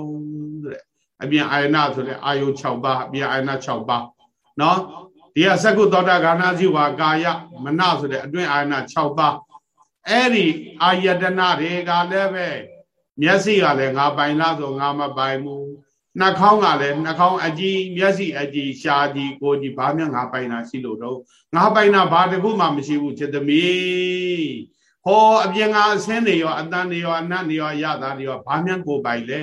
တဲ့အပြင်အာယနာဆိုတဲ့အာယု6ပါးအပြင်အာယနာ6ပါးနော်ဒီကသက္ကုသောတာဂာနာဇိဝါကာယမနဆိုတဲ့အတွင်းအာယနာ6ပါးအဲ့ဒီအာယတနာတွေကလည်းပဲမျက်စိကလည်းငါပိုင်လားဆိုငါမပိုင်ဘူး နှာခေါင်းကလည်းနှာခေါင်းအကြည့်မျက်စိအကြည့်ရှားကြည့်ကိုကြည့်ဘာမှငါပိုင်တာရှိလို့တော့ငါပိုင်တာဘာတခုမှမရှိဘူးချက်သမီးဟောအပြင်ကအဆင်းတွေရောအတန်တွေရောအနတ်တွေရောရတာတွေရောဘာမှကိုပိုင်လဲ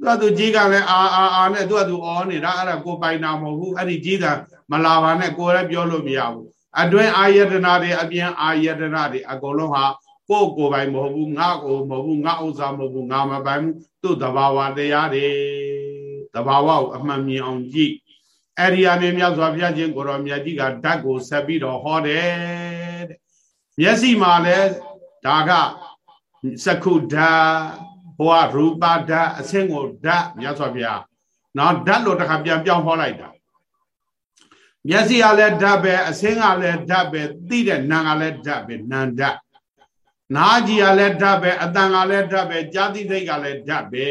သူကသူကြီးကလည်းအာအာအာနဲ့သူကသူအော်နေတာအဲ့ဒါကိုပိုင်တာမဟုတ်ဘူးအဲ့ဒီကြီးတာမလာပါနဲ့ကိုယ်လည်းပြောလို့မရဘူးအတွင်းအာယတနာတွေအပြင်အာယတနာတွေအကုန်လုံးဟာကိုယ်ကိုယ်ပိုင်မဟုတ်ဘူးငါကိုမဟုတ်ဘူးငါဥစ္စာမဟုတ်ဘူးငါမပိုင်ဘူးသူ့တဘာဝတရားတွေ တဘာဝကိုအမှန်မြင်အောင်ကြည့်အဲ့ဒီအနေမြတ်စွာဘုရားရှင်ကိုရောမြတ်ကြီးကဓာတ်ကိုဆက်ပြီးတော့ဟောတယ်တဲ့မျက်စိမှာလည်းဒါကစကုဓာဟောရူပဓာတ်အဆင့်ကိုဓာတ်မြတ်စွာဘုရားနော်ဓာတ်လို့တခါပြန်ပြောင်းဟောလိုက်တာမျက်စိကလည်းဓာတ်ပဲအဆင်းကလည်းဓာတ်ပဲသိတဲ့နာကလည်းဓာတ်ပဲနန္ဓာတ်နာကြီးကလည်းဓာတ်ပဲအတန်ကလည်းဓာတ်ပဲကြာတိစိတ်ကလည်းဓာတ်ပဲ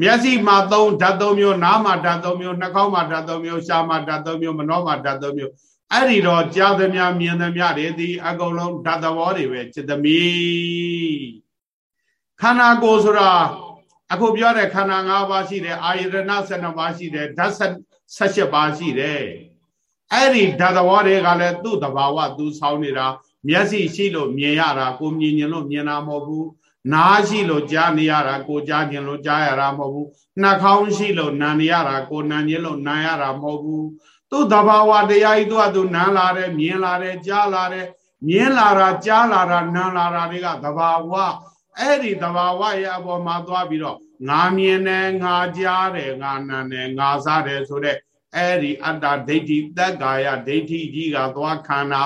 မျက်စိမှာသုံးဓာတ်သုံးမျိုးနားမှာဓာတ်သုံးမျိုးနှာခေါင်းမှာဓာတ်သုံးမျိုးရှားမှာဓာတ်သုံးမျိုးမနှောမှာဓာတ်သုံးမျိုးအဲ့ဒီတော့ကြားသမျှမြင်သမျှတွေဒီအကုန်လုံးဓာတ်သဘောတွေပဲจิตသမီးခန္ဓာကိုယ်ဆိုတာအခုပြောတဲ့ခန္ဓာ၅ပါးရှိတယ်အာယတနာ12ပါးရှိတယ်ဓာတ်18ပါးရှိတယ်အဲ့ဒီဓာတ်သဘောတွေကလည်းသူ့တဘာဝသူဆောင်းနေတာမျက်စိရှိလို့မြင်ရတာကိုမြင်ញင်လို့မြင်တာမဟုတ်ဘူး နားရှိလို့ကြားနေရတာကိုကြားခြင်းလို့ကြားရတာမဟုတ်ဘူးနှာခေါင်းရှိလို့နာနေရတာကိုနာခြင်းလို့နာရတာမဟုတ်ဘူးသူ့တဘာဝတရားကြီးသူကသူနားလာတယ်မြင်လာတယ်ကြားလာတယ်မြင်လာတာကြားလာတာနားလာတာတွေကတဘာဝအဲ့ဒီသဘာဝရဲ့အပေါ်မှာသွားပြီးတော့ငါမြင်တယ်ငါကြားတယ်ငါနာတယ်ငါစားတယ်ဆိုတဲ့အဲ့ဒီအတ္တဒိဋ္ဌိတက္ကာယဒိဋ္ဌိကြီးကသွားခန္ဓာ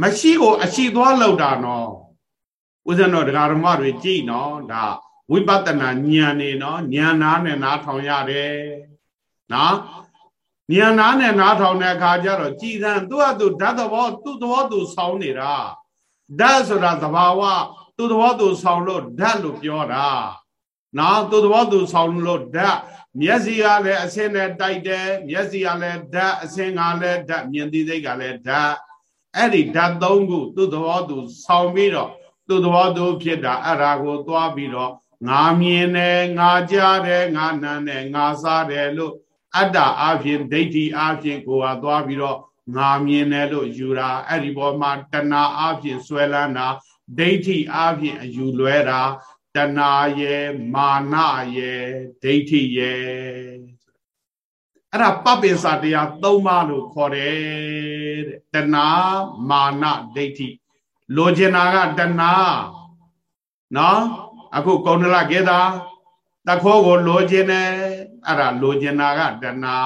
မရှိကိုအရှိသွားလောက်တာနော်ဦးဇင်းတော်ဒကာဓမ္မတွေကြည်နော်ဒါဝိပဿနာဉာဏ်နေနော်ဉာဏ်နာနဲ့နားထောင်ရတယ်နော်ဉာဏ်နာနဲ့နားထောင်တဲ့အခါကျတော့ကြည်သံသူ့အတူဓာတ်သဘောသူ့သဘောသူဆောင်းနေတာဓာတ်ဆိုတာသဘာဝသူ့သဘောသူဆောင်းလို့ဓာတ်လို့ပြောတာနော်သူ့သဘောသူဆောင်းလို့ဓာတ်မျက်စိကလည်းအစင်းနဲ့တိုက်တယ်မျက်စိကလည်းဓာတ်အစင်းကလည်းဓာတ်မြင်သိစိတ်ကလည်းဓာတ် အဲ့ဒီဓာတ်သုံးခုသူ့သဘောသူဆောင်းပြီးတော့သူ့သဘောသူဖြစ်တာအဲ့ဒါကိုသွားပြီးတော့ငါမြင်တယ်ငါကြားတယ်ငါနားတယ်ငါစားတယ်လို့အတ္တအဖြစ်ဒိဋ္ဌိအဖြစ်ကိုဟာသွားပြီးတော့ငါမြင်တယ်လို့ယူတာအဲ့ဒီဘောမှာတဏှာအဖြစ်ဆွဲလန်းတာဒိဋ္ဌိအဖြစ်အယူလွဲတာတဏှာရဲ့မာနရဲ့ဒိဋ္ဌိရဲ့အဲ့ဒါပပိစတရား၃ပါးလို့ခေါ်တယ် တဲ့တဏှာမာနဒိဋ္ဌိလိုချင်တာကတဏှာနော်အခုကုန္ဒလကေတာတခိုးကိုလိုချင်တယ်အဲ့ဒါလိုချင်တာကတဏှာ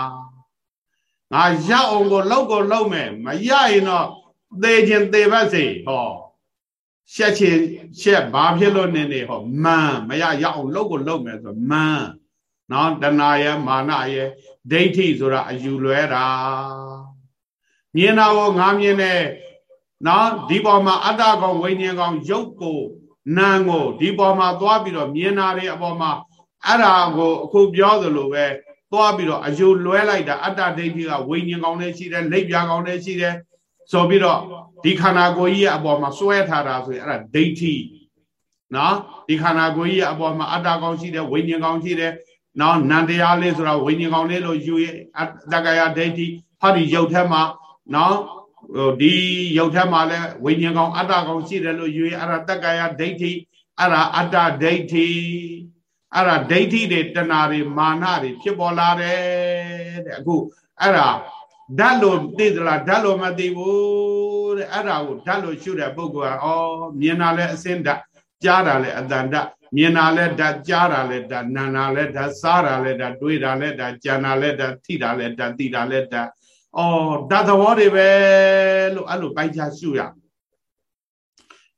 ငါရအောင်ကိုလောက်ကိုလောက်မယ်မရရင်တော့သေခြင်းသေပါစေဟောရှက်ချင်းရှက်ဘာဖြစ်လို့နေနေဟောမန်မရရအောင်လောက်ကိုလောက်မယ်ဆိုမန်နော်တဏှာရဲ့မာနရဲ့ဒိဋ္ဌိဆိုတာအယူလွဲတာ မြင်တာကိုငါမြင်တယ်နော်ဒီပေါ်မှာအတ္တကောင်ဝိညာဉ်ကောင်ရုပ်ကိုနာမ်ကိုဒီပေါ်မှာသွားပြီးတော့မြင်တာတွေအပေါ်မှာအဲ့ဒါကိုအခုပြောသလိုပဲသွားပြီးတော့အယုလွဲလိုက်တာအတ္တဒိဋ္ဌိကဝိညာဉ်ကောင်လည်းရှိတယ်လက်ပြာကောင်လည်းရှိတယ်ဆိုပြီးတော့ဒီခန္ဓာကိုယ်ကြီးရဲ့အပေါ်မှာစွဲထားတာဆိုရင်အဲ့ဒါဒိဋ္ဌိနော်ဒီခန္ဓာကိုယ်ကြီးရဲ့အပေါ်မှာအတ္တကောင်ရှိတယ်ဝိညာဉ်ကောင်ရှိတယ်နော်နန္တရားလေးဆိုတာဝိညာဉ်ကောင်လေးလို့ယူရဲ့တက္ကရာဒိဋ္ဌိဟောဒီရုပ်ထက်မှာ နော်ဟိုဒီရုပ်ထက်မှာလဲဝိညာဉ်ကောင်အတ္တကောင်ရှိတယ်လို့ယူရဲ့အဲ့ဒါတက္ကရာဒိဋ္ဌိအဲ့ဒါအတ္တဒိဋ္ဌိအဲ့ဒါဒိဋ္ဌိတွေတဏှာတွေမာနတွေဖြစ်ပေါ်လာတယ်တဲ့အခုအဲ့ဒါဓာတ်လို့သိသလားဓာတ်လို့မသိဘူးတဲ့အဲ့ဒါကိုဓာတ်လို့ရှုတဲ့ပုဂ္ဂိုလ်ကဩမြင်တာလဲအစင်းဓာတ်ကြားတာလဲအတန်ဓာတ်မြင်တာလဲဓာတ်ကြားတာလဲဓာတ်နာတာလဲဓာတ်စားတာလဲဓာတ်တွေးတာလဲဓာတ်ကြံတာလဲဓာတ်ထိတာလဲဓာတ်သိတာလဲဓာတ် ဩဓာတ်သဘောတွေပဲလို့အဲ့လိုပိုင်းခြားရှုရ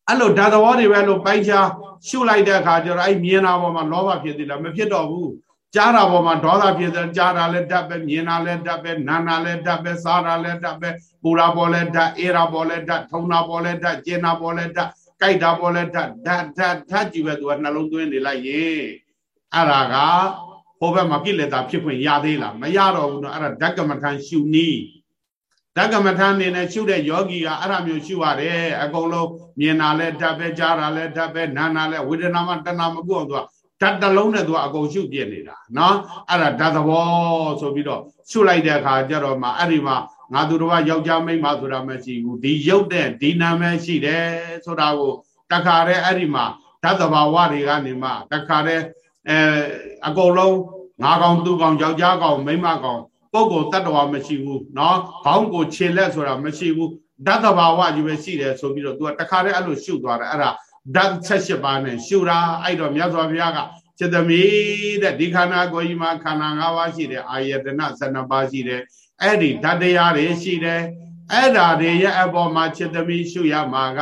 အဲ့လိုဓာတ်သဘောတွေပဲလို့ပိုင်းခြားရှုလိုက်တဲ့အခါကျတော့အဲ့မြင်တာပေါ်မှာလောဘဖြစ်သေးလားမဖြစ်တော့ဘူးကြားတာပေါ်မှာဒေါသဖြစ်တယ်ကြားတာလည်းဓာတ်ပဲမြင်တာလည်းဓာတ်ပဲနာတာလည်းဓာတ်ပဲစားတာလည်းဓာတ်ပဲပူတာပေါ်လည်းဓာတ်အေးတာပေါ်လည်းဓာတ်ထုံတာပေါ်လည်းဓာတ်ကျင်တာပေါ်လည်းဓာတ်ကြိုက်တာပေါ်လည်းဓာတ်ဓာတ်ဓာတ်ဓာတ်ကြည့်ပဲသူကနှလုံးသွင်းနေလိုက်ရင်အဲ့ဒါက ဟိုဘက်မှာပြည့်လက်တာဖြစ်ခွင့်ရသေးလားမရတော့ဘူးနော်အဲ့ဒါဓာတ်ကမ္မထန်ရှုနည်းဓာတ်ကမ္မထန်နေနဲ့ရှုတဲ့ယောဂီကအဲ့ဒါမျိုးရှုရတယ်အကုန်လုံးမြင်တာလဲဓာတ်ပဲကြားတာလဲဓာတ်ပဲနားတာလဲဝေဒနာမှတဏမကုအောင်သူကဓာတ်တလုံးနဲ့သူကအကုန်ရှုပြနေတာနော်အဲ့ဒါဓာတ်သဘောဆိုပြီးတော့ရှုလိုက်တဲ့အခါကျတော့မှအဲ့ဒီမှာငါသူတော်ကယောက်ျားမိန်းမဆိုတာမရှိဘူးဒီရုပ်တဲ့ဒီနာမည်ရှိတယ်ဆိုတာကိုတခါတည်းအဲ့ဒီမှာဓာတ်သဘာဝတွေကနေမှတခါတည်း အဲအကုန်လုံးငါကောင်သူကောင်ယောက်ျားကောင်မိန်းမကောင်ပုဂ္ဂိုလ်တ attva မရှိဘူးเนาะခေါင်းကိုခြေလက်ဆိုတာမရှိဘူးဓာတ်သဘာဝကြီးပဲရှိတယ်ဆိုပြီးတော့ तू တခါတည်းအဲ့လိုရှုသွားတယ်အဲ့ဒါဓာတ်ဆက်၈ပါးနဲ့ရှုတာအဲ့တော့မြတ်စွာဘုရားကစေတမီတဲ့ဒီခန္ဓာကိုယ်ကြီးမှာခန္ဓာ၅ပါးရှိတယ်အာယတန12ပါးရှိတယ်အဲ့ဒီဓာတ်တရားတွေရှိတယ်အဲ့ဓာတွေရဲ့အပေါ်မှာစေတမီရှုရမှာက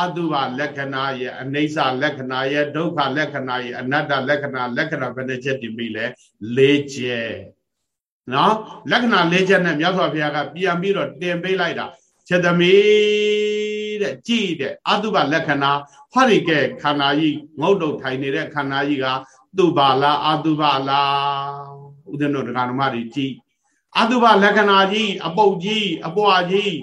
အတုပလက္ခဏာရဲ့အနိစ္စလက္ခဏာရဲ့ဒုက္ခလက္ခဏာရဲ့အနတ္တလက္ခဏာလက္ခဏာဘယ်နှချက်တင်ပြီလဲ၄ချက်နော်လက္ခဏာ၄ချက်နဲ့မြတ်စွာဘုရားကပြန်ပြီးတော့တင်ပေးလိုက်တာစေတမီတဲ့ကြည်တဲ့အတုပလက္ခဏာဟောဒီကဲခန္ဓာကြီးငုတ်တုတ်ထိုင်နေတဲ့ခန္ဓာကြီးကသူပါလားအတုပလားဥဒ္ဒနောဒကာနမတွေကြည်အတုပလက္ခဏာကြီးအပုတ်ကြီးအပွားကြီး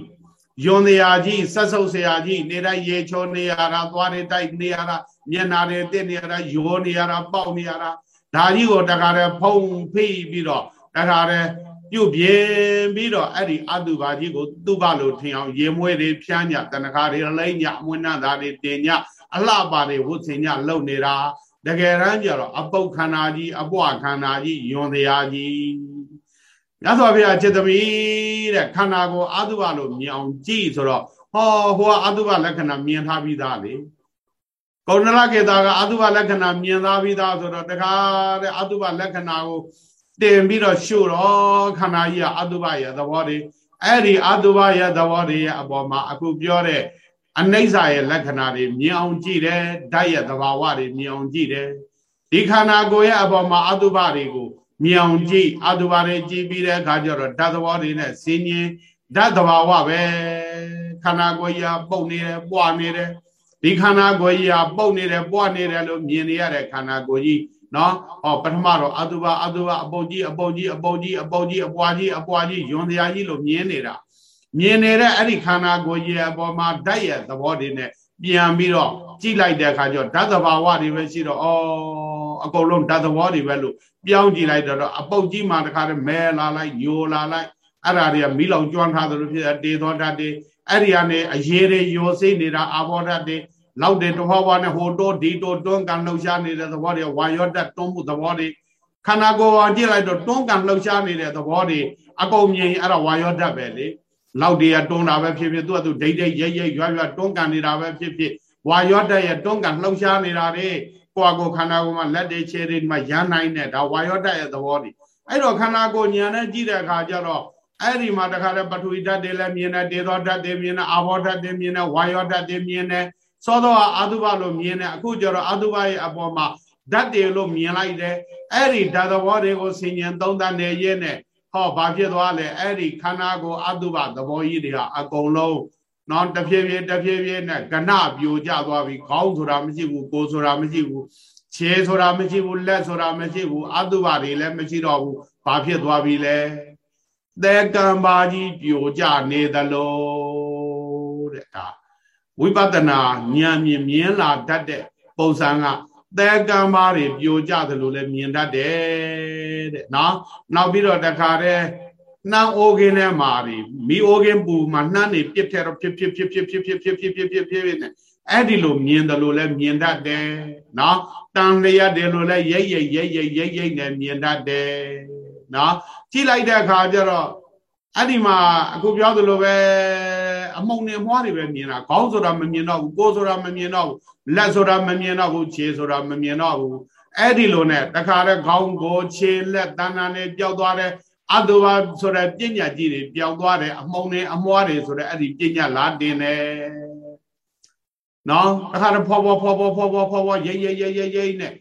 ယွန်တရားကြီးဆက်ဆုပ်ဆရာကြီးနေတိုင်းရေချိုးနေရတာသွားနေတိုက်နေရတာမျက်နာတွေတက်နေရတာယောနေရတာပေါက်နေရတာဒါကြီးကိုတခါတည်းဖုံဖိပြီးတော့တခါတည်းပြုတ်ပြင်းပြီးတော့အဲ့ဒီအတုပါကြီးကိုသူ့ဘလို့ထင်အောင်ရေမွေးတွေဖြန်းညတဏခါတွေလိမ့်ညအမွှန်းနာတာတွေတင်ညအလှပါတွေဝုတ်စင်ညလုံနေတာတကယ်တမ်းကျတော့အပုတ်ခန္ဓာကြီးအပွားခန္ဓာကြီးယွန်တရားကြီး မြတ်စွာဘုရားจิตသမီးတဲ့ခန္ဓာကိုအာသုဘလို့မြင်အောင်ကြည့်ဆိုတော့ဟောဟိုကအတုပလက္ခဏာမြင်ထားပြီးသားလေကုဏလကေတာကအတုပလက္ခဏာမြင်သားပြီးသားဆိုတော့တခါတဲ့အတုပလက္ခဏာကိုတင်ပြီးတော့ရှုတော့ခန္ဓာကြီးကအတုပရဲ့သဘောတွေအဲ့ဒီအတုပရဲ့သဘောတွေရဲ့အပေါ်မှာအခုပြောတဲ့အနိစ္စရဲ့လက္ခဏာတွေမြင်အောင်ကြည့်တယ်ဓာတ်ရဲ့သဘာဝတွေမြင်အောင်ကြည့်တယ်ဒီခန္ဓာကိုယ်ရဲ့အပေါ်မှာအတုပတွေကို မြင်အောင်ကြည့်အတုပတွေကြည့်ပြီးတဲ့အခါကျတော့ဓာတ်သဘောတွေနဲ့စင်းရင်ဓာတ်သဘာဝပဲခန္ဓာကိုယ်ကြီးပုတ်နေတယ်ပွားနေတယ်ဒီခန္ဓာကိုယ်ကြီးပုတ်နေတယ်ပွားနေတယ်လို့မြင်နေရတဲ့ခန္ဓာကိုယ်ကြီးနော်ဟောပထမတော့အတုပအတုပအပုတ်ကြီးအပုတ်ကြီးအပုတ်ကြီးအပုတ်ကြီးအပွားကြီးအပွားကြီးယွန်တရားကြီးလို့မြင်နေတာမြင်နေတဲ့အဲ့ဒီခန္ဓာကိုယ်ကြီးအပေါ်မှာဓာတ်ရဲ့သဘောတွေနဲ့ပြန်ပြီးတော့ကြည့်လိုက်တဲ့အခါကျတော့ဓာတ်သဘာဝတွေပဲရှိတော့ဩ အကုန်လုံးဓာတ်သဘောတွေပဲလို့ပြောင်းကြည့်လိုက်တော့အပုတ်ကြီးမှတခါတည်းမဲလာလိုက်ညိုလာလိုက်အဲ့ဒါတွေကမိလောင်ကျွမ်းထားသလိုဖြစ်တဲ့တေသောဓာတ်တွေအဲ့ဒီကနေအရေးတွေယောစိတ်နေတာအာဘောဓာတ်တွေလောက်တဲ့တဟောဘွားနဲ့ဟိုတိုးဒီတိုးတွန်းကန်လှုပ်ရှားနေတဲ့သဘောတွေဝါယောဓာတ်တွန်းမှုသဘောတွေခန္ဓာကိုယ်အောင်ကြည့်လိုက်တော့တွန်းကန်လှုပ်ရှားနေတဲ့သဘောတွေအကုန်မြင်အဲ့ဒါဝါယောဓာတ်ပဲလေလောက်တွေကတွန်းတာပဲဖြစ်ဖြစ်သူကသူဒိတ်ဒိတ်ရိတ်ရိတ်ရွရွတွန်းကန်နေတာပဲဖြစ်ဖြစ်ဝါယောဓာတ်ရဲ့တွန်းကန်လှုပ်ရှားနေတာတွေ ကိုယ့်အကိုခန္ဓာကိုယ်မှာလက်တွေခြေတွေမှာရမ်းနိုင်တဲ့ဒါဝါယောဓာတ်ရဲ့သဘောတွေအဲ့တော့ခန္ဓာကိုယ်ညာနဲ့ကြည့်တဲ့အခါကျတော့အဲ့ဒီမှာတခါတည်းပထဝီဓာတ်တွေလည်းမြင်တယ်ဒေသောဓာတ်တွေမြင်တယ်အာဘောဓာတ်တွေမြင်တယ်ဝါယောဓာတ်တွေမြင်တယ်စောတော့အာတုဘလို့မြင်တယ်အခုကျတော့အာတုဘရဲ့အပေါ်မှာဓာတ်တွေလို့မြင်လိုက်တယ်အဲ့ဒီဓာတ်သဘောတွေကိုဆင်ញင်သုံးသပ်နေရင်းနဲ့ဟောဘာဖြစ်သွားလဲအဲ့ဒီခန္ဓာကိုအာတုဘသဘောကြီးတွေဟာအကုန်လုံး နော်တဖြည်းဖြည်းတဖြည်းဖြည်းနဲ့ကဏပြိုကျသွားပြီခေါင်းဆိုတာမရှိဘူးကိုယ်ဆိုတာမရှိဘူးခြေဆိုတာမရှိဘူးလက်ဆိုတာမရှိဘူးအတုဘတွေလည်းမရှိတော့ဘူးဘာဖြစ်သွားပြီလဲသဲကံပါကြီးပြိုကျနေသလိုတဲ့ဒါဝိပဿနာဉာဏ်မြင်မြင်လာတတ်တဲ့ပုံစံကသဲကံပါတွေပြိုကျသလိုလည်းမြင်တတ်တယ်တဲ့နော်နောက်ပြီးတော့တခါတည်း နှမ်းအိုးကင်းထဲမှာဒီမိအိုးကင်းပူမှာနှမ်းနေပြစ်ထဲတော့ဖြစ်ဖြစ်ဖြစ်ဖြစ်ဖြစ်ဖြစ်ဖြစ်ဖြစ်ဖြစ်ဖြစ်ဖြစ်ဖြစ်နဲ့အဲ့ဒီလိုမြင်တယ်လို့လည်းမြင်တတ်တယ်နော်တန်လျက်တယ်လို့လည်းရိပ်ရိပ်ရိပ်ရိပ်ရိပ်ရိပ်နဲ့မြင်တတ်တယ်နော်ကြည့်လိုက်တဲ့အခါကျတော့အဲ့ဒီမှာအခုပြောသလိုပဲအမုံနေမွားတွေပဲမြင်တာခေါင်းဆိုတာမမြင်တော့ဘူးကိုယ်ဆိုတာမမြင်တော့ဘူးလက်ဆိုတာမမြင်တော့ဘူးခြေဆိုတာမမြင်တော့ဘူးအဲ့ဒီလိုနဲ့တခါတည်းခေါင်းကိုခြေလက်တဏ္ဍာနဲ့ပျောက်သွားတယ် အတုပါဆိုတဲ့ပညာကြီးတွေပျောက်သွားတယ်အမုံနေအမွားတွေဆိုတဲ့အဲ့ဒီပညာလာတင်တယ်နော်တခါတည်းဖောဖောဖောဖောဖောဖောဖောဖောရိတ်ရိတ်ရိတ်ရိတ်ရိတ်နဲ့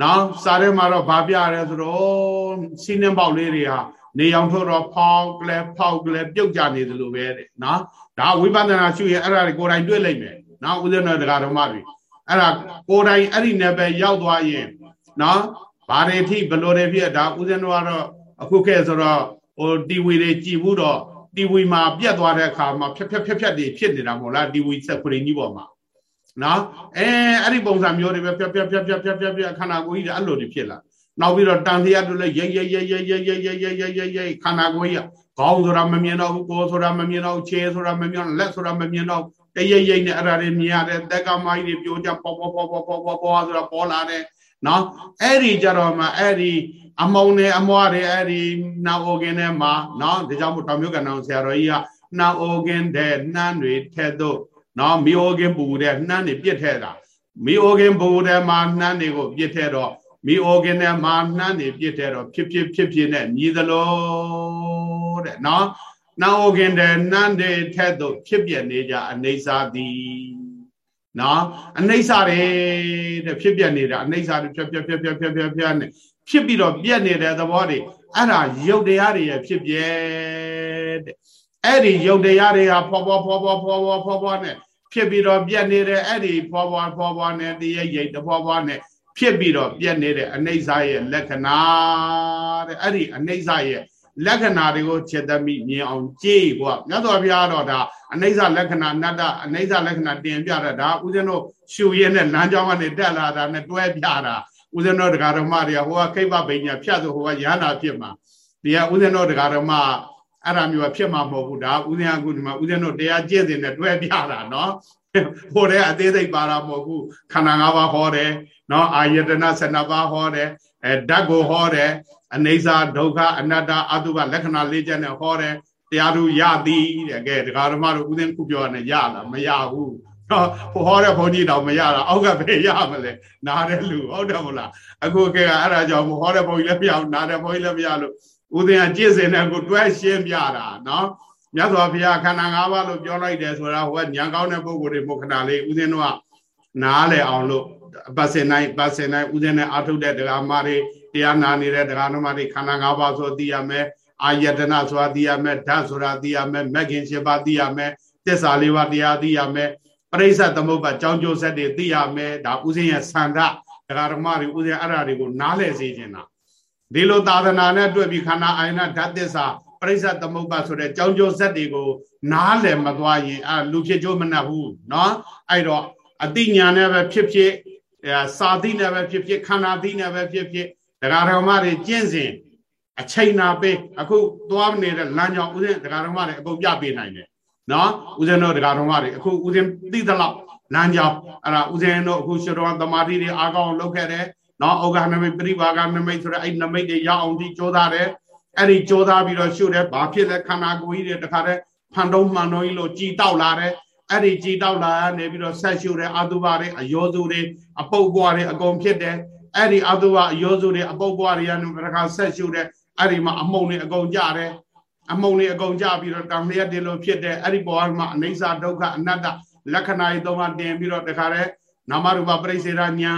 နော်စားထဲမှာတော့ဗာပြရဲဆိုတော့စီးနှင်းပေါက်လေးတွေဟာနေအောင်ထို့တော့ဖောက်ကလေးဖောက်ကလေးပြုတ်ကြနေတယ်လို့ပဲတဲ့နော်ဒါဝိပဿနာရှုရင်အဲ့ဒါကိုယ်တိုင်တွေ့လိုက်မယ်နော်ဦးဇင်းတော်တရားဓမ္မတွေအဲ့ဒါကိုယ်တိုင်အဲ့ဒီနယ်ပယ်ရောက်သွားရင်နော်ဘာတွေထိဘလို့တွေဖြစ်ဒါဦးဇင်းတော်ကတော့ အခုခဲ့ဆိုတော့ဟိုတီဝီတွေကြည်ဘူးတော့တီဝီမှာပြတ်သွားတဲ့အခါမှာဖြက်ဖြက်ဖြက်ဖြက်တွေဖြစ်နေတာမဟုတ်လားတီဝီဆက်ခရင်ကြီးပေါ်မှာနော်အဲအဲ့ဒီပုံစံမျိုးတွေပဲဖြက်ဖြက်ဖြက်ဖြက်ဖြက်ဖြက်ဖြက်ခန္ဓာကိုယ်ကြီးအဲ့လိုတွေဖြစ်လာနောက်ပြီးတော့တန်တရားတို့လည်းရိတ်ရိတ်ရိတ်ရိတ်ရိတ်ရိတ်ရိတ်ရိတ်ရိတ်ရိတ်ရိတ်ခန္ဓာကိုယ်ကြီးခေါင်းဆိုတာမမြင်တော့ဘူးကိုယ်ဆိုတာမမြင်တော့ခြေဆိုတာမမြင်တော့လက်ဆိုတာမမြင်တော့တရိတ်ရိတ်နဲ့အဲ့ဒါတွေမြင်ရတယ်တက်ကမိုင်းတွေပြိုကြပေါ်ပေါ်ပေါ်ပေါ်ပေါ်ပေါ်ပေါ်ဆိုတာပေါ်လာတယ် နော်အဲ့ဒီကြတော့မှအဲ့ဒီအမုံနဲ့အမွားတွေအဲ့ဒီနာအိုကင်းထဲမှာနော်ဒါကြောင့်မို့တော်မျိုးကနောင်ဆရာတော်ကြီးကနာအိုကင်းတဲ့နှမ်းတွေထဲတော့နော်မီအိုကင်းပူတဲ့နှမ်းတွေပြစ်ထဲတာမီအိုကင်းပူတဲ့မှာနှမ်းတွေကိုပြစ်ထဲတော့မီအိုကင်းထဲမှာနှမ်းတွေပြစ်ထဲတော့ဖြစ်ဖြစ်ဖြစ်ဖြစ်နဲ့မြည်သလိုတဲ့နော်နာအိုကင်းတဲ့နှမ်းတွေထဲတော့ဖြစ်ပြနေကြအနေစာသည် နော်အနေစာတွေတဲ့ဖြစ်ပြနေတာအနေစာတွေဖြတ်ဖြတ်ဖြတ်ဖြတ်ဖြတ်ဖြတ်ဖြတ်နဲ့ဖြစ်ပြီးတော့ပြက်နေတဲ့သဘောတွေအဲ့ဒါရုပ်တရားတွေရဖြစ်ပြဲတဲ့အဲ့ဒီရုပ်တရားတွေဟာဖောဖောဖောဖောဖောဖောဖောဖောနဲ့ဖြစ်ပြီးတော့ပြက်နေတဲ့အဲ့ဒီဖောဖောဖောဖောနဲ့တရရိတ်တဖောဖောနဲ့ဖြစ်ပြီးတော့ပြက်နေတဲ့အနိစ္စရဲ့လက္ခဏာတဲ့အဲ့ဒီအနိစ္စရဲ့ လက္ခဏာတွေကိုခြေတမိမြင်အောင်ကြည့်ကွာမြတ်စွာဘုရားတော့ဒါအနိစ္စလက္ခဏာနတ္တအနိစ္စလက္ခဏာတင်ပြတာဒါဥစဉ်တို့ရှုရဲနဲ့လမ်းကြောင်းကနေတက်လာတာနဲ့တွဲပြတာဦးဇင်းတော်တရားဓမ္မတွေကဟိုကခိဗ္ဗဗိညာဖြတ်ဆိုဟိုကရဟနာဖြစ်မှာဒီကဦးဇင်းတော်တရားဓမ္မအဲ့ဒါမျိုးဖြစ်မှာမဟုတ်ဘူးဒါဦးဇင်းအခုဒီမှာဦးဇင်းတို့တရားကျင့်စဉ်နဲ့တွဲပြတာနော်ဟိုတဲ့အသေးစိတ်ပါတာမဟုတ်ဘူးခန္ဓာ၅ပါးဟောတယ်နော်အာယတနာ12ပါးဟောတယ်အဲဓာတ်ကိုဟောတယ် အနေစာဒုက္ခအနတ္တအတုပလက္ခဏာ၄ချက်နဲ့ဟောတယ်တရားသူရသည်တဲ့ကဲဒကာဓမ္မတို့ဦးသိန်းခုပြောရတယ်ရလားမရဘူးတော့ဟောတဲ့ဘုန်းကြီးတော်မရတာအောက်ကပဲရမလဲနားတဲ့လူဟုတ်တယ်မလားအခုကဲအဲ့ဒါကြောင့်ဟောတဲ့ဘုန်းကြီးလည်းမရဘူးနားတဲ့ဘုန်းကြီးလည်းမရလို့ဦးသိန်းကကြည့်စင်တဲ့ကိုတွဲရှင်းပြတာနော်မြတ်စွာဘုရားခန္ဓာ၅ပါးလို့ပြောလိုက်တယ်ဆိုတာဟိုကညာကောင်းတဲ့ပုဂ္ဂိုလ်တွေမုခဏလေးဦးသိန်းတို့ကနားလေအောင်လို့ပတ်စင်နိုင်ပတ်စင်နိုင်ဦးသိန်းနဲ့အာထုတ်တဲ့ဒကာမတွေ တရားနာနေတဲ့ဒကာနမတွေခန္ဓာ၅ပါးဆိုသိရမယ်အာယတနာဆိုတာသိရမယ်ဓာတ်ဆိုတာသိရမယ်မဂ္ဂင်၈ပါးသိရမယ်သစ္စာလေးပါးတရားသိရမယ်ပရိစ္ဆသမုပ္ပါကြောင်းကျိုးဆက်တွေသိရမယ်ဒါဥစဉ်ရဲ့ဆန္ဒဒကာဓမ္မတွေဥစဉ်အဲ့ဓာတွေကိုနားလည်စေခြင်းတာဒီလိုသာသနာနဲ့တွေ့ပြီးခန္ဓာအာယနာဓာတ်သစ္စာပရိစ္ဆသမုပ္ပါဆိုတဲ့ကြောင်းကျိုးဆက်တွေကိုနားလည်မသွားရင်အဲလူဖြစ်ကျိုးမနှက်ဘူးเนาะအဲ့တော့အတိညာနဲ့ပဲဖြစ်ဖြစ်စာသိနဲ့ပဲဖြစ်ဖြစ်ခန္ဓာသိနဲ့ပဲဖြစ်ဖြစ် ဒကာဓမ္မတွေကျင့်စဉ်အချိန်နာပေးအခုသွားနေတဲ့လမ်းကြောင်းဥစဉ်ဒကာဓမ္မတွေအကုန်ပြပေးနိုင်တယ်နော်ဥစဉ်တို့ဒကာဓမ္မတွေအခုဥစဉ်သိသလောက်လမ်းကြောင်းအဲ့ဒါဥစဉ်တို့အခုရှတော်သမာဓိတွေအားကောင်းလုပ်ခဲ့တယ်နော်ဩဃနမိတ်ပြိပါကနမိတ်ဆိုတဲ့အဲ့နမိတ်တွေရအောင်ဒီကြိုးစားတယ်အဲ့ဒီကြိုးစားပြီးတော့ရှုတယ်ဘာဖြစ်လဲခန္ဓာကိုယ်ကြီးတွေတခါတည်းဖန်တုံးမှန်တော်ကြီးလို့ကြည်တောက်လာတယ်အဲ့ဒီကြည်တောက်လာနေပြီးတော့ဆက်ရှုတယ်အတုပါတွေအယောစုတွေအပုပ်ပွားတွေအကုန်ဖြစ်တယ် အဲ့ဒီအတုပါအယောစုတွေအပုပ်ပွားတွေကနေတခါဆက်ရှုတယ်အဲ့ဒီမှာအမုံတွေအကုန်ကြတယ်အမုံတွေအကုန်ကြပြီးတော့တံလျက်တင်လို့ဖြစ်တယ်အဲ့ဒီပေါ်မှာအနိစ္စဒုက္ခအနတ္တလက္ခဏာတွေသုံးပါတင်ပြီးတော့တခါတည်းနာမရူပပရိစေရညာ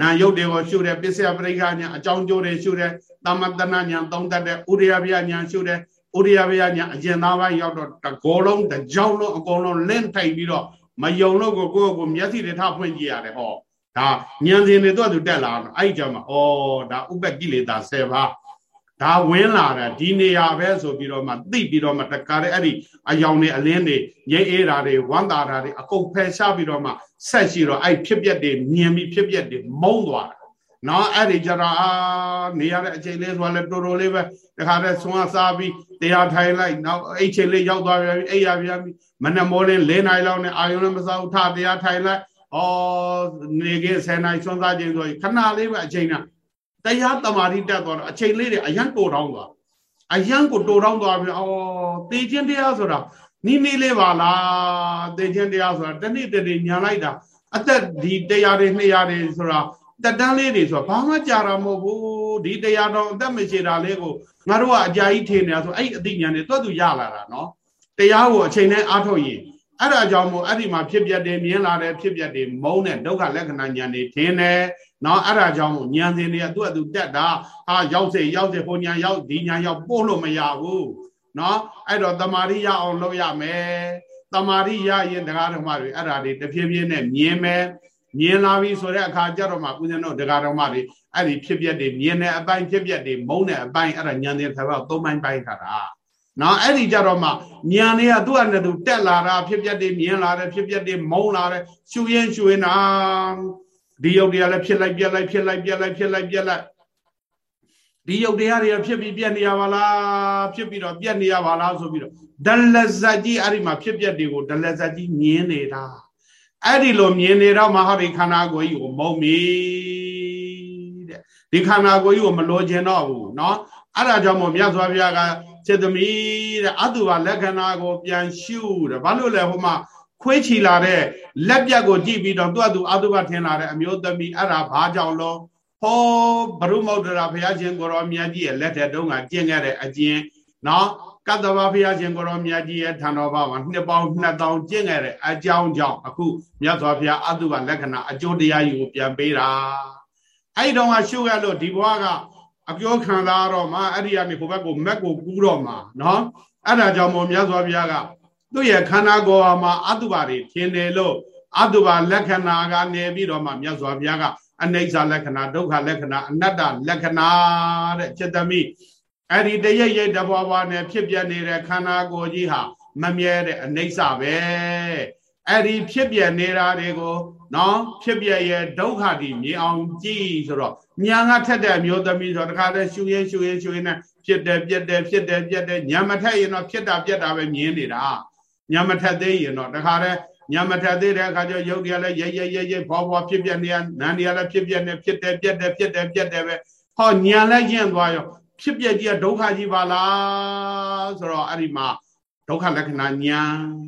နာယုတ်တွေကိုရှုတယ်ပစ္စယပရိက္ခညာအကြောင်းကျိုးတွေရှုတယ်သမတနာညာသုံးတတ်တဲ့ဥရိယဗျာညာရှုတယ်ဥရိယဗျာညာအကျဉ်းသားပိုင်းရောက်တော့တကောလုံးတကြောင်လုံးအကုန်လုံးလင့်ထိုက်ပြီးတော့မယုံလို့ကိုကိုယ့်ကိုမျက်စိတွေထဖွင့်ကြည့်ရတယ်ဟော ဒါဉာဏ်စဉ်တွေတော့သူတက်လာတော့အဲ့ကြမှာဩဒါဥပ္ပကိလေသာ10ပါးဒါဝင်လာတာဒီနေရာပဲဆိုပြီးတော့မှသိပြီးတော့မှတကားတဲ့အဲ့ဒီအယောင်တွေအလင်းတွေငြိအေးတာတွေဝမ်းသာတာတွေအကုန်ဖယ်ရှားပြီးတော့မှဆက်ရှိတော့အဲ့ဖြစ်ပျက်တွေမြင်ပြီးဖြစ်ပျက်တွေမုံသွားတာနော်အဲ့ဒီကြတော့အာနေရတဲ့အချိန်လေးဆိုလဲတော်တော်လေးပဲတခါတည်းဆွမ်းစားပြီးတရားထိုင်လိုက်နောက်အဲ့ချိန်လေးရောက်သွားပြီအဲ့ရပြန်ပြီမနက်မိုးလင်း၄နာရီလောက်နဲ့အာယုံလည်းမစားဘူးထတရားထိုင်လိုက် ဩနေက10နာရီဆွမ်းစားခြင်းဆိုရင်ခဏလေးပဲအချိန်နဲ့တရားတမာတိတက်သွားတော့အချိန်လေးတွေအရန်တိုတောင်းသွားအရန်ကိုတိုတောင်းသွားပြီဩသေခြင်းတရားဆိုတာနိမိလေးပါလားသေခြင်းတရားဆိုတာတနေ့တနေ့ညာလိုက်တာအသက်ဒီတရားတွေနှစ်ရာတွေဆိုတာတက်တန်းလေးတွေဆိုတာဘာမှကြာတာမဟုတ်ဘူးဒီတရားတော်အသက်မရှိတာလေးကိုငါတို့ကအကြာကြီးထင်နေတာဆိုအဲ့အသိဉာဏ်တွေတွတ်သူရလာတာနော်တရားကိုအချိန်နဲ့အားထုတ်ရင် အဲ့ဒါကြောင့်မို့အဲ့ဒီမှာဖြစ်ပျက်တယ်မြင်လာတယ်ဖြစ်ပျက်တယ်မုန်းတဲ့ဒုက္ခလက္ခဏာဉာဏ်တွေထင်တယ်နော်အဲ့ဒါကြောင့်မို့ဉာဏ်စဉ်တွေကသူ့အတူတက်တာဟာရောက်စေရောက်စေဟိုဉာဏ်ရောက်ဒီဉာဏ်ရောက်ပို့လို့မရဘူးနော်အဲ့တော့တမာရိရအောင်လုပ်ရမယ်တမာရိရရင်တရားဓမ္မတွေအဲ့ဒါတွေတဖြည်းဖြည်းနဲ့မြင်မယ်မြင်လာပြီဆိုတဲ့အခါကျတော့မှဦးဇင်းတို့တရားဓမ္မတွေအဲ့ဒီဖြစ်ပျက်တွေမြင်တဲ့အပိုင်းဖြစ်ပျက်တွေမုန်းတဲ့အပိုင်းအဲ့ဒါဉာဏ်စဉ်တစ်ပတ်သုံးပိုင်းပိုင်းခါတာ နော်အဲ့ဒီကြတော့မှဉာဏ်တွေကသူ့အနဲ့သူတက်လာတာဖြစ်ပျက်တွေမြင်လာတယ်ဖြစ်ပျက်တွေမုန်းလာတယ်ရှူရင်ရှူရင်နာဒီယုတ်တရားလည်းဖြစ်လိုက်ပြက်လိုက်ဖြစ်လိုက်ပြက်လိုက်ဖြစ်လိုက်ပြက်လိုက်ဒီယုတ်တရားတွေဖြစ်ပြီးပြက်နေရပါလားဖြစ်ပြီးတော့ပြက်နေရပါလားဆိုပြီးတော့ဒလဇတ်ကြီးအဲ့ဒီမှာဖြစ်ပျက်တွေကိုဒလဇတ်ကြီးမြင်နေတာအဲ့ဒီလိုမြင်နေတော့မဟာဒီခန္ဓာကိုယ်ကြီးကိုမုံပြီတဲ့ဒီခန္ဓာကိုယ်ကြီးကိုမလိုချင်တော့ဘူးเนาะအဲ့ဒါကြောင့်မို့မြတ်စွာဘုရားက စေတမီတဲ့အတုပါလက္ခဏာကိုပြန်ရှုတယ်ဘာလို့လဲဟိုမှာခွေးချီလာတဲ့လက်ပြတ်ကိုကြည့်ပြီးတော့သူ့အတူအတုပါထင်လာတဲ့အမျိုးသမီးအဲ့ဒါဘာကြောင့်လို့ဟောဘရုမௌဒရာဘုရားရှင်ကိုရောမြတ်ကြီးရဲ့လက်ထက်တုန်းကကျင့်ခဲ့တဲ့အကျင့်နော်ကတ္တဗဘုရားရှင်ကိုရောမြတ်ကြီးရဲ့ဌာနတော်မှာနှစ်ပေါင်း2000ကျင့်ခဲ့တဲ့အကြောင်းကြောင့်အခုမြတ်စွာဘုရားအတုပါလက္ခဏာအကျိုးတရားယူကိုပြန်ပေးတာအဲ့ဒီတော့ကရှုခဲ့လို့ဒီဘဝက အပြောခံစားတော့မှအဲ့ဒီကနေဟိုဘက်ကိုမက်ကိုကူးတော့မှာနော်အဲ့ဒါကြောင့်မို့မြတ်စွာဘုရားကသူ့ရဲ့ခန္ဓာကိုယ်မှာအတုပါတွေထင်တယ်လို့အတုပါလက္ခဏာကနေပြီးတော့မှမြတ်စွာဘုရားကအနိစ္စလက္ခဏာဒုက္ခလက္ခဏာအနတ္တလက္ခဏာတဲ့จิตတမိအဲ့ဒီတရရိပ်တဘွားဘွားနဲ့ဖြစ်ပြနေတဲ့ခန္ဓာကိုယ်ကြီးဟာမမြဲတဲ့အနိစ္စပဲအဲ့ဒီဖြစ်ပြနေတာတွေကို နော်ဖြစ်ပြရဲ့ဒုက္ခဒီမြင်အောင်ကြည့်ဆိုတော့ညာကထက်တဲ့မျိုးသမီးဆိုတော့တခါတည်းရှူရင်ရှူရင်ရှူရင်နဲ့ဖြစ်တယ်ပြက်တယ်ဖြစ်တယ်ပြက်တယ်ညာမထက်ရင်တော့ဖြစ်တာပြက်တာပဲမြင်နေတာညာမထက်သေးရင်တော့တခါတည်းညာမထက်သေးတဲ့အခါကျရုပ်တရားလည်းရဲရဲရဲရဲဘောဘောဖြစ်ပြနေရနန်းတရားလည်းဖြစ်ပြနေဖြစ်တယ်ပြက်တယ်ဖြစ်တယ်ပြက်တယ်ပဲဟောညာလည်းကျင့်သွားရောဖြစ်ပြကြီးကဒုက္ခကြီးပါလားဆိုတော့အဲ့ဒီမှာဒုက္ခလက္ခဏာဉာဏ်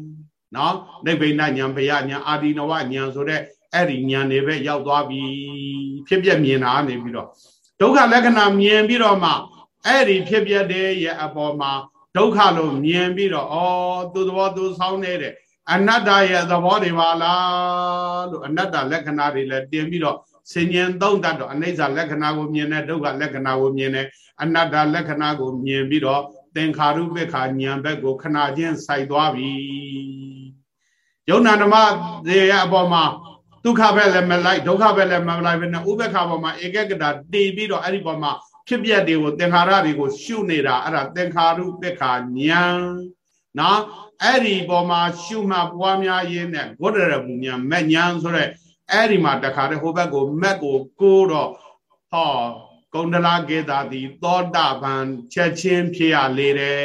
နော်နိဗ္ဗိဏဉာဏ်ဘယဉာဏ်အာဒီနဝဉာဏ်ဆိုတဲ့အဲ့ဒီဉာဏ်တွေပဲရောက်သွားပြီဖြစ်ပြမြင်တာနေပြီးတော့ဒုက္ခလက္ခဏာမြင်ပြီးတော့မှအဲ့ဒီဖြစ်ပြတဲ့ရဲ့အပေါ်မှာဒုက္ခလို့မြင်ပြီးတော့ဩသူသဘောသူဆောင်းနေတဲ့အနတ္တရဲ့သဘောတွေပါလားလို့အနတ္တလက္ခဏာတွေလည်းတင်ပြီးတော့ဆင်ញင်သုံးတတ်တော့အနိစ္စလက္ခဏာကိုမြင်တယ်ဒုက္ခလက္ခဏာကိုမြင်တယ်အနတ္တလက္ခဏာကိုမြင်ပြီးတော့သင်္ခါရုပ္ပခာဉာဏ်ဘက်ကိုခဏချင်းစိုက်သွားပြီ ယုံနာဓမ္မတွေရဲ့အပေါ်မှာဒုက္ခဘက်လည်းမလိုက်ဒုက္ခဘက်လည်းမလိုက်ဘဲနဲ့ဥပ္ပခါပေါ်မှာဧကကတာတည်ပြီးတော့အဲ့ဒီပေါ်မှာဖြစ်ပျက်တွေကိုသင်္ခါရတွေကိုရှုနေတာအဲ့ဒါသင်္ခါရုပ္ပခာဉာဏ်နော်အဲ့ဒီပေါ်မှာရှုမှတ်ပွားများရင်းနဲ့ဂုဒရမှုဉာဏ်မဲ့ဉာဏ်ဆိုတဲ့အဲ့ဒီမှာတခါတည်းဟိုဘက်ကိုမက်ကိုကိုးတော့ဟောကုန္ဒလာကေတာတိသောတာပန်ချက်ချင်းဖြစ်ရလေတယ်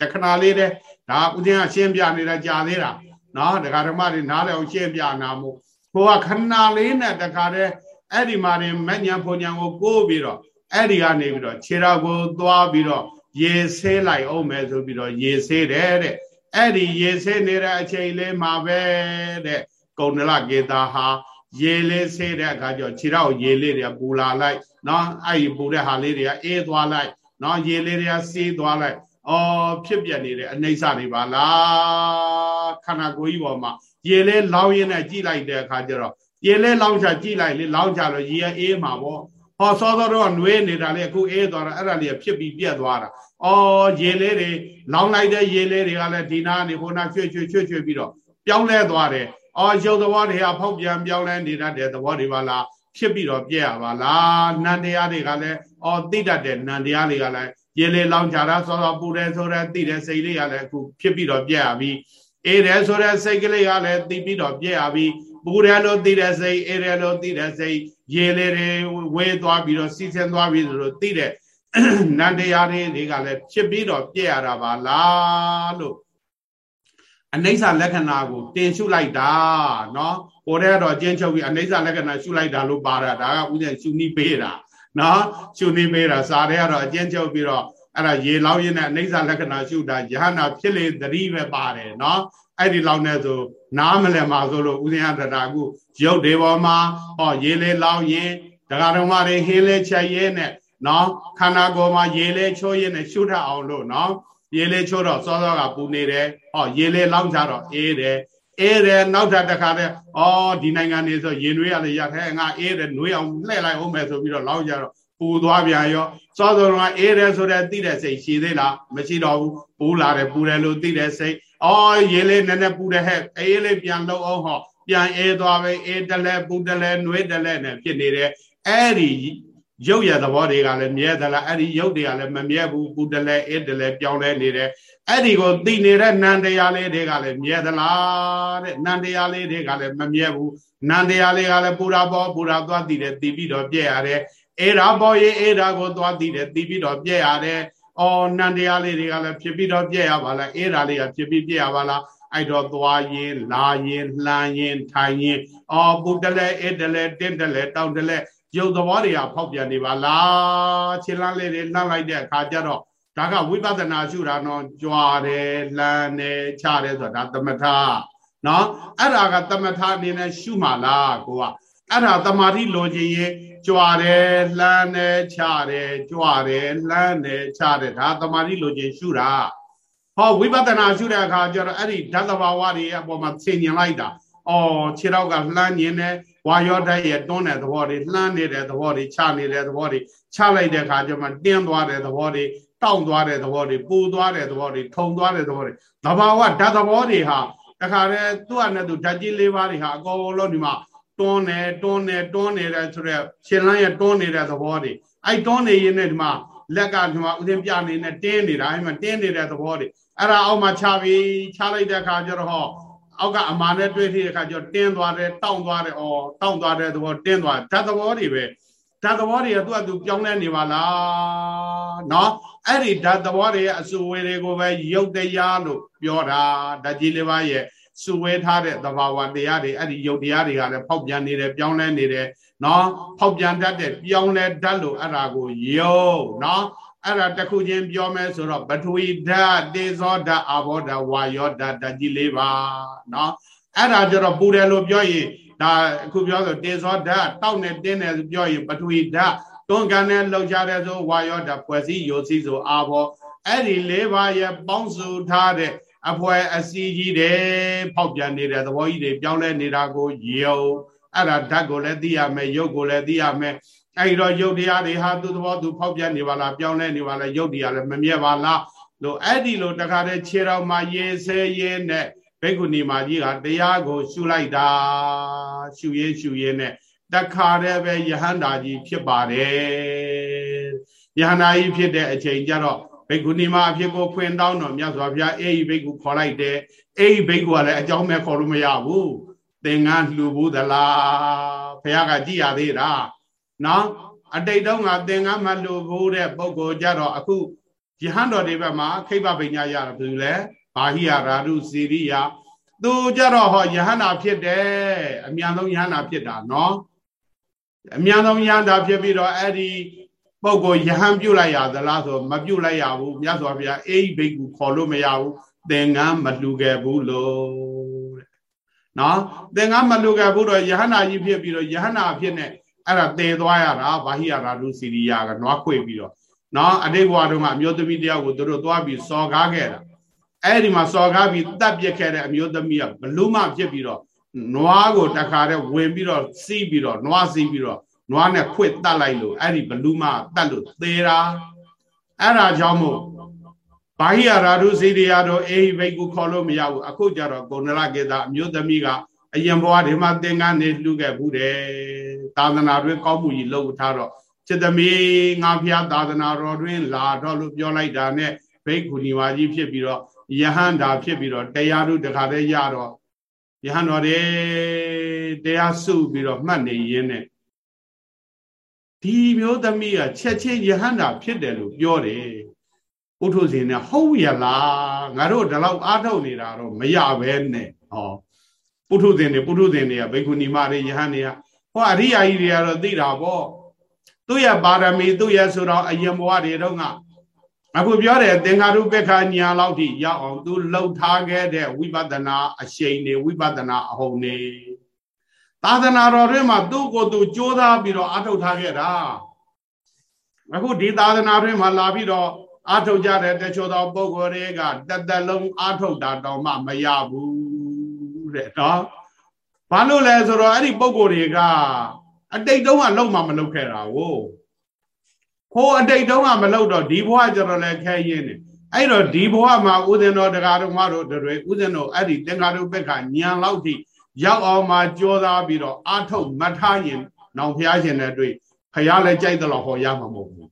တခဏလေးတဲ့ ဒါဥစဉ်ကရှင်းပြနေတာကြာသေးတာနော်ဒကာဓမ္မတွေနားလည်အောင်ရှင်းပြနာမို့ဟိုကခဏလေးနဲ့တခါတည်းအဲ့ဒီမှာနေမညံဖွညာကိုကိုးပြီးတော့အဲ့ဒီကနေပြီးတော့ခြေတော်ကိုသွားပြီးတော့ရေဆေးလိုက်အောင်မယ်ဆိုပြီးတော့ရေဆေးတယ်တဲ့အဲ့ဒီရေဆေးနေတဲ့အချိန်လေးမှာပဲတဲ့ကုဏလကေတာဟာရေလေးဆေးတဲ့အခါကျခြေတော်ရေလေးတွေပူလာလိုက်နော်အဲ့ဒီပူတဲ့ဟာလေးတွေကအေးသွားလိုက်နော်ရေလေးတွေကဆေးသွားလိုက် အော်ဖြစ်ပြနေတဲ့အနှိမ့်စတွေပါလားခန္ဓာကိုယ်ကြီးပေါ်မှာရေလေးလောင်းရင်းနဲ့ကြည့်လိုက်တဲ့အခါကျတော့ရေလေးလောင်းချကြည့်လိုက်လေလောင်းချလို့ရေအေးမှာပေါ့ဟောစောစောတော့နှွေးနေတာလေအခုအေးသွားတာအဲ့ဒါလေးဖြစ်ပြီးပြက်သွားတာအော်ရေလေးတွေလောင်းလိုက်တဲ့ရေလေးတွေကလည်းဒီနာနေဟိုနာချွေချွေချွေချွေပြီးတော့ပြောင်းလဲသွားတယ်အော်ရုပ်သဘောတွေကဖောက်ပြန်ပြောင်းလဲနေတတ်တဲ့သဘောတွေပါလားဖြစ်ပြီးတော့ပြက်ရပါလားနန္တရားတွေကလည်းအော်သိတတ်တဲ့နန္တရားတွေကလည်း ရေလေလောင်ကြတာစောစောပူတယ်ဆိုတဲ့သိတဲ့စိတ်လေးကလည်းအခုဖြစ်ပြီးတော့ပြက်ရပြီအေးတယ်ဆိုတဲ့စိတ်ကလေးကလည်းသိပြီးတော့ပြက်ရပြီပူတယ်လို့သိတဲ့စိတ်အေးတယ်လို့သိတဲ့စိတ်ရေလေတွေဝေးသွားပြီးတော့စီးဆင်းသွားပြီးလို့သိတဲ့နန္တရားတွေတွေကလည်းဖြစ်ပြီးတော့ပြက်ရတာပါလားလို့အနိစ္စလက္ခဏာကိုတင်ရှုလိုက်တာเนาะဟိုတဲ့ကတော့ကျင်းချုပ်ပြီးအနိစ္စလက္ခဏာရှုလိုက်တာလို့ပါတာဒါကဥစဉ်ရှုနိပေးတာ နော်ရှုနိပေးတာစာတဲ့ကတော့အကျဉ်းချုပ်ပြီးတော့အဲ့ဒါရေလောင်းရင်းနဲ့အနိစ္စလက္ခဏာရှုတာယဟနာဖြစ်လေသတိပဲပါတယ်နော်အဲ့ဒီလောင်းနေဆိုနားမလဲမှာဆိုလို့ဥစဉ်ရတာကုရုပ်တွေပေါ်မှာဟောရေလေလောင်းရင်ဒကာတော်မတွေဟင်းလေချက်ရဲနဲ့နော်ခန္ဓာကိုယ်မှာရေလေချိုးရင်းနဲ့ရှုထအောင်လို့နော်ရေလေချိုးတော့စောစောကပူနေတယ်ဟောရေလေလောင်းကြတော့အေးတယ် အေးတယ်နောက်ထပ်တစ်ခါတည်းဩဒီနိုင်ငံနေဆိုရင်နွေးရလေရထဲငါအေးတယ်နွေးအောင်လှည့်လိုက်အောင်မယ်ဆိုပြီးတော့လောက်ကြတော့ပူသွားပြန်ရောစောစောကအေးတယ်ဆိုတဲ့သိတဲ့စိတ်ရှိသေးလားမရှိတော့ဘူးပူလာတယ်ပူတယ်လို့သိတဲ့စိတ်ဩရေလေးနည်းနည်းပူတယ်ဟဲ့အေးလေးပြန်လုံးအောင်ဟောပြန်အေးသွားပဲအေးတလဲပူတလဲနွေးတလဲနဲ့ဖြစ်နေတယ်အဲ့ဒီရုပ်ရသဘောတွေကလည်းမြဲသလားအဲ့ဒီရုပ်တွေကလည်းမမြဲဘူးပူတလဲအေးတလဲပြောင်းလဲနေတယ် အဲ့ဒီကိုသိနေတဲ့နန္တရားလေးတွေကလည်းမြဲသလားတဲ့နန္တရားလေးတွေကလည်းမမြဲဘူးနန္တရားလေးကလည်းပူရာပေါ်ပူရာသွားသိတယ်သိပြီးတော့ပြည့်ရတယ်အေရာပေါ်ရေးအေရာကိုသွားသိတယ်သိပြီးတော့ပြည့်ရတယ်အော်နန္တရားလေးတွေကလည်းဖြစ်ပြီးတော့ပြည့်ရပါလားအေရာလေးကဖြစ်ပြီးပြည့်ရပါလားအဲ့တော့သွားရင်လာရင်လှမ်းရင်ထိုင်ရင်အော်ပူတလဲအေတလဲတင်းတလဲတောင်းတလဲရုပ်သဘောတွေကဖောက်ပြန်နေပါလားခြေလမ်းလေးတွေလှမ်းလိုက်တဲ့အခါကျတော့ ဒါကဝိပဿနာရှုတာတော့ကြွားတယ်လှမ်းတယ်ချတယ်ဆိုတာဒါသမထနော်အဲ့ဒါကသမထအနေနဲ့ရှုမှလားကိုကအဲ့ဒါတမာတိလိုချင်ရင်ကြွားတယ်လှမ်းတယ်ချတယ်ကြွားတယ်လှမ်းတယ်ချတယ်ဒါတမာတိလိုချင်ရှုတာဟောဝိပဿနာရှုတဲ့အခါကျတော့အဲ့ဒီဓာတ်တဘာဝတွေအပေါ်မှာသင်ញင်လိုက်တာအော်ခြေတော့ကလှမ်းញင်တယ်ဝါရောဓာတ်ရဲ့တွန်းတဲ့သဘောတွေလှမ်းနေတဲ့သဘောတွေချနေတဲ့သဘောတွေချလိုက်တဲ့အခါကျမှတင်းသွားတဲ့သဘောတွေ တောင့်သွားတဲ့သဘောတွေပူသွားတဲ့သဘောတွေထုံသွားတဲ့သဘောတွေသဘာဝဓာတ်သဘောတွေဟာတခါတည်းသူ့အနဲ့သူဓာတ်ကြီးလေးပါးတွေဟာအကုန်လုံးဒီမှာတွန်းနေတွန်းနေတွန်းနေတဲ့ဆိုတော့ရှင်လန်းရဲ့တွန်းနေတဲ့သဘောတွေအဲ့တွန်းနေရင်လည်းဒီမှာလက်ကဒီမှာဥစဉ်ပြနေနဲ့တင်းနေတာအဲ့မှာတင်းနေတဲ့သဘောတွေအဲ့ဒါအောက်မှာချပြီးချလိုက်တဲ့အခါကျတော့ဟောအောက်ကအမာနဲ့တွေ့ထိတဲ့အခါကျတော့တင်းသွားတယ်တောင့်သွားတယ်ဩတောင့်သွားတဲ့သဘောတင်းသွားဓာတ်သဘောတွေပဲ ဓာတ်သဘောတွေကသူ့အတူပြောင်းလဲနေပါလားနော်အဲ့ဒီဓာတ်သဘောတွေရဲ့အစုဝေတွေကိုပဲရုပ်တရားလို့ပြောတာဓာတ်ကြီးလေးပါးရဲ့စုဝေထားတဲ့သဘာဝတရားတွေအဲ့ဒီရုပ်တရားတွေကလည်းဖောက်ပြန်နေတယ်ပြောင်းလဲနေတယ်နော်ဖောက်ပြန်တတ်တဲ့ပြောင်းလဲတတ်လို့အဲ့ဒါကိုယုံနော်အဲ့ဒါတခုချင်းပြောမယ်ဆိုတော့ပထဝီဓာတ်တေဇောဓာတ်အာဘောဓာတ်ဝါယောဓာတ်ဓာတ်ကြီးလေးပါနော်အဲ့ဒါကြတော့ပူတယ်လို့ပြောရင် ဒါအခုပြောဆိုတေဇောဓာတ်တောက်နဲ့တင်းတယ်ဆိုပြောရင်ပထဝီဓာတ်တွန်းကန်နဲ့လှုပ်ရှားတဲ့ဆိုဝါယောဓာတ်ဖွဲ့စည်းယိုစီဆိုအာဘောအဲ့ဒီလေးပါးရဲ့ပေါင်းစုထားတဲ့အဖွဲအစီကြီးတယ်ဖောက်ပြန်နေတဲ့သဘောကြီးတွေပြောင်းလဲနေတာကိုယုံအဲ့ဒါဓာတ်ကိုလည်းသိရမယ်ရုပ်ကိုလည်းသိရမယ်အဲ့တော့ယုတ်တရားတွေဟာသူ့သဘောသူဖောက်ပြန်နေပါလားပြောင်းလဲနေပါလားယုတ်တရားလည်းမမြဲပါလားလို့အဲ့ဒီလိုတခါတည်းခြေတော်မှာရေဆဲရဲနဲ့ ဘိက္ခုနီမကြီးကတရားကို ရှုလိုက်တာရှုရဲရှုရဲနဲ့တခါတည်းပဲယဟန္တာကြီးဖြစ်ပါတယ်ယဟန္တာကြီးဖြစ်တဲ့အချိန်ကျတော့ဘိက္ခုနီမအဖြစ်ကိုခွင်တောင်းတော့မြတ်စွာဘုရားအေးဘိက္ခုခေါ်လိုက်တယ်အေးဘိက္ခုကလည်းအကြောင်းမဲ့ခေါ်လို့မရဘူးသင်္ကန်းလှူဘူးသလားဘုရားကကြည်ရသေးတာနော်အတိတ်တုန်းကသင်္ကန်းမလှူဘူးတဲ့ပုဂ္ဂိုလ်ကြတော့အခုယဟန်တော်တွေဘက်မှာခိဗ္ဗပညာရတယ်ဘယ်လိုလဲ ဘာဟိယရာရုစီရိယသူကြတော့ဟောယဟန္တာဖြစ်တယ်အမြန်ဆုံးယဟန္တာဖြစ်တာနော်အမြန်ဆုံးယဟန္တာဖြစ်ပြီးတော့အဲ့ဒီပုဂ္ဂိုလ်ယဟန်ပြုတ်လိုက်ရသလားဆိုမပြုတ်လိုက်ရဘူးမြတ်စွာဘုရားအိဘိက္ခုခေါ်လို့မရဘူးသင်္ကန်းမလှူခဲ့ဘူးလို့တဲ့နော်သင်္ကန်းမလှူခဲ့ဘူးတော့ယဟန္တာကြီးဖြစ်ပြီးတော့ယဟန္တာဖြစ်နေအဲ့ဒါတည်သွားရတာဘာဟိယရာလူစီရိယာကနွားခွေပြီးတော့နော်အတိတ်ဘဝတုန်းကအမျိုးသမီးတယောက်ကိုသူတို့သွားပြီးစော်ကားခဲ့တာ အဲ့ဒီမှာစော်ကားပြီးတတ်ပြစ်ခဲ့တဲ့အမျိုးသမီးကဘလူးမဖြစ်ပြီးတော့နွားကိုတခါတည်းဝင်ပြီးတော့စီးပြီးတော့နွားစီးပြီးတော့နွားနဲ့ခွေတတ်လိုက်လို့အဲ့ဒီဘလူးမတတ်လို့သေးတာအဲ့ဒါကြောင့်မို့ဘာဟိယရာဓုစီရိယာတို့အေဟိဘိတ်ကိုခေါ်လို့မရဘူးအခုကျတော့ကုဏလကေတာအမျိုးသမီးကအရင်ဘဝဒီမှာသင်္ကန်းနေလှူခဲ့ဘူးတယ်သာသနာတွင်ကောင်းမှုကြီးလုပ်ထားတော့จิตသမီးငါဖျားသာသနာတော်တွင်လာတော့လို့ပြောလိုက်တာနဲ့ဘိက္ခုနီဝါကြီးဖြစ်ပြီးတော့ ယဟန္တာဖြစ်ပြီးတော့တရားတို့တခါတည်းရတော့ယဟန်တော်တွေတရားစုပြီးတော့မှတ်နေရင်းနဲ့ဒီမျိုးသမီးကချက်ချင်းယဟန္တာဖြစ်တယ်လို့ပြောတယ်ပုထုဇဉ်နဲ့ဟုတ်ရလားငါတို့ဒီလောက်အားထုတ်နေတာတော့မရပဲနဲ့ဟောပုထုဇဉ်တွေပုထုဇဉ်တွေကဘိက္ခုနီမတွေယဟန်တွေကဟောအရိယာကြီးတွေကတော့သိတာပေါ့သူ့ရဲ့ပါရမီသူ့ရဲ့ဆိုတော့အယံဘဝတွေတော့က အခုပြောတယ်သင်္ခါရုပ္ပခညာလောက်ထိရောက်အောင် သူလှုပ်ထားခဲ့တဲ့ဝိပဿနာအရှိန်တွေဝိပဿနာအဟုန်တွေသာသနာတော်တွေမှာသူ့ကိုယ်သူကြိုးစားပြီးတော့အထုတ်ထားခဲ့တာအခုဒီသာသနာတွေမှာလာပြီးတော့အထုတ်ကြတဲ့တချို့သောပုဂ္ဂိုလ်တွေကတသက်လုံးအထုတ်တာတောင်မှမရဘူးတဲ့နော်ဘာလို့လဲဆိုတော့အဲ့ဒီပုံကိုယ်တွေကအတိတ်တုန်းကလုံမှမလုံခဲ့တာကို ခိုးအတိတ်တုန်းကမလုံတော့ဒီဘဝကျတော့လည်းခဲရင်းနေအဲ့တော့ဒီဘဝမှာဥဒင်တော်တရားတော်မတို့တွေဥဒင်တော်အဲ့ဒီသင်္ကာရုပ္ပခညံလောက်ထိရောက်အောင်မှကြောသားပြီးတော့အာထုတ်မထားရင်နောင်ဖျားရှင်နဲ့တွေ့ဖျားလည်းကြိုက်တယ်လို့ဟောရမှာမဟုတ်ဘူး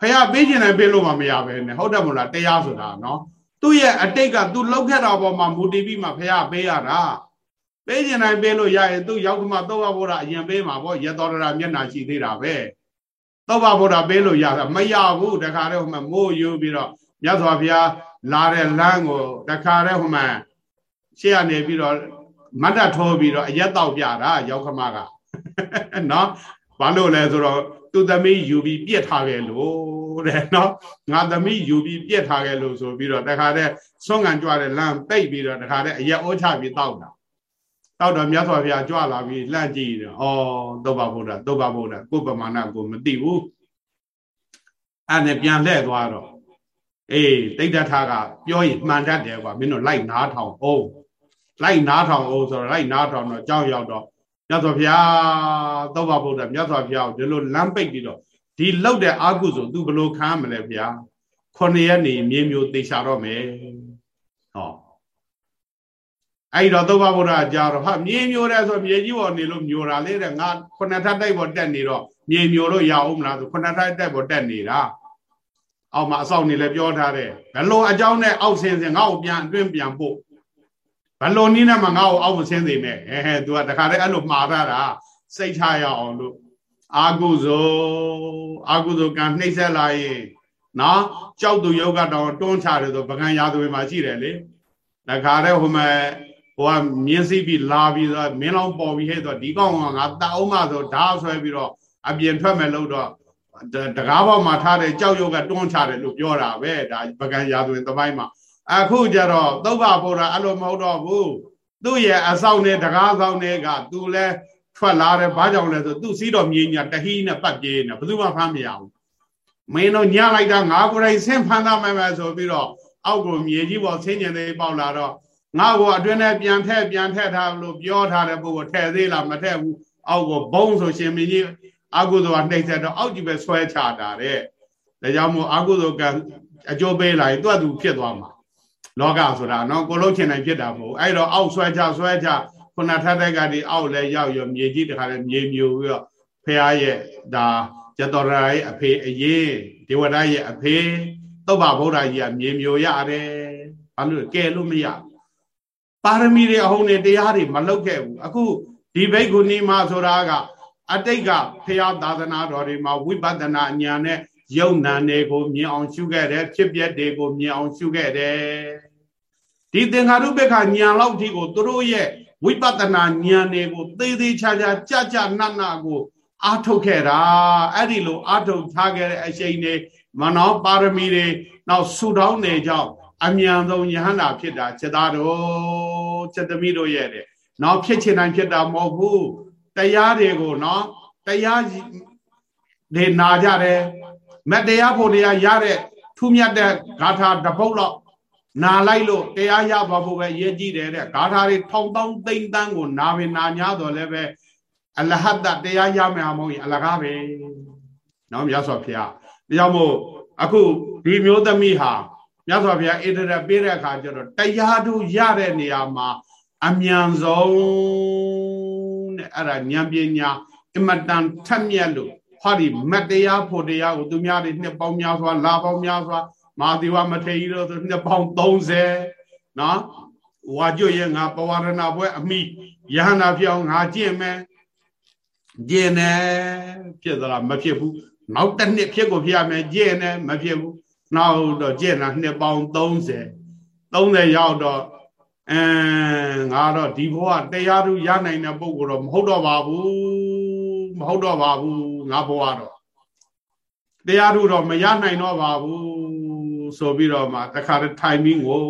ဖျားပေးခြင်းလည်းပေးလို့မှမရပဲနဲ့ဟုတ်တယ်မို့လားတရားဆိုတာနော်သူ့ရဲ့အတိတ်ကသူလှုပ်ခဲ့တာပေါ်မှာမူတည်ပြီးမှဖျားပေးရတာပေးကျင်တိုင်းပေးလို့ရရင်သူ့ရောက်မှသောဘဗုဒ္ဓအရင်ပေးမှာပေါ့ရတော်ရမျက်နာရှိသေးတာပဲ သောဘဗုဒ္ဓပေးလို့ရတာမရဘူးတခါတည်းဟိုမှာမိုးယူပြီးတော့မြတ်စွာဘုရားလာတဲ့လမ်းကိုတခါတည်းဟိုမှာရှေ့ကနေပြီးတော့မတ်တထိုးပြီးတော့အရက်တောက်ပြတာရောက်ခမကနော်ဘာလို့လဲဆိုတော့သူသမီးယူပြီးပြက်ထားခဲ့လို့တဲ့နော်ငါသမီးယူပြီးပြက်ထားခဲ့လို့ဆိုပြီးတော့တခါတည်းဆွမ်းကန်ကြွတဲ့လမ်းပိတ်ပြီးတော့တခါတည်းအရက်အိုးချပြီးတောက်တာ တောက်တော့မြတ်စွာဘုရားကြွလာပြီးလှန့်ကြည့်တယ်။ဩသုဘဗုဒ္ဓသုဘဗုဒ္ဓကိုယ်ပမာဏကိုမသိဘူး။အဲ့နဲ့ပြန်လှည့်သွားတော့အေးတိဋ္ဌထာကပြောရင်မှန်တတ်တယ်ကွာမင်းတို့လိုက်နားထောင်အောင်လိုက်နားထောင်အောင်ဆိုတော့လိုက်နားထောင်တော့ကြောင်းရောက်တော့မြတ်စွာဘုရားသုဘဗုဒ္ဓမြတ်စွာဘုရားကိုဒီလိုလမ်းပိတ်ပြီးတော့ဒီလောက်တဲ့အာကုဆို तू ဘလို့ခံမလဲဘုရားခုနှစ်ရက်နေမြေမျိုးသေချာတော့မယ်ဟော အဲ့တော့သုဘဗုဒ္ဓကြာတော့ဟာမြေမျိုးတယ်ဆိုမြေကြီးပေါ်နေလို့မျိုးတာလေတဲ့ငါခုနှစ်ထပ်တိုက်ပေါ်တက်နေတော့မြေမျိုးလို့ရအောင်မလားဆိုခုနှစ်ထပ်တိုက်ပေါ်တက်နေတာအောက်မှာအဆောက်နေလဲပြောထားတယ်ဘလို့အကြောင်းနဲ့အောက်ဆင်းဆင်းငါ့ကိုပြန်အတွင်းပြန်ပို့ဘလို့နည်းနဲ့မှငါ့ကိုအောက်မဆင်းသေးနဲ့ဟဲဟဲ तू ကတခါတည်းအဲ့လိုမှားထားတာစိတ်ချရအောင်လို့အာကုဇောအာကုဇောကံနှိမ့်ဆက်လာရင်နော်ကြောက်သူယောဂတောင်တွန်းချတယ်ဆိုပကံရာသွေမှာရှိတယ်လေတခါတည်းဟိုမဲ့ ဟိုကမြင်းစီးပြီးလာပြီးတော့မင်းလောင်းပေါ်ပြီးဟဲ့တော့ဒီကောင်ကငါတအောင်မဆိုဓာဆွဲပြီးတော့အပြင်ထွက်မယ်လို့တော့တကားပေါက်မှာထားတဲ့ကြောက်ရွံ့ကတွန်းချတယ်လို့ပြောတာပဲဒါပကံရာသွင်းသမိုင်းမှာအခုကျတော့သုဗ္ဗဗုဒ္ဓအဲ့လိုမဟုတ်တော့ဘူးသူ့ရဲ့အဆောင်နဲ့တကားဆောင်တွေကသူလဲထွက်လာတယ်ဘာကြောင့်လဲဆိုသူ့စီးတော်မြေညာတဟီနဲ့ပတ်ပြေးနေဘယ်သူမှဖမ်းမရဘူးမင်းတို့ညလိုက်တာငါကိုယ်တိုင်ဆင်းဖမ်းသားမယ်မယ်ဆိုပြီးတော့အောက်ကိုမြေကြီးပေါ်ဆင်းကျင်သေးပေါက်လာတော့ ငါ့ကိုအတွင်းထဲပြန်ထက်ပြန်ထက်ထားလို့ပြောထားတဲ့ပုဂ္ဂိုလ်ထည့်သေးလားမထည့်ဘူးအောက်ကိုဘုံဆိုရှင်မင်းကြီးအာဟုသောနှိမ့်ဆက်တော့အောက်ကြီးပဲဆွဲချတာတဲ့ဒါကြောင့်မို့အာဟုသောကအကျိုးပေးလာရင်သူ့အတူဖြစ်သွားမှာလောကဆိုတာနော်ကိုလုံးချင်နိုင်ဖြစ်တာမဟုတ်အဲ့တော့အောက်ဆွဲချဆွဲချခုနထက်တဲ့ကဒီအောက်လဲရောက်ရောမြေကြီးတခါလဲမြေမြူပြီးတော့ဖះရဲ့ဒါကျတော်ရာရဲ့အဖေအရေးဒေဝရရဲ့အဖေသုဗ္ဗဗုဒ္ဓကြီးကမြေမြူရတယ်ဘာလို့ကဲလို့မရ ပါရမီတွေအဟုန်တွေတရားတွေမလောက်ခဲ့ဘူးအခုဒီဘိက္ခုနီမဆိုတာကအတိတ်ကဖះသာသနာတော်တွေမှာဝိပဿနာဉာဏ်နဲ့ယုံနာတွေကိုမြင်အောင်ရှုခဲ့တယ်ဖြစ်ပျက်တွေကိုမြင်အောင်ရှုခဲ့တယ်ဒီသင်္ခါရုပ္ပခဉာဏ်လောက်ထိကိုသူတို့ရဲ့ဝိပဿနာဉာဏ်တွေကိုသေးသေးချာချာကြကြနတ်နာကိုအာထုတ်ခဲ့တာအဲ့ဒီလိုအာထုတ်ထားခဲ့တဲ့အချိန်တွေမနောပါရမီတွေနောက်ဆူတောင်းနေကြောင်း အမြန်ဆုံးယဟန္တာဖြစ်တာစေသားတော်စေတမိတို့ရဲ့တဲ့နောက်ဖြစ်ချင်တိုင်းဖြစ်တာမဟုတ်ဘူးတရားတွေကိုနော်တရားတွေနာကြတယ်မတရားဖို့တရားရတဲ့ထူးမြတ်တဲ့ဂါထာတပုတ်တော့နာလိုက်လို့တရားရပါဖို့ပဲရည်ကြည့်တယ်တဲ့ဂါထာတွေထောင်တောင်းသိမ့်တန်းကိုနာပင်နာညာတော့လည်းပဲအလဟတတရားရမယ်မဟုတ်ရင်အလကားပဲနော်မြတ်စွာဘုရားဒါကြောင့်မို့အခုဒီမျိုးသမီးဟာ မြတ်စွာဘုရားဣတရပေးတဲ့အခါကျတော့တရားတို့ရတဲ့နေရာမှာအမြန်ဆုံးတဲ့အဲ့ဒါဉာဏ်ပညာအမတန်ထက်မြက်လို့ဟောဒီမတရားဖို့တရားကိုသူများတွေနှစ်ပေါင်းများစွာလာပေါင်းများစွာမာသီဝမထေရီတို့ဆိုနှစ်ပေါင်း30နော်ဝါကျွရဲ့ငါပဝရဏဘွဲအမိယဟနာပြောင်းငါကျင့်မယ်ကျင့်တယ်ဖြစ်သလားမဖြစ်ဘူးနောက်တစ်နှစ်ဖြစ်ကိုဖြစ်ရမယ်ကျင့်တယ်မဖြစ်ဘူး နောက်တော့ကျင့်တာနှစ်ပေါင်း30 30ရောက်တော့အဲငါတော့ဒီဘဝတရားသူရနိုင်တဲ့ပုံကတော့မဟုတ်တော့ပါဘူးမဟုတ်တော့ပါဘူးငါဘဝတော့တရားသူတော့မရနိုင်တော့ပါဘူးဆိုပြီးတော့မှတခါတည်းထိုင်ပြီးကို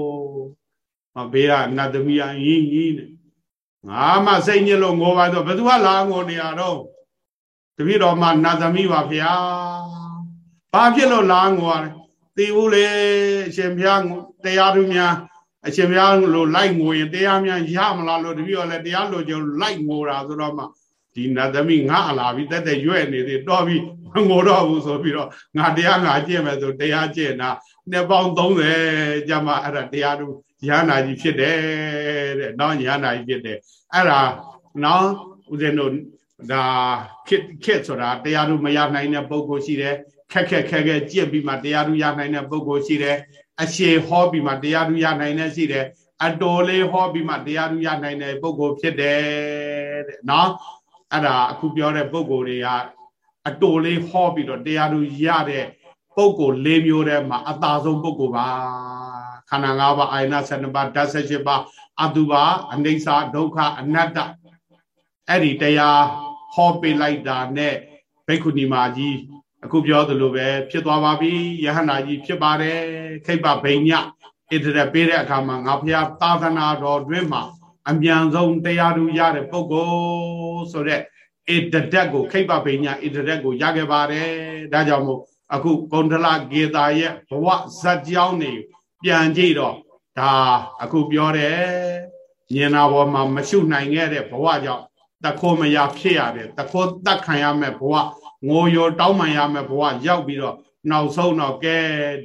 မဘေးကနတ်သမီးအရင်ကြီးနဲ့ငါမှစိတ်ညစ်လို့ငိုပါတော့ဘယ်သူကလာငိုနေရတော့တပည့်တော်မှနတ်သမီးပါဗျာဘာဖြစ်လို့လာငိုရလဲ သိဘူးလေအရှင်ဘုရားတရားသူများအရှင်ဘုရားလိုလိုက်ငိုရင်တရားများရမလားလို့တပည့်တော်လည်းတရားလိုကြလိုက်ငိုတာဆိုတော့မှဒီနတ်သမီးငါအလာပြီးတက်တက်ရွဲ့နေသေးတော့ပြီးမငိုတော့ဘူးဆိုပြီးတော့ငါတရားငါကျင့်မယ်ဆိုတရားကျင့်တာနှစ်ပေါင်း30ကျမှအဲ့ဒါတရားသူရဟနာကြီးဖြစ်တယ်တဲ့နော်ရဟနာကြီးဖြစ်တယ်အဲ့ဒါနော်ဦးဇင်းတို့ဒါခစ်ခစ်ဆိုတာတရားသူမရနိုင်တဲ့ပုဂ္ဂိုလ်ရှိတယ် ခက်ခက်ခက်ခက်ကြည့်ပြီးမှတရားသူရနိုင်တဲ့ပုဂ္ဂိုလ်ရှိတယ်အရှည်ဟောပြီးမှတရားသူရနိုင်တဲ့ရှိတယ်အတော်လေးဟောပြီးမှတရားသူရနိုင်တဲ့ပုဂ္ဂိုလ်ဖြစ်တယ်တဲ့နော်အဲ့ဒါအခုပြောတဲ့ပုဂ္ဂိုလ်တွေကအတော်လေးဟောပြီးတော့တရားသူရတဲ့ပုဂ္ဂိုလ်၄မျိုးထဲမှာအသာဆုံးပုဂ္ဂိုလ်ပါခန္ဓာ၅ပါးအာယနာ7ပါးဓာတ်78ပါးအတုပါအနိစ္စဒုက္ခအနတ္တအဲ့ဒီတရားဟောပေးလိုက်တာနဲ့ဘိက္ခုနီမကြီး အခုပြောသလိုပဲဖြစ်သွားပါပြီယဟန္တာကြီးဖြစ်ပါတယ်ခိဗ္ဗဗိညဣတရပေးတဲ့အခါမှာငါဖျားသာသနာတော်တွင်မှာအမြန်ဆုံးတရားသူရတဲ့ပုဂ္ဂိုလ်ဆိုတဲ့ဣတရက်ကိုခိဗ္ဗဗိညဣတရက်ကိုရခဲ့ပါတယ်ဒါကြောင့်မို့အခုကုန္ထလဂေတာရဲ့ဘဝဇတ်ကြောင်းနေပြန်ကြည့်တော့ဒါအခုပြောတယ်ညင်နာဘောမှာမရှုနိုင်ခဲ့တဲ့ဘဝကြောင့်တခိုးမရဖြစ်ရတယ်တခိုးတတ်ခံရမဲ့ဘဝ ငိုရောတောင်းပန်ရမယ်ဘဝရောက်ပြီးတော့နောက်ဆုံးတော့ကဲ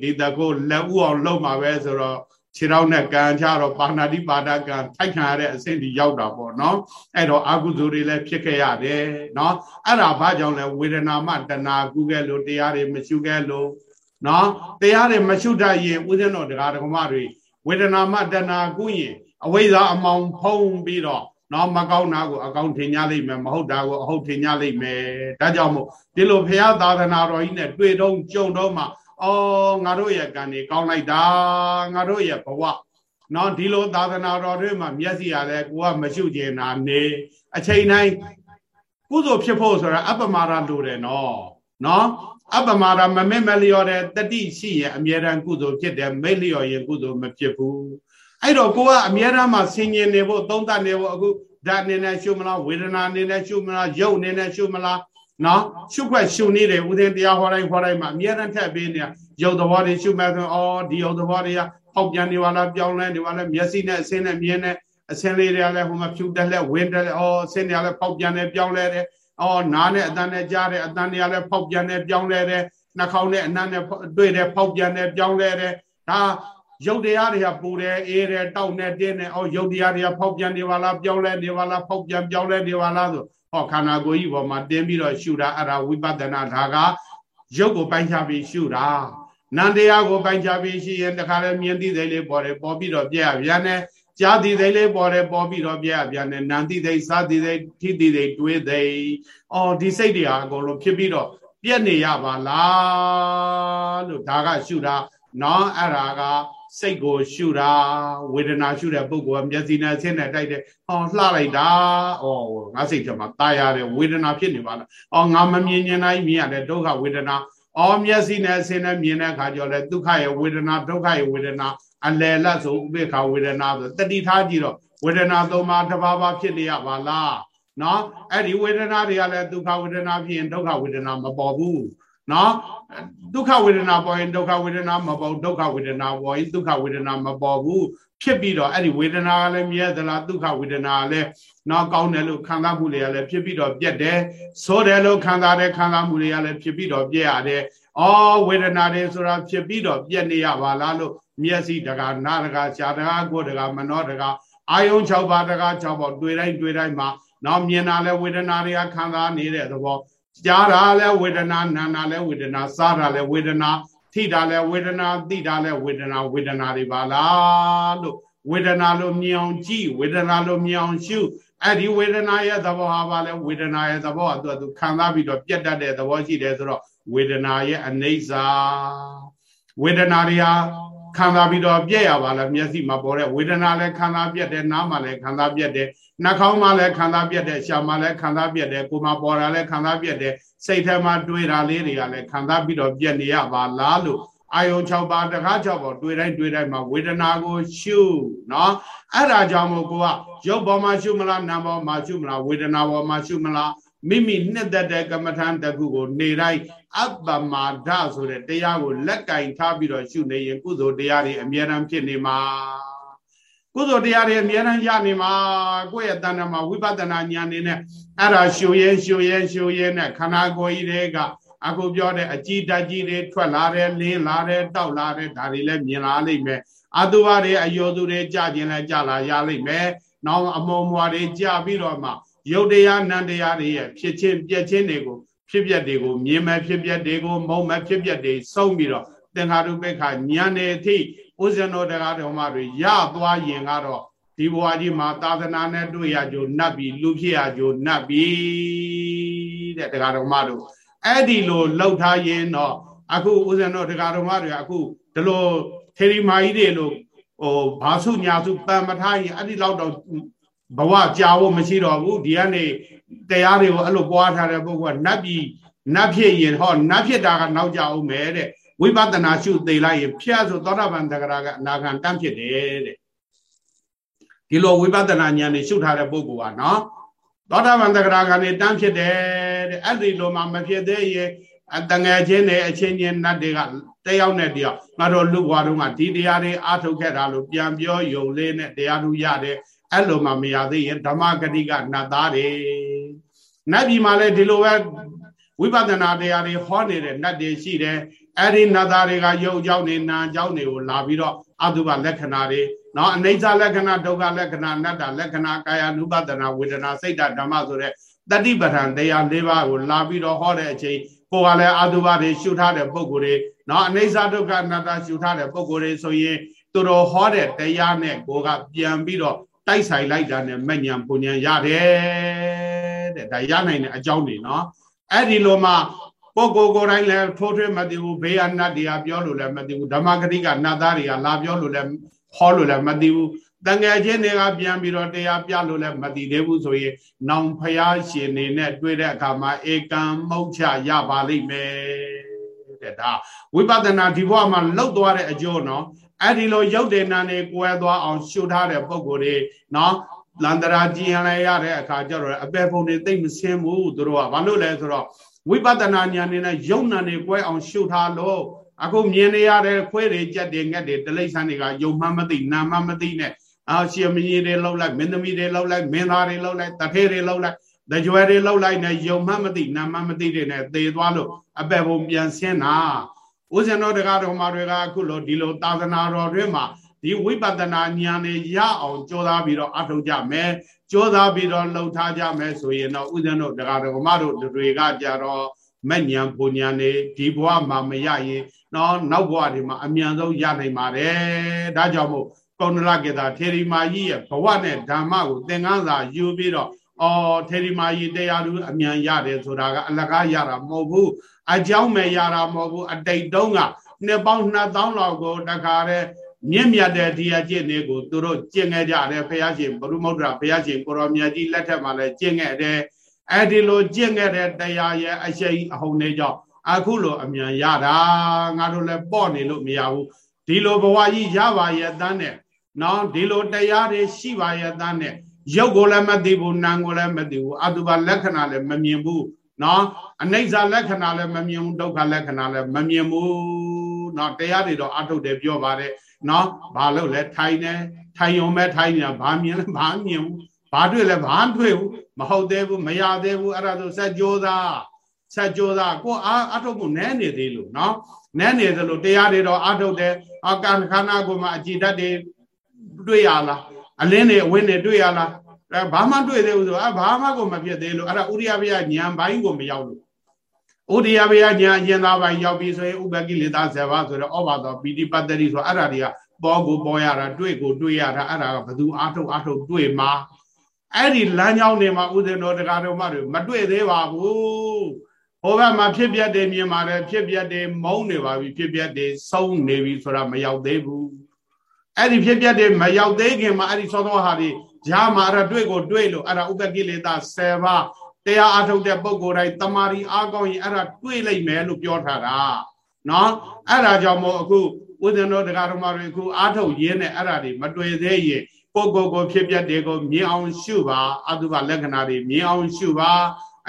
ဒီတကိုလက်ဥအောင်လုပ်မှာပဲဆိုတော့ခြေထောက်နဲ့ကန်ချတော့ပါဏာတိပါဒကံထိုက်ခံရတဲ့အဆင့်ဒီရောက်တာပေါ့နော်အဲ့တော့အာကုသိုလ်တွေလည်းဖြစ်ခဲ့ရတယ်နော်အဲ့ဒါဘာကြောင့်လဲဝေဒနာမှတဏှာကုခဲ့လို့တရားတွေမရှိခဲ့လို့နော်တရားတွေမရှိတတ်ရင်ဥစဉ်တော်တရားဓမ္မတွေဝေဒနာမှတဏှာကုရင်အဝိဇ္ဇာအမောင်ဖုံးပြီးတော့ နော်မကောင်းတာကိုအကောင်းထင်ကြလိမ့်မယ်မဟုတ်တာကိုအဟုတ်ထင်ကြလိမ့်မယ်ဒါကြောင့်မို့ဒီလိုဘုရားသာသနာတော်ကြီးနဲ့တွေ့တော့ကြုံတော့မှအော်ငါတို့ရဲ့ကံတွေကောင်းလိုက်တာငါတို့ရဲ့ဘဝနော်ဒီလိုသာသနာတော်တွေမှာမျက်စိရလဲကိုကမရှုကျင်တာနေအချိန်တိုင်းကုသိုလ်ဖြစ်ဖို့ဆိုတာအပ္ပမာရလိုတယ်နော်နော်အပမာဒမမက်မလျော်တဲ့တတိရှိရင်အမြဲတမ်းကုသိုလ်ဖြစ်တယ်မိတ်လျော်ရင်ကုသိုလ်မဖြစ်ဘူး အဲ့တော့ကိုကအမြဲတမ်းမှဆင်ញင်နေဖို့သုံးသပ်နေဖို့အခုဓာတ်အနေနဲ့ရှုမလားဝေဒနာအနေနဲ့ရှုမလားရုပ်အနေနဲ့ရှုမလားနော်ရှုခွက်ရှုနေတယ်ဦးဇင်းတရားဟောတိုင်းဟောတိုင်းမှာအမြဲတမ်းထပ်ပေးနေရုပ်သဘောတွေရှုမှဆိုအော်ဒီရုပ်သဘောတွေကပေါက်ပြန်နေပါလားပြောင်းလဲနေပါလားမျက်စိနဲ့အစင်းနဲ့မြင်နေအစင်းလေးတွေကလည်းဟိုမှာဖြူတက်လက်ဝင်းတက်လက်အော်အစင်းတွေကလည်းပေါက်ပြန်နေပြောင်းလဲတယ်အော်နားနဲ့အတန်နဲ့ကြားတယ်အတန်တွေကလည်းပေါက်ပြန်နေပြောင်းလဲတယ်နှာခေါင်းနဲ့အနံ့နဲ့တွေ့တယ်ပေါက်ပြန်နေပြောင်းလဲတယ်ဒါ ရုပ်တရားတွေကပူတယ်အေးတယ်တောက်နေတင်းနေအော်ရုပ်တရားတွေကဖောက်ပြန်နေပါလားပြောင်းလဲနေပါလားဖောက်ပြန်ပြောင်းလဲနေပါလားဆိုဟောခန္ဓာကိုယ်ကြီးပေါ်မှာတင်းပြီးတော့ရှုတာအဲ့ဒါဝိပဿနာဒါကရုပ်ကိုပိုင်းခြားပြီးရှုတာနန္တရားကိုပိုင်းခြားပြီးရှိရင်တခါလဲမြင်သိသိလေးပေါ်တယ်ပေါ်ပြီးတော့ပြည့်ရပြန်တယ်ကြားသိသိလေးပေါ်တယ်ပေါ်ပြီးတော့ပြည့်ရပြန်တယ်နန္သိသိစားသိသိထိသိသိတွေးသိအော်ဒီစိတ်တွေဟာအကုန်လုံးဖြစ်ပြီးတော့ပြည့်နေရပါလားလို့ဒါကရှုတာနော်အဲ့ဒါက စိတ်ကိုရှုတာဝေဒနာရှုတဲ့ပုဂ္ဂိုလ်ကမျက်စိနဲ့ဆင်းနဲ့တိုက်တယ်ဟောလှလိုက်တာဩငါစိတ်ထဲမှာตายရတယ်ဝေဒနာဖြစ်နေပါလားဩငါမမြင်မြင်နိုင်မြင်ရတယ်ဒုက္ခဝေဒနာဩမျက်စိနဲ့ဆင်းနဲ့မြင်တဲ့အခါကျတော့လေဒုက္ခရဲ့ဝေဒနာဒုက္ခရဲ့ဝေဒနာအလယ်လတ်ဆိုဥပေက္ခဝေဒနာဆိုတတိထားကြည့်တော့ဝေဒနာသုံးပါးတစ်ပါးပါဖြစ်နေရပါလားနော်အဲ့ဒီဝေဒနာတွေကလည်းဒုက္ခဝေဒနာဖြစ်ရင်ဒုက္ခဝေဒနာမပေါ်ဘူး နော်ဒုက္ခဝေဒနာပေါ်ရင်ဒုက္ခဝေဒနာမပေါ်ဒုက္ခဝေဒနာပေါ်ရင်ဒုက္ခဝေဒနာမပေါ်ဘူးဖြစ်ပြီးတော့အဲ့ဒီဝေဒနာကလည်းမြဲသလားဒုက္ခဝေဒနာကလည်းနော်ကောင်းတယ်လို့ခံစားမှုတွေကလည်းဖြစ်ပြီးတော့ပြက်တယ်ဆိုးတယ်လို့ခံစားတဲ့ခံစားမှုတွေကလည်းဖြစ်ပြီးတော့ပြက်ရတယ်အော်ဝေဒနာတွေဆိုတာဖြစ်ပြီးတော့ပြက်နေရပါလားလို့မျက်စိတကာနာတကာရှားတကာကိုယ်တကာမနောတကာအာယုံ6ပါးတကာ6ပါးတွေ့တိုင်းတွေ့တိုင်းမှာနော်မြင်တာလဲဝေဒနာတွေကခံစားနေတဲ့သဘော ကြားတာလဲဝေဒနာနာတာလဲဝေဒနာစားတာလဲဝေဒနာထိတာလဲဝေဒနာသိတာလဲဝေဒနာဝေဒနာတွေပါလားလို့ဝေဒနာလို့မြင်အောင်ကြည့်ဝေဒနာလို့မြင်အောင်ရှုအဲ့ဒီဝေဒနာရဲ့သဘောဟာပါလဲဝေဒနာရဲ့သဘောကသူကသူခံစားပြီးတော့ပြတ်တတ်တဲ့သဘောရှိတယ်ဆိုတော့ဝေဒနာရဲ့အနိစ္စဝေဒနာတွေဟာခံစားပြီးတော့ပြည့်ရပါလားမျက်စိမှာပေါ်တဲ့ဝေဒနာလည်းခံစားပြတ်တယ်နားမှာလည်းခံစားပြတ်တယ် နှာခေါင်းမှာလည်းခံစားပြတ်တယ်ရှာမှာလည်းခံစားပြတ်တယ်ကိုယ်မှာပေါ်တာလည်းခံစားပြတ်တယ်စိတ်ထဲမှာတွေးတာလေးတွေကလည်းခံစားပြီးတော့ပြတ်နေရပါလားလို့အာယုံ6ပါးတကား6ပါးတွေးတိုင်းတွေးတိုင်းမှာဝေဒနာကိုရှုနော်အဲ့ဒါကြောင့်မို့ကိုကရုပ်ပေါ်မှာရှုမလားနာမ်ပေါ်မှာရှုမလားဝေဒနာပေါ်မှာရှုမလားမိမိနှစ်သက်တဲ့ကမ္မထံတစ်ခုကိုနေတိုင်းအပ္ပမာဒဆိုတဲ့တရားကိုလက်ကင်ထားပြီးတော့ရှုနေရင်ကုသိုလ်တရားတွေအမြဲတမ်းဖြစ်နေမှာ ကုသိုလ်တရားတွေအမြဲတမ်းရနေမှာကိုယ့်ရဲ့တဏ္ဍမှာဝိပဿနာဉာဏ်နေနဲ့အဲ့ဒါရှုရဲရှုရဲရှုရဲနဲ့ခန္ဓာကိုယ်ကြီးတွေကအခုပြောတဲ့အကြည်ဓာတ်ကြီးတွေထွက်လာတယ်လင်းလာတယ်တောက်လာတယ်ဒါတွေလည်းမြင်လာလိမ့်မယ်အတုဝတွေအယောသူတွေကြခြင်းလည်းကြလာရလိမ့်မယ်နောက်အမုံမွာတွေကြပြီးတော့မှယုတ်တရားနံတရားတွေရဲ့ဖြစ်ချင်းပြက်ချင်းတွေကိုဖြစ်ပျက်တွေကိုမြင်မဲ့ဖြစ်ပျက်တွေကိုမုံမဲ့ဖြစ်ပျက်တွေစုံပြီးတော့သင်္ခါရုပ္ပခဉာဏ်နဲ့အထိ ဥဇဏောတရားတော်မတွေရသွားရင်ကတော့ဒီဘဝကြီးမှာသာသနာနဲ့တွေ့ရကြုံနတ်ပြီလူဖြစ်ရကြုံနတ်ပြီတဲ့တရားတော်မတို့အဲ့ဒီလိုလှုပ်ထားရင်တော့အခုဥဇဏောတရားတော်မတွေအခုဒီလိုထေရီမာကြီးတွေလို့ဟိုဘာစုညာစုပံမထားရင်အဲ့ဒီလောက်တော့ဘဝကြာဖို့မရှိတော့ဘူးဒီကနေတရားတွေကိုအဲ့လိုပွားထားတဲ့ပုဂ္ဂိုလ်ကနတ်ပြည်နတ်ဖြစ်ရင်ဟောနတ်ဖြစ်တာကနောက်ကြအောင်မယ်တဲ့ ဝိပဿနာရှုသိလိုက်ရင်ဖျက်ဆိုသောတာပန်တဂရကအနာဂံတန်းဖြစ်တယ်တဲ့ဒီလိုဝိပဿနာဉာဏ်နဲ့ရှုထားတဲ့ပုဂ္ဂိုလ်ကနော်သောတာပန်တဂရကနေတန်းဖြစ်တယ်တဲ့အဲ့ဒီလိုမှမဖြစ်သေးရင်အတငယ်ချင်းတွေအချင်းချင်းနတ်တွေကတယောက်နဲ့တယောက်ငါတို့လူဘွားတို့ကဒီတရားတွေအားထုတ်ခဲ့တာလို့ပြန်ပြောယုံလေးနဲ့တရားသူရတယ်အဲ့လိုမှမရသေးရင်ဓမ္မဂတိကနတ်သားတွေနတ်ပြည်မှာလည်းဒီလိုပဲဝိပဿနာတရားတွေဟောနေတဲ့နတ်တွေရှိတယ် အဲ့ဒီနတ်သားတွေကယုတ်ကြောင့်နေနာကြောင့်တွေကိုလာပြီးတော့အတုပလက္ခဏာတွေနော်အနိစ္စလက္ခဏာဒုက္ခလက္ခဏာအနတ္တလက္ခဏာကာယ ानु ပဒနာဝေဒနာစိတ်ဓမ္မဆိုတဲ့တတိပဋ္ဌာန်တရား၄ပါးကိုလာပြီးတော့ဟောတဲ့အချိန်ကိုယ်ကလည်းအတုပတွေရှုထားတဲ့ပုံကိုယ်တွေနော်အနိစ္စဒုက္ခအနတ္တရှုထားတဲ့ပုံကိုယ်တွေဆိုရင်သူတော်ဟောတဲ့တရားနဲ့ကိုယ်ကပြန်ပြီးတော့တိုက်ဆိုင်လိုက်တာနဲ့မညံပုံညံရတယ်တဲ့ဒါရနိုင်တဲ့အကြောင်းတွေနော်အဲ့ဒီလိုမှ ပုဂ္ဂိုလ်ကိုယ်တိုင်းလည်းထိုးထွင်းမသိဘူးဘေးအနတ်တရားပြောလို့လည်းမသိဘူးဓမ္မဂတိကနတ်သားတွေကလာပြောလို့လည်းဟောလို့လည်းမသိဘူးတန်ငယ်ချင်းတွေကပြန်ပြီးတော့တရားပြလို့လည်းမသိသေးဘူးဆိုရင်နောင်ဖျားရှင်နေနဲ့တွေ့တဲ့အခါမှာဧကံမုတ်ချရပါလိမ့်မယ်တဲ့ဒါဝိပဿနာဒီဘဝမှာလှုပ်သွားတဲ့အကျိုးနော်အဲ့ဒီလိုရုပ်တေနာနေကွဲသွားအောင်ရှုထားတဲ့ပုံကိုယ်တွေနော်လန္တရာကြည်ရန်လည်းရတဲ့အခါကျတော့အပေဖုံတွေသိမ့်မစင်းဘူးသူတို့ကဘာလို့လဲဆိုတော့ ဝိပဿနာဉာဏ်နဲ့ယုံနာနေကွဲအောင်ရှုထားလို့အခုမြင်နေရတဲ့ခွဲတွေကြက်တွေငက်တွေတိလိษံတွေကယုံမှမသိနာမှမသိနဲ့အာရှင်မကြီးတွေလှုပ်လိုက်မင်းသမီးတွေလှုပ်လိုက်မင်းသားတွေလှုပ်လိုက်တထေးတွေလှုပ်လိုက်တကြွယ်တွေလှုပ်လိုက်နဲ့ယုံမှမသိနာမှမသိတွေနဲ့သေသွားလို့အပေဘုံပြန်ဆင်းတာဦးဇင်းတော်တရားတော်မှာတွေကအခုလိုဒီလိုသာသနာတော်တွေမှာဒီဝိပဿနာဉာဏ်နဲ့ရအောင်ကြိုးစားပြီးတော့အထောက်ကြမယ် ကြိုးစားပြီးတော့လှုပ်ထားကြမယ်ဆိုရင်တော့ဦးဇင်းတို့တရားတော်မတို့တွေကကြတော့မဲ့ဉာဏ်ပူဉာဏ်နေဒီဘဝမှာမရရင်နော်နောက်ဘဝတွေမှာအမြန်ဆုံးရနိုင်ပါတယ်ဒါကြောင့်မို့ကုဏလကေတာထေရီမာကြီးရဲ့ဘဝနဲ့ဓမ္မကိုသင်္ကန်းစာယူပြီးတော့အော်ထေရီမာကြီးတရားလူအမြန်ရတယ်ဆိုတာကအလကားရတာမဟုတ်ဘူးအကြောင်းမဲ့ရတာမဟုတ်ဘူးအတိတ်တုန်းကနှစ်ပေါင်း2000လောက်ကိုတခါတဲ့ မြင့်မြတ်တဲ့တရားကျင့်တွေကိုသူတို့ကျင့်ခဲ့ကြတယ်ဘုရားရှင်ဘုရုမုဒ္ဒရာဘုရားရှင်ကိုရောမြတ်ကြီးလက်ထက်မှာလည်းကျင့်ခဲ့တယ်အဲ့ဒီလိုကျင့်ခဲ့တဲ့တရားရဲ့အရှိန်အဟုန်တွေကြောင့်အခုလိုအမြန်ရတာငါတို့လည်းပေါ့နေလို့မရဘူးဒီလိုဘဝကြီးရပါရဲ့တန်းနဲ့နော်ဒီလိုတရားတွေရှိပါရဲ့တန်းနဲ့ရုပ်ကိုလည်းမသိဘူးနာမ်ကိုလည်းမသိဘူးအတုပါလက္ခဏာလည်းမမြင်ဘူးနော်အနိစ္စလက္ခဏာလည်းမမြင်ဘူးဒုက္ခလက္ခဏာလည်းမမြင်ဘူးနော်တရားတွေတော့အထုတ်တယ်ပြောပါတယ် နော်ဘာလို့လဲထိုင်နေထိုင်ုံပဲထိုင်နေတာဘာမြင်လဲဘာမြင်ဘူးဘာတွေ့လဲဘာတွေ့ဘူးမဟုတ်သေးဘူးမရသေးဘူးအဲ့ဒါဆိုစက်ကြိုးသားဆက်ကြိုးစားကိုအားအထုတ်ဖို့နဲနေသေးလို့နော်နဲနေသလိုတရားတွေတော့အထုတ်တယ်အကံခန္ဓာကိုမှအကြည်တတ်တွေတွေ့ရလားအလင်းတွေအဝင်းတွေတွေ့ရလားအဲဘာမှတွေ့သေးဘူးဆိုအဘာမှကိုမဖြစ်သေးလို့အဲ့ဒါဥရိယဘယဉာဏ်ပိုင်းကိုမရောက်လို့ ဥရိယဘယဉာဏ်အရင်သားပိုင်းရောက်ပြီဆိုရင်ဥပကိလေသာဇေဘဆိုတော့ဩဘာသောပီတိပတ္တိဆိုအဲ့ဒါတွေကပေါ်ကိုပေါ်ရတာတွေ့ကိုတွေ့ရတာအဲ့ဒါကဘသူအာထုတ်အာထုတ်တွေ့မှာအဲ့ဒီလမ်းကြောင်းတွေမှာဥဒ္ဒေတော်တရားတော်မှတွေမတွေ့သေးပါဘူးဟိုဘက်မှာဖြစ်ပြတယ်မြင်ပါတယ်ဖြစ်ပြတယ်မုန်းနေပါပြီဖြစ်ပြတယ်ဆုံးနေပြီဆိုတာမရောက်သေးဘူးအဲ့ဒီဖြစ်ပြတယ်မရောက်သေးခင်မှာအဲ့ဒီသောသောဟာတွေဂျာမာရတွေ့ကိုတွေ့လို့အဲ့ဒါဥပကိလေသာ10ပါး တရားအထုတ်တဲ့ပုဂ္ဂိုလ်တိုင်းတမာရီအားကောင်းရင်အဲ့ဒါတွေ့လိုက်မယ်လို့ပြောထားတာနော်အဲ့ဒါကြောင့်မို့အခုဥဒ္ဒနောတရားတော်မှာတွေအခုအားထုတ်ရင်းနဲ့အဲ့ဒါတွေမတွေ့သေးရင်ပုဂ္ဂိုလ်ကိုဖြစ်ပြတဲ့ကိုမြင်အောင်ရှုပါအတုပလက္ခဏာတွေမြင်အောင်ရှုပါ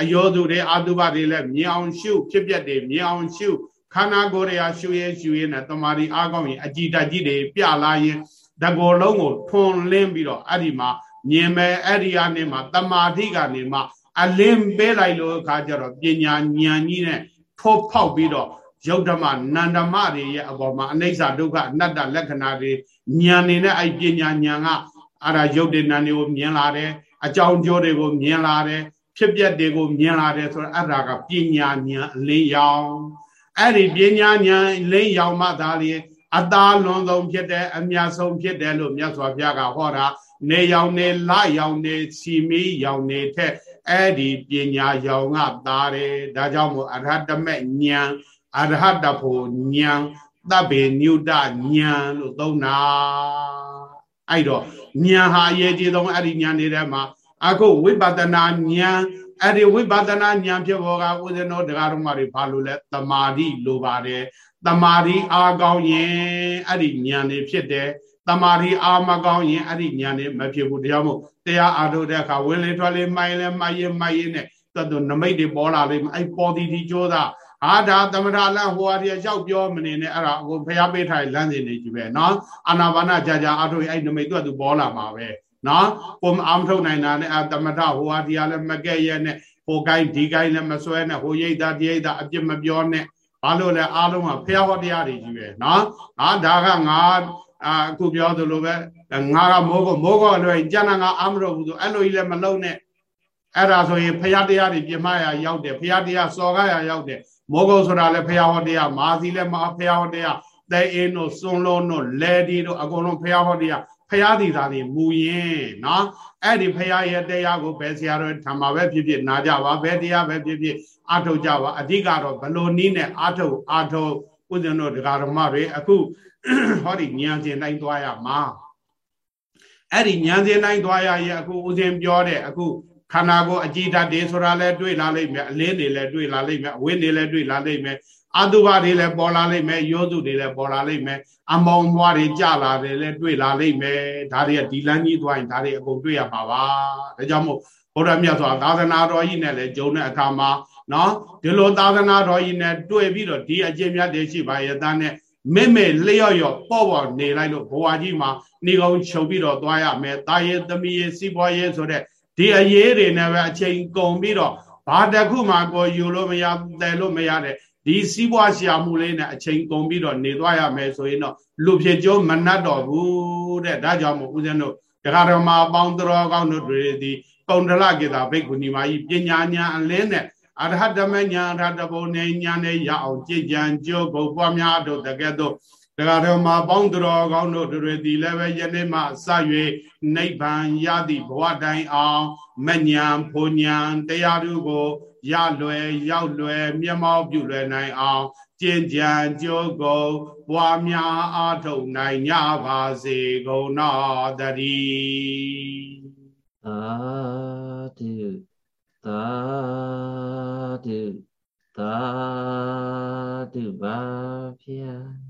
အယောသူတွေအာတုဘတွေလည်းမြင်အောင်ရှုဖြစ်ပျက်တွေမြင်အောင်ရှုခန္ဓာကိုယ်တွေကရှုရဲရှုရဲနဲ့တမာရီအားကောင်းရင်အကြည်တက်ကြီးတွေပြလာရင်တကောလုံးကိုထွန်လင်းပြီးတော့အဲ့ဒီမှာမြင်မဲ့အဲ့ဒီအနေမှာတမာတိကနေမှ အလင်းပေးလိုက်လို့အခါကျတော့ပညာဉာဏ်ကြီးနဲ့ထိုးဖောက်ပြီးတော့ယုတ်ဓမ္မနန္ဓမတွေရဲ့အပေါ်မှာအနိစ္စဒုက္ခအနတ္တလက္ခဏာတွေဉာဏ်နေနဲ့အဲ့ပညာဉာဏ်ကအဲ့ဒါယုတ်တဲ့နန္တွေကိုမြင်လာတယ်အကြောင်းကျိုးတွေကိုမြင်လာတယ်ဖြစ်ပျက်တွေကိုမြင်လာတယ်ဆိုတော့အဲ့ဒါကပညာဉာဏ်အလင်းရောင်အဲ့ဒီပညာဉာဏ်အလင်းရောင်မှသာလေအသာလွန်ဆုံးဖြစ်တယ်အမြတ်ဆုံးဖြစ်တယ်လို့မြတ်စွာဘုရားကဟောတာနေရောင်နေလရောင်နေစီမီရောင်နေထက် အဲ့ဒီပညာရောင်ကသာတယ်ဒါကြောင့်မို့အရဟတမေဉာဏ်အရဟတဖို့ဉာဏ်သဗ္ဗေညုတဉာဏ်လို့သုံးတာအဲ့တော့ဉာဏ်ဟာအရေးကြီးဆုံးအဲ့ဒီဉာဏ်တွေထဲမှာအခုဝိပဿနာဉာဏ်အဲ့ဒီဝိပဿနာဉာဏ်ဖြစ်ပေါ်ကဦးဇင်းတော်တရားတော်မှာတွေဘာလို့လဲတမာတိလိုပါတယ်တမာတိအားကောင်းရင်အဲ့ဒီဉာဏ်တွေဖြစ်တယ် တမာရီအာမကောင်းရင်အဲ့ဒီညာနဲ့မဖြစ်ဘူးတရားမို့တရားအားထုတ်တဲ့အခါဝင်လေထွက်လေမိုင်းလေမိုင်းရင်မိုင်းရင်နဲ့တော်တော်နမိတ်တွေပေါ်လာလိမ့်မယ်အဲ့ပေါ်တီတီကြိုးစားအာဒါသမထလန်ဟိုဟာတွေရောက်ပြောမနေနဲ့အဲ့ဒါကိုဖျားပေးထားလမ်းစဉ်တွေကြီးပဲနော်အာနာပါနာကြာကြာအားထုတ်ရင်အဲ့နမိတ်သူ့အတူပေါ်လာမှာပဲနော်ပုံအာမထုတ်နိုင်တာနဲ့အာသမထဟိုဟာတွေလည်းမကဲ့ရဲ့နဲ့ဟိုကိုင်းဒီကိုင်းလည်းမစွဲနဲ့ဟိုရိတ်တာဒီရိတ်တာအပြစ်မပြောနဲ့ဘာလို့လဲအားလုံးကဖျားဟောတရားတွေကြီးပဲနော်ငါဒါကငါ အခုပြောသလိုပဲငါကမိုးကမိုးကလွယ်ကျန်တာငါအာမလို့ဘူးဆိုအဲ့လိုကြီးလည်းမလုံးနဲ့အဲ့ဒါဆိုရင်ဖះတရားတွေပြမရရောက်တယ်ဖះတရားစော်ကားရရောက်တယ်မောကုတ်ဆိုတာလည်းဖះဟောတရားမာစီလည်းမဖះဟောတရားတဲအင်းတို့စွန်လုံးတို့လဲဒီတို့အကုန်လုံးဖះဟောတရားဖရာဒီသာတွေမူရင်နော်အဲ့ဒီဖရာရဲ့တရားကိုဘယ်ဆရာတော်ထံမှာပဲဖြစ်ဖြစ်နာကြပါဘယ်တရားပဲဖြစ်ဖြစ်အာထုတ်ကြပါအဓိကတော့ဘလို့နည်းနဲ့အာထုတ်အာထုတ်ဥစဉ်တို့ဒကာဓမ္မတွေအခု ဟောဒီဉာဏ်စဉ်တိုင်းသွားရမှာအဲ့ဒီဉာဏ်စဉ်တိုင်းသွားရရင်အခုဦးဇင်းပြောတဲ့အခုခန္ဓာကိုယ်အကြည်ဓာတ်တွေဆိုတာလည်းတွေ့လာလိမ့်မယ်အလင်းတွေလည်းတွေ့လာလိမ့်မယ်အဝိတွေလည်းတွေ့လာလိမ့်မယ်အတုပါတွေလည်းပေါ်လာလိမ့်မယ်ယောစုတွေလည်းပေါ်လာလိမ့်မယ်အမောင်မွားတွေကြလာတယ်လည်းတွေ့လာလိမ့်မယ်ဒါတွေကဒီလမ်းကြီးသွားရင်ဒါတွေအကုန်တွေ့ရမှာပါဒါကြောင့်မို့ဘုရားမြတ်စွာသာသနာတော်ကြီးနဲ့လည်းဂျုံတဲ့အခါမှာနော်ဒီလိုသာသနာတော်ကြီးနဲ့တွေ့ပြီးတော့ဒီအကျင့်မြတ်တွေရှိပါရဲ့သားနဲ့ မေမေလျော့လျော့ပေါ့ပေါ့နေလိုက်လို့ဘဝကြီးမှာနေကောင်းချုပ်ပြီးတော့သွားရမယ်တာရဲ့သမီးရဲ့စီးပွားရေးဆိုတဲ့ဒီအရေးတွေနဲ့ပဲအချိန်ကုန်ပြီးတော့ဘာတခုမှကိုယူလို့မရတယ်လို့မရတဲ့ဒီစီးပွားရှာမှုလေးနဲ့အချိန်ကုန်ပြီးတော့နေသွားရမယ်ဆိုရင်တော့လူဖြစ်ကြိုးမနှတ်တော့ဘူးတဲ့ဒါကြောင့်မို့ဦးဇင်းတို့တရားတော်မှာပေါင်းတော်ကောင်းတို့တွေဒီကုံတလကေတာဘိက္ခုနီမကြီးပညာညာအလင်းနဲ့ အရဟတမညာရဟတဘုံနေညာနဲ့ရအောင်ကြည်ကြံကြိုးကိုပွားများတို့တကဲ့သို့တရားတော်မှာပေါင်းတော်ကောင်းတို့တွေဒီလည်းပဲယနေ့မှစ၍နိဗ္ဗာန်ရသည့်ဘဝတိုင်အောင်မညာဖုန်ညာတရားတို့ကိုရလွယ်ရောက်လွယ်မျက်မှောက်ပြုလွယ်နိုင်အောင်ကျင့်ကြံကြိုးကုန်ပွားများအားထုတ်နိုင်ကြပါစေကုန်တော်တည်းသာဓု သာဓုသာဓုပါဗျာ